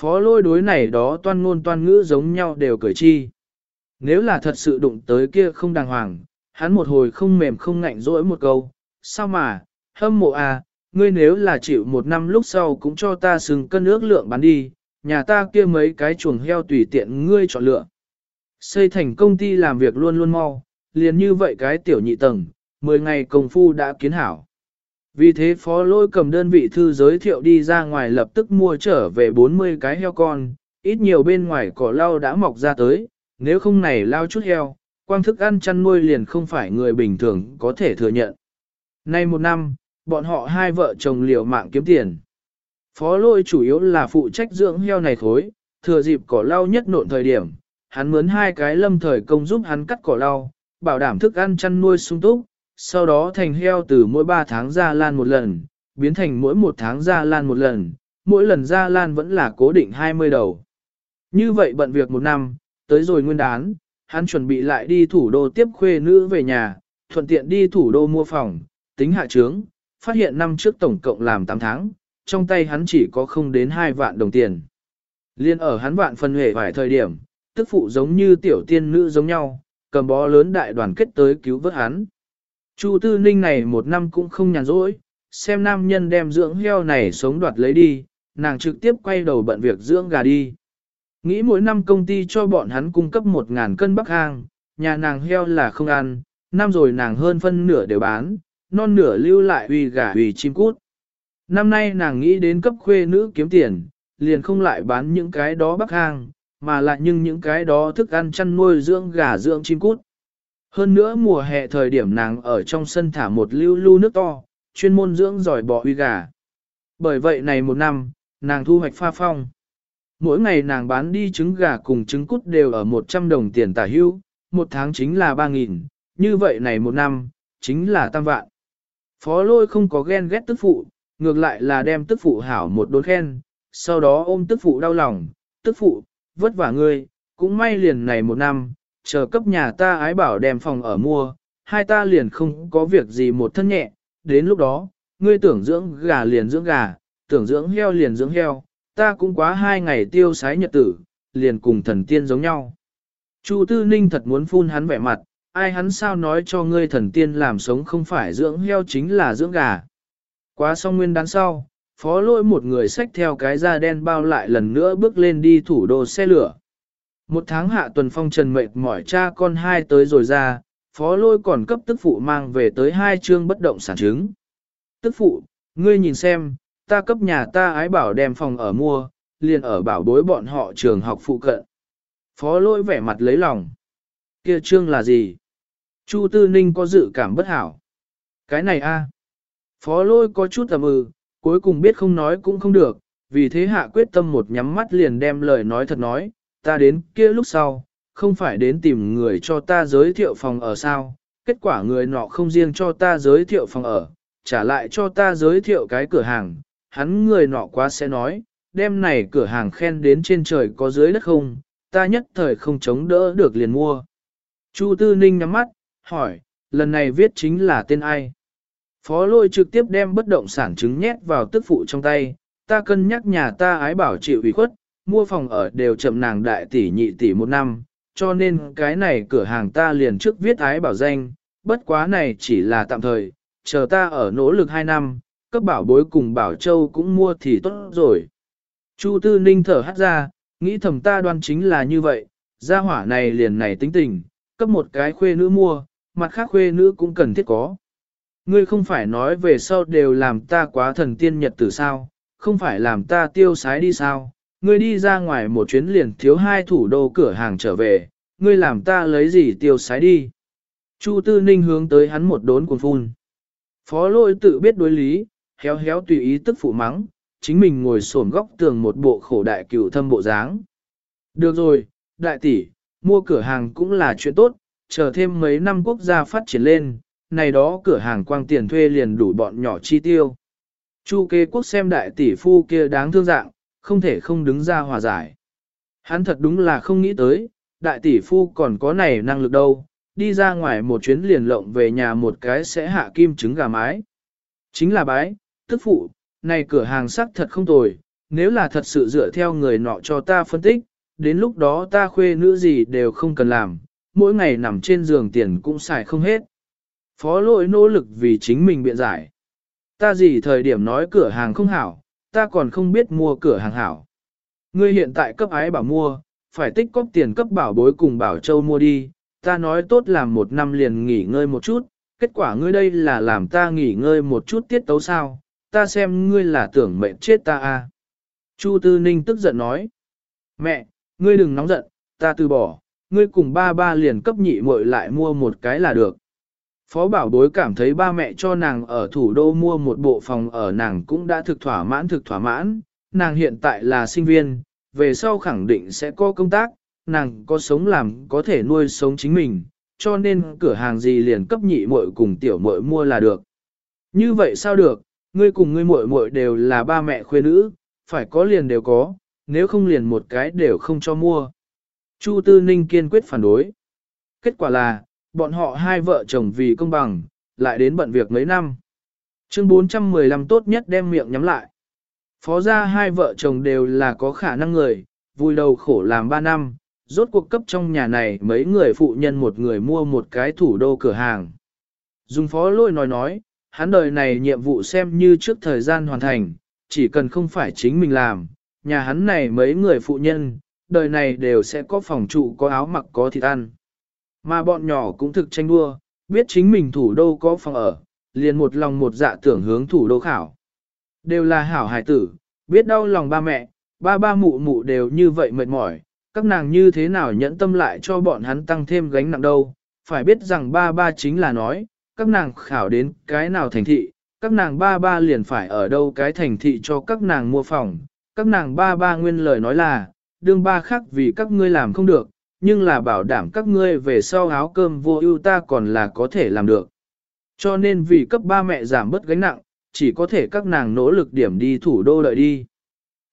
Phó lôi đối này đó toan ngôn toan ngữ giống nhau đều cởi chi. Nếu là thật sự đụng tới kia không đàng hoàng, hắn một hồi không mềm không ngạnh dỗi một câu, sao mà, hâm mộ à, ngươi nếu là chịu một năm lúc sau cũng cho ta sừng cân ước lượng bán đi, nhà ta kia mấy cái chuồng heo tùy tiện ngươi chọn lựa. Xây thành công ty làm việc luôn luôn mau, liền như vậy cái tiểu nhị tầng, 10 ngày công phu đã kiến hảo. Vì thế phó lôi cầm đơn vị thư giới thiệu đi ra ngoài lập tức mua trở về 40 cái heo con, ít nhiều bên ngoài cỏ lau đã mọc ra tới, nếu không này lao chút heo, quang thức ăn chăn nuôi liền không phải người bình thường có thể thừa nhận. Nay một năm, bọn họ hai vợ chồng liều mạng kiếm tiền. Phó lôi chủ yếu là phụ trách dưỡng heo này thối, thừa dịp cỏ lau nhất nộn thời điểm, hắn mướn hai cái lâm thời công giúp hắn cắt cỏ lau, bảo đảm thức ăn chăn nuôi sung túc, sau đó thành heo từ mỗi 3 tháng ra lan một lần, biến thành mỗi 1 tháng ra lan một lần, mỗi lần ra lan vẫn là cố định 20 đầu. Như vậy bận việc một năm, tới rồi nguyên đán, hắn chuẩn bị lại đi thủ đô tiếp khuê nữ về nhà, thuận tiện đi thủ đô mua phòng, tính hạ trướng, phát hiện năm trước tổng cộng làm 8 tháng, trong tay hắn chỉ có không đến 2 vạn đồng tiền. Liên ở hắn vạn phần hề vài thời điểm, tức phụ giống như tiểu tiên nữ giống nhau, cầm bó lớn đại đoàn kết tới cứu vớt hắn. Chu Tư Ninh này một năm cũng không nhàn rỗi, xem nam nhân đem dưỡng heo này sống đoạt lấy đi, nàng trực tiếp quay đầu bận việc dưỡng gà đi. Nghĩ mỗi năm công ty cho bọn hắn cung cấp một ngàn cân bắc hàng nhà nàng heo là không ăn, năm rồi nàng hơn phân nửa đều bán, non nửa lưu lại uy gà uy chim cút. Năm nay nàng nghĩ đến cấp khuê nữ kiếm tiền, liền không lại bán những cái đó bắc hàng mà lại nhưng những cái đó thức ăn chăn nuôi dưỡng gà dưỡng chim cút. Hơn nữa mùa hè thời điểm nàng ở trong sân thả một lưu lưu nước to, chuyên môn dưỡng giỏi bò uy gà. Bởi vậy này một năm, nàng thu hoạch pha phong. Mỗi ngày nàng bán đi trứng gà cùng trứng cút đều ở 100 đồng tiền tả hưu, một tháng chính là 3.000, như vậy này một năm, chính là tam vạn. Phó lôi không có ghen ghét tức phụ, ngược lại là đem tức phụ hảo một đốn khen, sau đó ôm tức phụ đau lòng, tức phụ, vất vả ngươi, cũng may liền này một năm, chờ cấp nhà ta ái bảo đem phòng ở mua, hai ta liền không có việc gì một thân nhẹ, đến lúc đó, ngươi tưởng dưỡng gà liền dưỡng gà, tưởng dưỡng heo liền dưỡng heo, ta cũng quá hai ngày tiêu sái nhật tử, liền cùng thần tiên giống nhau. Chu Tư Ninh thật muốn phun hắn vẻ mặt, ai hắn sao nói cho ngươi thần tiên làm sống không phải dưỡng heo chính là dưỡng gà. Quá xong nguyên đán sau, phó lôi một người xách theo cái da đen bao lại lần nữa bước lên đi thủ đô xe lửa. Một tháng hạ tuần phong trần mệt mỏi cha con hai tới rồi ra, phó lôi còn cấp tức phụ mang về tới hai chương bất động sản chứng. Tức phụ, ngươi nhìn xem, ta cấp nhà ta ái bảo đem phòng ở mua, liền ở bảo bối bọn họ trường học phụ cận. Phó lôi vẻ mặt lấy lòng. Kia trương là gì? Chu Tư Ninh có dự cảm bất hảo. Cái này a Phó lôi có chút tầm ư, ừ, cuối cùng biết không nói cũng không được, vì thế hạ quyết tâm một nhắm mắt liền đem lời nói thật nói, ta đến kia lúc sau, không phải đến tìm người cho ta giới thiệu phòng ở sao, kết quả người nọ không riêng cho ta giới thiệu phòng ở, trả lại cho ta giới thiệu cái cửa hàng, hắn người nọ quá sẽ nói, đêm này cửa hàng khen đến trên trời có dưới đất không, ta nhất thời không chống đỡ được liền mua. Chu Tư Ninh nhắm mắt, hỏi, lần này viết chính là tên ai? Phó lôi trực tiếp đem bất động sản chứng nhét vào tức phụ trong tay, ta cân nhắc nhà ta ái bảo chịu ủy khuất, mua phòng ở đều chậm nàng đại tỷ nhị tỷ một năm, cho nên cái này cửa hàng ta liền trước viết ái bảo danh, bất quá này chỉ là tạm thời, chờ ta ở nỗ lực hai năm, cấp bảo bối cùng bảo châu cũng mua thì tốt rồi. Chu Tư Ninh thở hắt ra, nghĩ thầm ta đoan chính là như vậy, gia hỏa này liền này tính tình, cấp một cái khuê nữ mua, mặt khác khuê nữ cũng cần thiết có. Ngươi không phải nói về sau đều làm ta quá thần tiên nhật tử sao, không phải làm ta tiêu sái đi sao, ngươi đi ra ngoài một chuyến liền thiếu hai thủ đô cửa hàng trở về, ngươi làm ta lấy gì tiêu sái đi. Chu Tư Ninh hướng tới hắn một đốn cuồng phun. Phó lôi tự biết đối lý, héo héo tùy ý tức phụ mắng, chính mình ngồi xổm góc tường một bộ khổ đại cửu thâm bộ dáng. Được rồi, đại tỷ, mua cửa hàng cũng là chuyện tốt, chờ thêm mấy năm quốc gia phát triển lên, này đó cửa hàng quang tiền thuê liền đủ bọn nhỏ chi tiêu. Chu kê quốc xem đại tỷ phu kia đáng thương dạng, không thể không đứng ra hòa giải. Hắn thật đúng là không nghĩ tới, đại tỷ phu còn có này năng lực đâu, đi ra ngoài một chuyến liền lộng về nhà một cái sẽ hạ kim trứng gà mái. Chính là bái, tức phụ, này cửa hàng sắc thật không tồi, nếu là thật sự dựa theo người nọ cho ta phân tích, đến lúc đó ta khuê nữ gì đều không cần làm, mỗi ngày nằm trên giường tiền cũng xài không hết. Phó lỗi nỗ lực vì chính mình biện giải. Ta gì thời điểm nói cửa hàng không hảo, ta còn không biết mua cửa hàng hảo. Ngươi hiện tại cấp ái bảo mua, phải tích cóp tiền cấp bảo bối cùng bảo châu mua đi, ta nói tốt làm một năm liền nghỉ ngơi một chút, kết quả ngươi đây là làm ta nghỉ ngơi một chút tiết tấu sao, ta xem ngươi là tưởng mệnh chết ta à. Chu Tư Ninh tức giận nói, mẹ, ngươi đừng nóng giận, ta từ bỏ, ngươi cùng ba ba liền cấp nhị muội lại mua một cái là được. Phó bảo bối cảm thấy ba mẹ cho nàng ở thủ đô mua một bộ phòng ở nàng cũng đã thực thỏa mãn thực thỏa mãn, nàng hiện tại là sinh viên, về sau khẳng định sẽ có công tác, nàng có sống làm có thể nuôi sống chính mình, cho nên cửa hàng gì liền cấp nhị muội cùng tiểu muội mua là được. Như vậy sao được, ngươi cùng ngươi muội muội đều là ba mẹ khuê nữ, phải có liền đều có, nếu không liền một cái đều không cho mua. Chu Tư Ninh kiên quyết phản đối. Kết quả là, bọn họ hai vợ chồng vì công bằng, lại đến bận việc mấy năm. Chương 415 tốt nhất đem miệng nhắm lại. Phó gia hai vợ chồng đều là có khả năng người, vui đầu khổ làm ba năm, rốt cuộc cấp trong nhà này mấy người phụ nhân một người mua một cái thủ đô cửa hàng. Dùng phó lôi nói nói, hắn đời này nhiệm vụ xem như trước thời gian hoàn thành, chỉ cần không phải chính mình làm, nhà hắn này mấy người phụ nhân, đời này đều sẽ có phòng trụ có áo mặc có thịt ăn. Mà bọn nhỏ cũng thực tranh đua, biết chính mình thủ đô có phòng ở, liền một lòng một dạ tưởng hướng thủ đô khảo. Đều là hảo hải tử, biết đau lòng ba mẹ, ba ba mụ mụ đều như vậy mệt mỏi, các nàng như thế nào nhẫn tâm lại cho bọn hắn tăng thêm gánh nặng đâu, phải biết rằng ba ba chính là nói, các nàng khảo đến cái nào thành thị, các nàng ba ba liền phải ở đâu cái thành thị cho các nàng mua phòng, các nàng ba ba nguyên lời nói là, đương ba khác vì các ngươi làm không được, nhưng là bảo đảm các ngươi về sau áo cơm vô ưu ta còn là có thể làm được. Cho nên vì cấp ba mẹ giảm bớt gánh nặng, chỉ có thể các nàng nỗ lực điểm đi thủ đô đợi đi.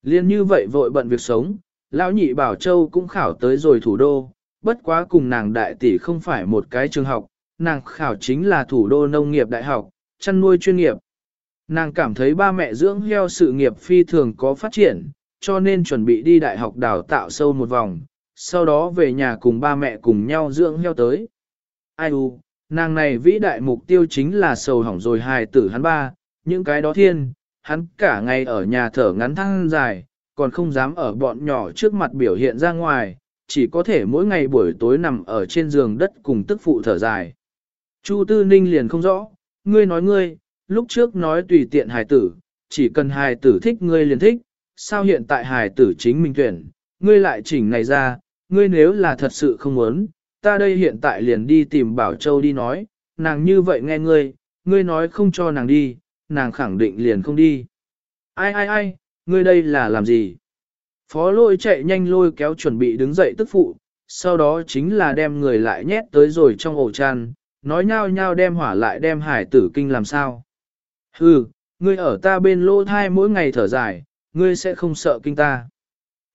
Liên như vậy vội bận việc sống, lão nhị bảo châu cũng khảo tới rồi thủ đô, bất quá cùng nàng đại tỷ không phải một cái trường học, nàng khảo chính là thủ đô nông nghiệp đại học, chăn nuôi chuyên nghiệp. Nàng cảm thấy ba mẹ dưỡng heo sự nghiệp phi thường có phát triển, cho nên chuẩn bị đi đại học đào tạo sâu một vòng, sau đó về nhà cùng ba mẹ cùng nhau dưỡng heo tới. Ai u, nàng này vĩ đại mục tiêu chính là sầu hỏng rồi hài tử hắn ba, những cái đó thiên, hắn cả ngày ở nhà thở ngắn thăng dài, còn không dám ở bọn nhỏ trước mặt biểu hiện ra ngoài, chỉ có thể mỗi ngày buổi tối nằm ở trên giường đất cùng tức phụ thở dài. Chu Tư Ninh liền không rõ, ngươi nói ngươi, lúc trước nói tùy tiện hài tử, chỉ cần hài tử thích ngươi liền thích, sao hiện tại hài tử chính mình tuyển, ngươi lại chỉnh này ra, ngươi nếu là thật sự không muốn, ta đây hiện tại liền đi tìm Bảo Châu đi nói, nàng như vậy nghe ngươi, ngươi nói không cho nàng đi, nàng khẳng định liền không đi. Ai ai ai, ngươi đây là làm gì? Phó lôi chạy nhanh lôi kéo chuẩn bị đứng dậy tức phụ, sau đó chính là đem người lại nhét tới rồi trong ổ chăn, nói nhau nhau đem hỏa lại đem hải tử kinh làm sao. Hừ, ngươi ở ta bên lô thai mỗi ngày thở dài, ngươi sẽ không sợ kinh ta.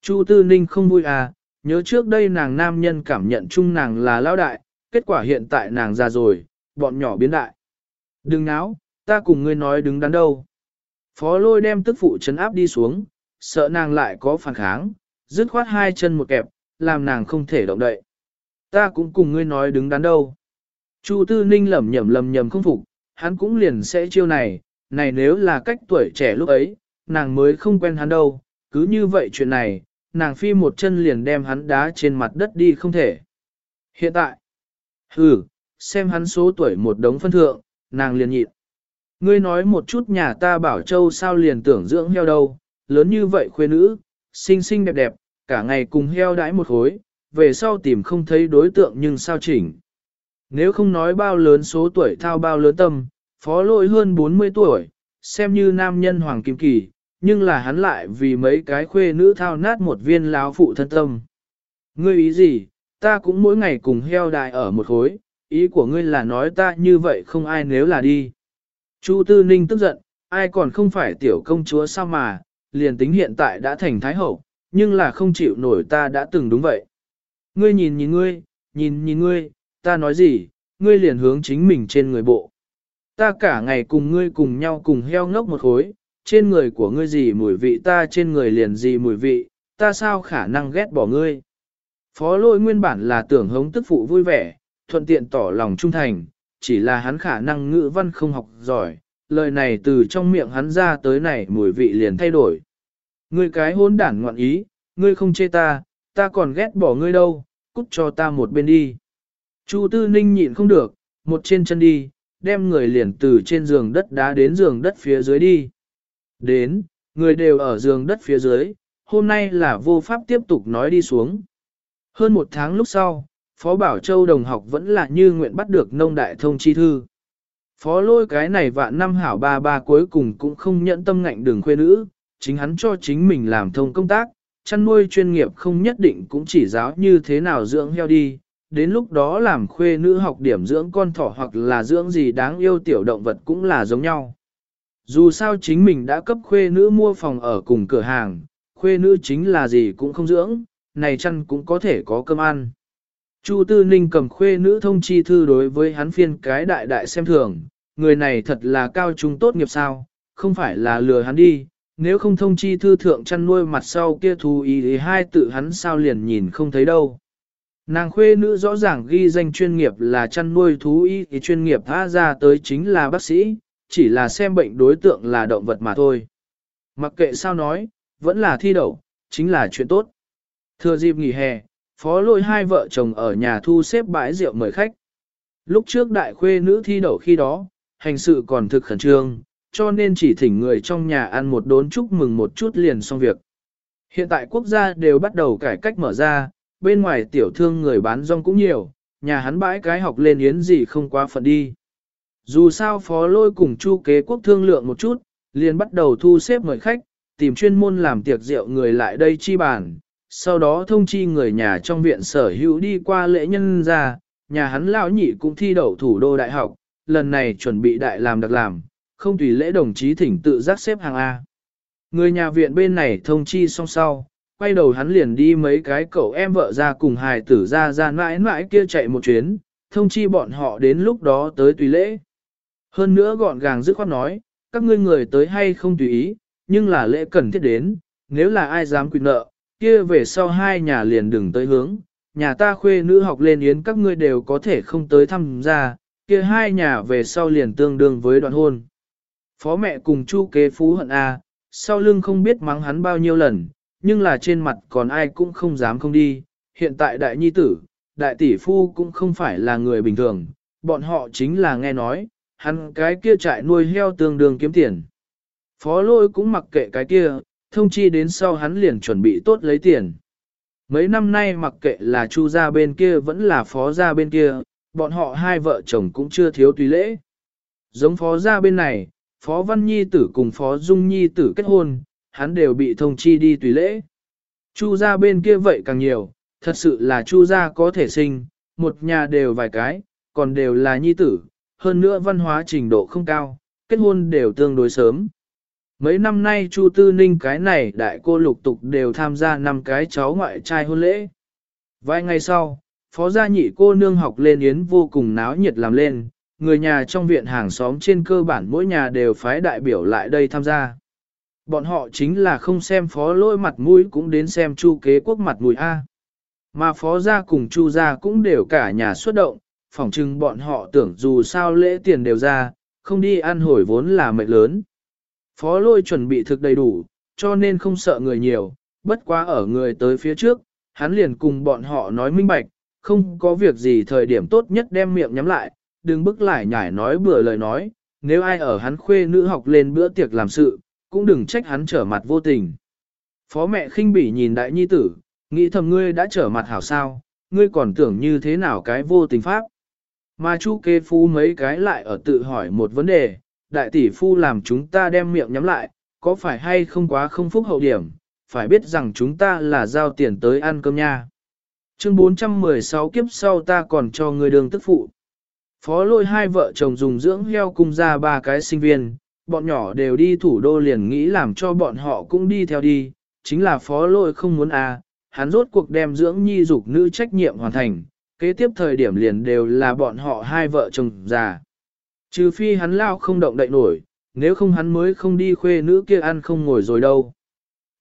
Chu Tư Ninh không vui à, nhớ trước đây nàng nam nhân cảm nhận chung nàng là lão đại, kết quả hiện tại nàng già rồi, bọn nhỏ biến đại. Đừng náo, ta cùng ngươi nói đứng đắn đâu. Phó lôi đem tức phụ chấn áp đi xuống, sợ nàng lại có phản kháng, dứt khoát hai chân một kẹp, làm nàng không thể động đậy. Ta cũng cùng ngươi nói đứng đắn đâu. Chu Tư Ninh lẩm nhẩm lầm nhầm không phục, hắn cũng liền sẽ chiêu này, này nếu là cách tuổi trẻ lúc ấy, nàng mới không quen hắn đâu, cứ như vậy chuyện này, nàng phi một chân liền đem hắn đá trên mặt đất đi không thể. Hiện tại, hừ, xem hắn số tuổi một đống phân thượng, nàng liền nhịn. Ngươi nói một chút nhà ta bảo châu sao liền tưởng dưỡng heo đâu, lớn như vậy khuê nữ, xinh xinh đẹp đẹp, cả ngày cùng heo đãi một khối, về sau tìm không thấy đối tượng nhưng sao chỉnh. Nếu không nói bao lớn số tuổi thao bao lớn tâm, phó lỗi hơn 40 tuổi, xem như nam nhân hoàng kim kỳ, nhưng là hắn lại vì mấy cái khuê nữ thao nát một viên láo phụ thân tâm. Ngươi ý gì, ta cũng mỗi ngày cùng heo đại ở một khối, ý của ngươi là nói ta như vậy không ai nếu là đi. Chu Tư Ninh tức giận, ai còn không phải tiểu công chúa sao mà, liền tính hiện tại đã thành thái hậu, nhưng là không chịu nổi ta đã từng đúng vậy. Ngươi nhìn nhìn ngươi, nhìn nhìn ngươi, ta nói gì, ngươi liền hướng chính mình trên người bộ. Ta cả ngày cùng ngươi cùng nhau cùng heo ngốc một khối, trên người của ngươi gì mùi vị ta trên người liền gì mùi vị, ta sao khả năng ghét bỏ ngươi. Phó lôi nguyên bản là tưởng hống tức phụ vui vẻ, thuận tiện tỏ lòng trung thành, chỉ là hắn khả năng ngữ văn không học giỏi, lời này từ trong miệng hắn ra tới này mùi vị liền thay đổi. Ngươi cái hôn đản ngoạn ý, ngươi không chê ta, ta còn ghét bỏ ngươi đâu, cút cho ta một bên đi. Chu Tư Ninh nhịn không được, một trên chân đi, đem người liền từ trên giường đất đá đến giường đất phía dưới đi. Đến, người đều ở giường đất phía dưới, hôm nay là vô pháp tiếp tục nói đi xuống. Hơn một tháng lúc sau, Phó Bảo Châu đồng học vẫn là như nguyện bắt được nông đại thông chi thư. Phó lôi cái này vạn năm hảo ba ba cuối cùng cũng không nhẫn tâm ngạnh đường khuê nữ, chính hắn cho chính mình làm thông công tác, chăn nuôi chuyên nghiệp không nhất định cũng chỉ giáo như thế nào dưỡng heo đi, đến lúc đó làm khuê nữ học điểm dưỡng con thỏ hoặc là dưỡng gì đáng yêu tiểu động vật cũng là giống nhau. Dù sao chính mình đã cấp khuê nữ mua phòng ở cùng cửa hàng, khuê nữ chính là gì cũng không dưỡng, này chăn cũng có thể có cơm ăn. Chu Tư Ninh cầm khuê nữ thông chi thư đối với hắn phiên cái đại đại xem thường, người này thật là cao trung tốt nghiệp sao, không phải là lừa hắn đi, nếu không thông chi thư thượng chăn nuôi mặt sau kia thú ý thì hai tự hắn sao liền nhìn không thấy đâu. Nàng khuê nữ rõ ràng ghi danh chuyên nghiệp là chăn nuôi thú y thì chuyên nghiệp tha ra tới chính là bác sĩ, chỉ là xem bệnh đối tượng là động vật mà thôi. Mặc kệ sao nói, vẫn là thi đậu, chính là chuyện tốt. Thừa dịp nghỉ hè, phó lôi hai vợ chồng ở nhà thu xếp bãi rượu mời khách. Lúc trước đại khuê nữ thi đậu khi đó, hành sự còn thực khẩn trương, cho nên chỉ thỉnh người trong nhà ăn một đốn chúc mừng một chút liền xong việc. Hiện tại quốc gia đều bắt đầu cải cách mở ra, bên ngoài tiểu thương người bán rong cũng nhiều, nhà hắn bãi cái học lên yến gì không quá phận đi. Dù sao phó lôi cùng chu kế quốc thương lượng một chút, liền bắt đầu thu xếp mời khách, tìm chuyên môn làm tiệc rượu người lại đây chi bàn, sau đó thông chi người nhà trong viện sở hữu đi qua lễ nhân ra, nhà hắn lão nhị cũng thi đậu thủ đô đại học, lần này chuẩn bị đại làm đặc làm, không tùy lễ đồng chí thỉnh tự giác xếp hàng A. Người nhà viện bên này thông chi xong sau, quay đầu hắn liền đi mấy cái cậu em vợ ra cùng hài tử ra ra mãi mãi kia chạy một chuyến, thông chi bọn họ đến lúc đó tới tùy lễ. Hơn nữa gọn gàng dứt khoát nói, các ngươi người tới hay không tùy ý, nhưng là lễ cần thiết đến, nếu là ai dám quyền nợ, kia về sau hai nhà liền đừng tới hướng, nhà ta khuê nữ học lên yến các ngươi đều có thể không tới thăm gia, kia hai nhà về sau liền tương đương với đoạn hôn. Phó mẹ cùng chu kế phú hận A, sau lưng không biết mắng hắn bao nhiêu lần, nhưng là trên mặt còn ai cũng không dám không đi. Hiện tại đại nhi tử, đại tỷ phu cũng không phải là người bình thường, bọn họ chính là nghe nói, hắn cái kia trại nuôi heo tương đương kiếm tiền. Phó lôi cũng mặc kệ cái kia, thông chi đến sau hắn liền chuẩn bị tốt lấy tiền. Mấy năm nay mặc kệ là chu gia bên kia vẫn là phó gia bên kia, bọn họ hai vợ chồng cũng chưa thiếu tùy lễ. Giống phó gia bên này, phó văn nhi tử cùng phó dung nhi tử kết hôn, hắn đều bị thông chi đi tùy lễ. Chu gia bên kia vậy càng nhiều, thật sự là chu gia có thể sinh, một nhà đều vài cái, còn đều là nhi tử, hơn nữa văn hóa trình độ không cao, kết hôn đều tương đối sớm. Mấy năm nay Chu Tư Ninh cái này đại cô lục tục đều tham gia năm cái cháu ngoại trai hôn lễ. Vài ngày sau, phó gia nhị cô nương học lên yến vô cùng náo nhiệt làm lên, người nhà trong viện hàng xóm trên cơ bản mỗi nhà đều phái đại biểu lại đây tham gia. Bọn họ chính là không xem phó lôi mặt mũi cũng đến xem chu kế quốc mặt mũi A. Mà phó gia cùng chu gia cũng đều cả nhà xuất động, phỏng chừng bọn họ tưởng dù sao lễ tiền đều ra, không đi ăn hồi vốn là mệnh lớn. Phó lôi chuẩn bị thực đầy đủ, cho nên không sợ người nhiều, bất quá ở người tới phía trước, hắn liền cùng bọn họ nói minh bạch, không có việc gì thời điểm tốt nhất đem miệng nhắm lại, đừng bức lại nhải nói bừa lời nói, nếu ai ở hắn khuê nữ học lên bữa tiệc làm sự, cũng đừng trách hắn trở mặt vô tình. Phó mẹ khinh bỉ nhìn đại nhi tử, nghĩ thầm ngươi đã trở mặt hảo sao, ngươi còn tưởng như thế nào cái vô tình pháp. Mà chu kê phu mấy cái lại ở tự hỏi một vấn đề, đại tỷ phu làm chúng ta đem miệng nhắm lại, có phải hay không quá không phúc hậu điểm, phải biết rằng chúng ta là giao tiền tới ăn cơm nha. Chương 416 kiếp sau ta còn cho người đường tức phụ. Phó lôi hai vợ chồng dùng dưỡng heo cung ra ba cái sinh viên, bọn nhỏ đều đi thủ đô liền nghĩ làm cho bọn họ cũng đi theo đi, chính là phó lôi không muốn à, hắn rốt cuộc đem dưỡng nhi dục nữ trách nhiệm hoàn thành, kế tiếp thời điểm liền đều là bọn họ hai vợ chồng già. Trừ phi hắn lao không động đậy nổi, nếu không hắn mới không đi khuê nữ kia ăn không ngồi rồi đâu.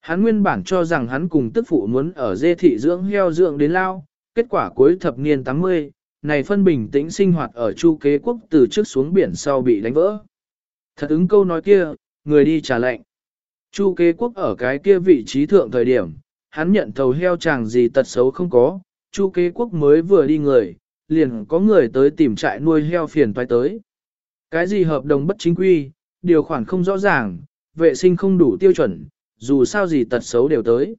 Hắn nguyên bản cho rằng hắn cùng tức phụ muốn ở dê thị dưỡng heo dưỡng đến lao, kết quả cuối thập niên 80, này phân bình tĩnh sinh hoạt ở chu kế quốc từ trước xuống biển sau bị đánh vỡ. Thật ứng câu nói kia, người đi trả lệnh. Chu kế quốc ở cái kia vị trí thượng thời điểm, hắn nhận thầu heo chàng gì tật xấu không có, chu kế quốc mới vừa đi người, liền có người tới tìm trại nuôi heo phiền toái tới. Cái gì hợp đồng bất chính quy, điều khoản không rõ ràng, vệ sinh không đủ tiêu chuẩn, dù sao gì tật xấu đều tới.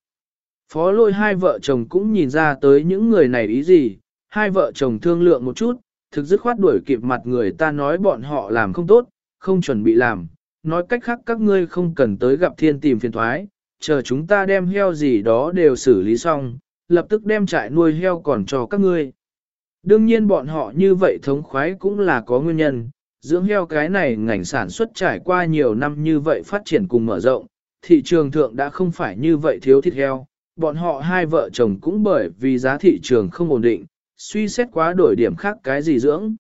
Phó lôi hai vợ chồng cũng nhìn ra tới những người này ý gì, hai vợ chồng thương lượng một chút, thực dứt khoát đuổi kịp mặt người ta nói bọn họ làm không tốt, không chuẩn bị làm, nói cách khác các ngươi không cần tới gặp thiên tìm phiền thoái, chờ chúng ta đem heo gì đó đều xử lý xong, lập tức đem trại nuôi heo còn cho các ngươi. Đương nhiên bọn họ như vậy thống khoái cũng là có nguyên nhân, dưỡng heo cái này ngành sản xuất trải qua nhiều năm như vậy phát triển cùng mở rộng, thị trường thượng đã không phải như vậy thiếu thịt heo, bọn họ hai vợ chồng cũng bởi vì giá thị trường không ổn định, suy xét quá đổi điểm khác cái gì dưỡng.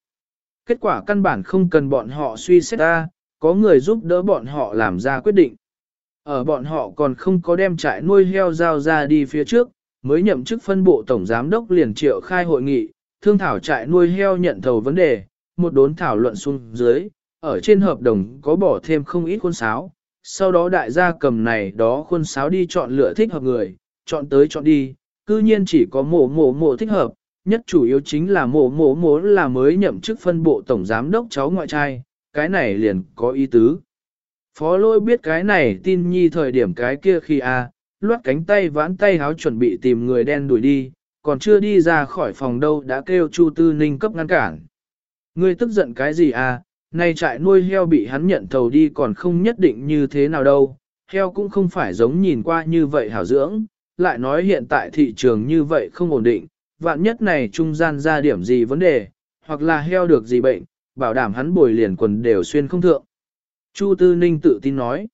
Kết quả căn bản không cần bọn họ suy xét ra, có người giúp đỡ bọn họ làm ra quyết định. Ở bọn họ còn không có đem trại nuôi heo giao ra đi phía trước, mới nhậm chức phân bộ tổng giám đốc liền triệu khai hội nghị, thương thảo trại nuôi heo nhận thầu vấn đề, một đốn thảo luận xuống dưới, ở trên hợp đồng có bỏ thêm không ít khuôn sáo, sau đó đại gia cầm này đó khuôn sáo đi chọn lựa thích hợp người, chọn tới chọn đi, cư nhiên chỉ có mổ mổ mổ thích hợp, nhất chủ yếu chính là mổ mổ mổ là mới nhậm chức phân bộ tổng giám đốc cháu ngoại trai, cái này liền có ý tứ. Phó lôi biết cái này tin nhi thời điểm cái kia khi a à, loát cánh tay vãn tay háo chuẩn bị tìm người đen đuổi đi, còn chưa đi ra khỏi phòng đâu đã kêu Chu Tư Ninh cấp ngăn cản. Ngươi tức giận cái gì à, nay trại nuôi heo bị hắn nhận thầu đi còn không nhất định như thế nào đâu, heo cũng không phải giống nhìn qua như vậy hảo dưỡng, lại nói hiện tại thị trường như vậy không ổn định, vạn nhất này trung gian ra điểm gì vấn đề, hoặc là heo được gì bệnh, bảo đảm hắn bồi liền quần đều xuyên không thượng. Chu Tư Ninh tự tin nói,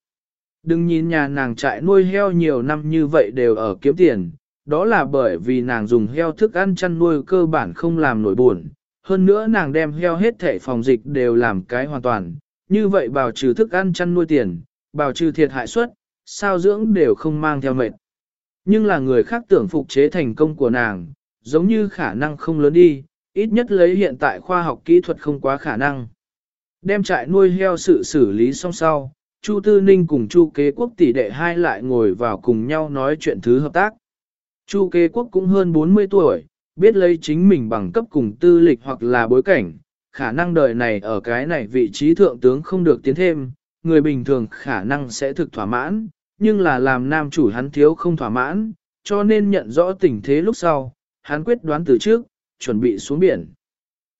đừng nhìn nhà nàng trại nuôi heo nhiều năm như vậy đều ở kiếm tiền, đó là bởi vì nàng dùng heo thức ăn chăn nuôi cơ bản không làm nổi buồn. Hơn nữa nàng đem heo hết thể phòng dịch đều làm cái hoàn toàn, như vậy bảo trừ thức ăn chăn nuôi tiền, bảo trừ thiệt hại suất, sao dưỡng đều không mang theo mệt. Nhưng là người khác tưởng phục chế thành công của nàng, giống như khả năng không lớn đi, ít nhất lấy hiện tại khoa học kỹ thuật không quá khả năng. Đem trại nuôi heo sự xử lý xong sau, Chu Tư Ninh cùng Chu Kế Quốc tỷ đệ hai lại ngồi vào cùng nhau nói chuyện thứ hợp tác. Chu Kế Quốc cũng hơn 40 tuổi, biết lấy chính mình bằng cấp cùng tư lịch hoặc là bối cảnh, khả năng đời này ở cái này vị trí thượng tướng không được tiến thêm, người bình thường khả năng sẽ thực thỏa mãn, nhưng là làm nam chủ hắn thiếu không thỏa mãn, cho nên nhận rõ tình thế lúc sau, hắn quyết đoán từ trước, chuẩn bị xuống biển.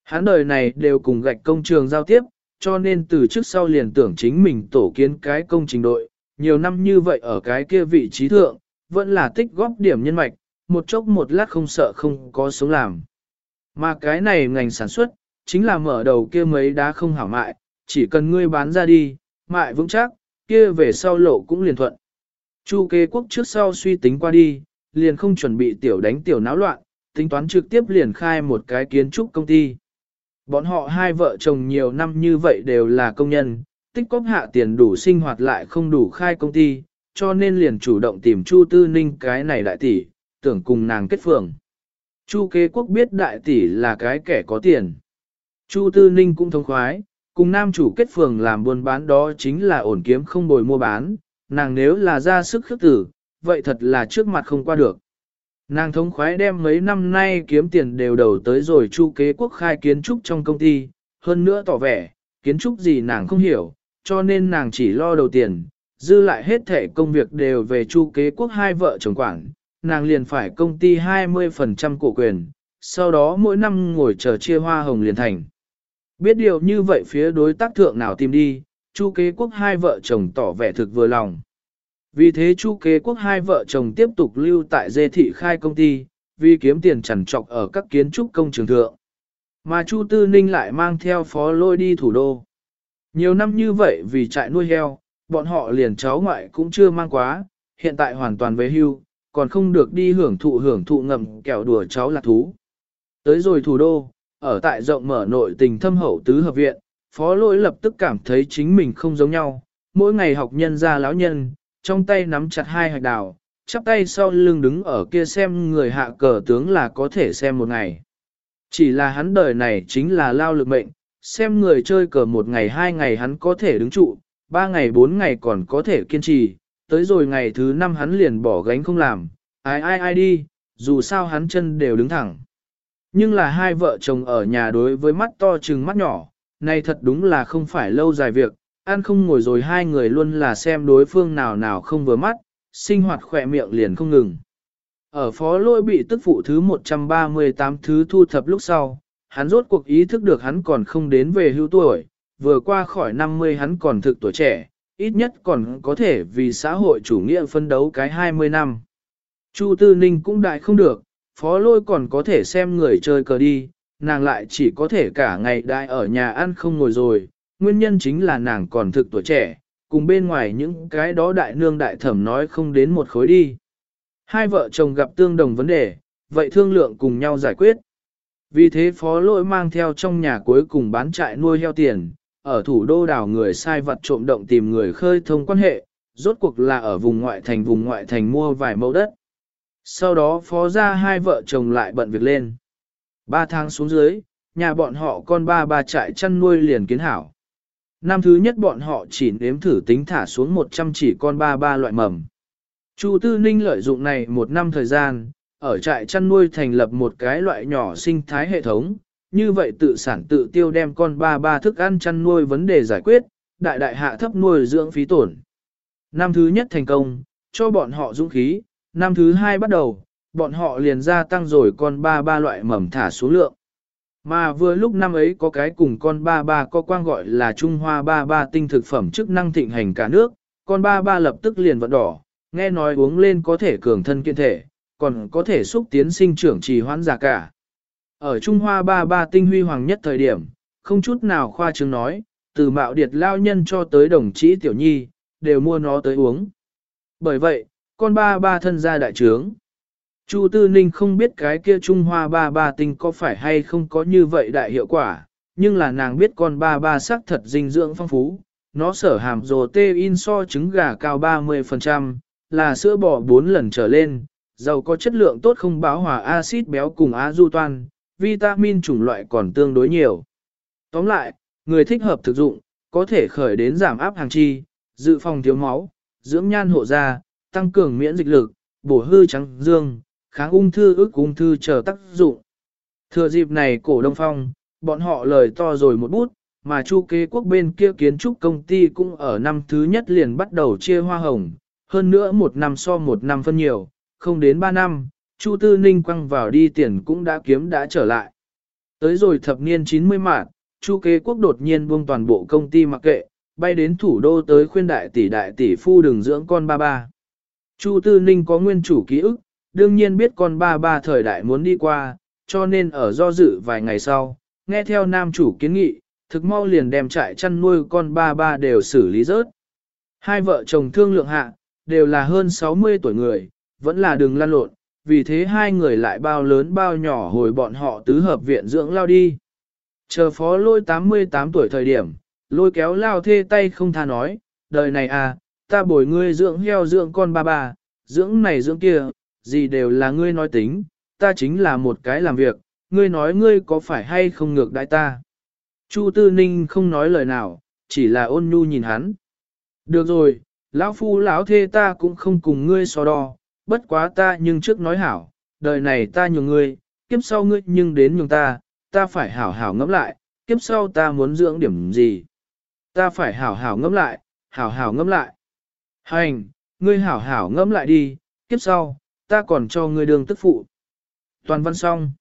Hắn đời này đều cùng gạch công trường giao tiếp, cho nên từ trước sau liền tưởng chính mình tổ kiến cái công trình đội, nhiều năm như vậy ở cái kia vị trí thượng, vẫn là tích góp điểm nhân mạch, một chốc một lát không sợ không có sống làm. Mà cái này ngành sản xuất, chính là mở đầu kia mấy đá không hảo mại, chỉ cần ngươi bán ra đi, mại vững chắc, kia về sau lộ cũng liền thuận. Chu kê quốc trước sau suy tính qua đi, liền không chuẩn bị tiểu đánh tiểu náo loạn, tính toán trực tiếp liền khai một cái kiến trúc công ty. Bọn họ hai vợ chồng nhiều năm như vậy đều là công nhân, tích cóp hạ tiền đủ sinh hoạt lại không đủ khai công ty, cho nên liền chủ động tìm Chu Tư Ninh cái này đại tỷ, tưởng cùng nàng kết phường. Chu kế quốc biết đại tỷ là cái kẻ có tiền. Chu Tư Ninh cũng thông khoái, cùng nam chủ kết phường làm buôn bán đó chính là ổn kiếm không bồi mua bán, nàng nếu là ra sức khước tử, vậy thật là trước mặt không qua được. Nàng thống khoái đem mấy năm nay kiếm tiền đều đầu tới rồi chu kế quốc khai kiến trúc trong công ty, hơn nữa tỏ vẻ, kiến trúc gì nàng không hiểu, cho nên nàng chỉ lo đầu tiền, dư lại hết thể công việc đều về chu kế quốc hai vợ chồng quản, nàng liền phải công ty 20% cổ quyền, sau đó mỗi năm ngồi chờ chia hoa hồng liền thành. Biết điều như vậy phía đối tác thượng nào tìm đi, chu kế quốc hai vợ chồng tỏ vẻ thực vừa lòng. Vì thế chu kế quốc hai vợ chồng tiếp tục lưu tại dê thị khai công ty, vì kiếm tiền chẳng trọc ở các kiến trúc công trường thượng. Mà chu tư ninh lại mang theo phó lôi đi thủ đô. Nhiều năm như vậy vì trại nuôi heo, bọn họ liền cháu ngoại cũng chưa mang quá, hiện tại hoàn toàn về hưu, còn không được đi hưởng thụ hưởng thụ ngầm kẹo đùa cháu là thú. Tới rồi thủ đô, ở tại rộng mở nội tình thâm hậu tứ hợp viện, phó lỗi lập tức cảm thấy chính mình không giống nhau, mỗi ngày học nhân ra lão nhân, trong tay nắm chặt hai hạch đào, chắp tay sau lưng đứng ở kia xem người hạ cờ tướng là có thể xem một ngày. Chỉ là hắn đời này chính là lao lực mệnh, xem người chơi cờ một ngày hai ngày hắn có thể đứng trụ, ba ngày bốn ngày còn có thể kiên trì, tới rồi ngày thứ năm hắn liền bỏ gánh không làm, Ai ai ai đi, dù sao hắn chân đều đứng thẳng. Nhưng là hai vợ chồng ở nhà đối với mắt to chừng mắt nhỏ, này thật đúng là không phải lâu dài việc, ăn không ngồi rồi hai người luôn là xem đối phương nào nào không vừa mắt, sinh hoạt khỏe miệng liền không ngừng. Ở phó lôi bị tức phụ thứ 138 thứ thu thập lúc sau, hắn rốt cuộc ý thức được hắn còn không đến về hưu tuổi, vừa qua khỏi 50 hắn còn thực tuổi trẻ, ít nhất còn có thể vì xã hội chủ nghĩa phân đấu cái 20 năm. Chu Tư Ninh cũng đại không được, phó lôi còn có thể xem người chơi cờ đi, nàng lại chỉ có thể cả ngày đại ở nhà ăn không ngồi rồi, nguyên nhân chính là nàng còn thực tuổi trẻ, cùng bên ngoài những cái đó đại nương đại thẩm nói không đến một khối đi. Hai vợ chồng gặp tương đồng vấn đề, vậy thương lượng cùng nhau giải quyết. Vì thế phó lỗi mang theo trong nhà cuối cùng bán trại nuôi heo tiền, ở thủ đô đảo người sai vật trộm động tìm người khơi thông quan hệ, rốt cuộc là ở vùng ngoại thành vùng ngoại thành mua vài mẫu đất. Sau đó phó ra hai vợ chồng lại bận việc lên. Ba tháng xuống dưới, nhà bọn họ con ba ba trại chăn nuôi liền kiến hảo. Năm thứ nhất bọn họ chỉ nếm thử tính thả xuống 100 chỉ con ba ba loại mầm. Chu Tư Ninh lợi dụng này một năm thời gian, ở trại chăn nuôi thành lập một cái loại nhỏ sinh thái hệ thống, như vậy tự sản tự tiêu đem con ba ba thức ăn chăn nuôi vấn đề giải quyết, đại đại hạ thấp nuôi dưỡng phí tổn. Năm thứ nhất thành công, cho bọn họ dũng khí, năm thứ hai bắt đầu, bọn họ liền gia tăng rồi con ba ba loại mầm thả số lượng. Mà vừa lúc năm ấy có cái cùng con ba ba có quang gọi là Trung Hoa ba ba tinh thực phẩm chức năng thịnh hành cả nước, con ba ba lập tức liền vận đỏ, nghe nói uống lên có thể cường thân kiện thể, còn có thể xúc tiến sinh trưởng trì hoãn già cả. Ở Trung Hoa ba ba tinh huy hoàng nhất thời điểm, không chút nào khoa trương nói, từ mạo điệt lao nhân cho tới đồng chí tiểu nhi, đều mua nó tới uống. Bởi vậy, con ba ba thân gia đại trướng. Chu Tư Ninh không biết cái kia Trung Hoa ba ba tinh có phải hay không có như vậy đại hiệu quả, nhưng là nàng biết con ba ba sắc thật dinh dưỡng phong phú, nó sở hàm dồ tê in so trứng gà cao 30%, là sữa bò 4 lần trở lên, giàu có chất lượng tốt không báo hòa axit béo cùng á du toan, vitamin chủng loại còn tương đối nhiều. Tóm lại, người thích hợp thực dụng, có thể khởi đến giảm áp hàng chi, dự phòng thiếu máu, dưỡng nhan hộ da, tăng cường miễn dịch lực, bổ hư trắng dương, kháng ung thư ức ung thư chờ tác dụng. Thừa dịp này cổ đông phong, bọn họ lời to rồi một bút, mà chu kế quốc bên kia kiến trúc công ty cũng ở năm thứ nhất liền bắt đầu chia hoa hồng, hơn nữa một năm so một năm phân nhiều, không đến ba năm, Chu Tư Ninh quăng vào đi tiền cũng đã kiếm đã trở lại. Tới rồi thập niên 90 mạng, Chu kế quốc đột nhiên buông toàn bộ công ty mặc kệ, bay đến thủ đô tới khuyên đại tỷ đại tỷ phu đừng dưỡng con ba ba. Chu Tư Ninh có nguyên chủ ký ức, đương nhiên biết con ba ba thời đại muốn đi qua, cho nên ở do dự vài ngày sau, nghe theo nam chủ kiến nghị, thực mau liền đem trại chăn nuôi con ba ba đều xử lý rớt. Hai vợ chồng thương lượng hạ, đều là hơn 60 tuổi người, vẫn là đừng lăn lộn, vì thế hai người lại bao lớn bao nhỏ hồi bọn họ tứ hợp viện dưỡng lao đi. Chờ phó lôi 88 tuổi thời điểm, lôi kéo lao thê tay không tha nói, đời này à, ta bồi ngươi dưỡng heo dưỡng con ba ba, dưỡng này dưỡng kia, gì đều là ngươi nói tính, ta chính là một cái làm việc, ngươi nói ngươi có phải hay không ngược đại ta. Chu Tư Ninh không nói lời nào, chỉ là ôn nhu nhìn hắn. Được rồi, lão phu lão thê ta cũng không cùng ngươi so đo, bất quá ta nhưng trước nói hảo, đời này ta nhường ngươi, kiếp sau ngươi nhưng đến nhường ta, ta phải hảo hảo ngẫm lại, kiếp sau ta muốn dưỡng điểm gì. Ta phải hảo hảo ngẫm lại, hảo hảo ngẫm lại. Hành, ngươi hảo hảo ngẫm lại đi, kiếp sau, ta còn cho ngươi đường tức phụ. Toàn văn xong.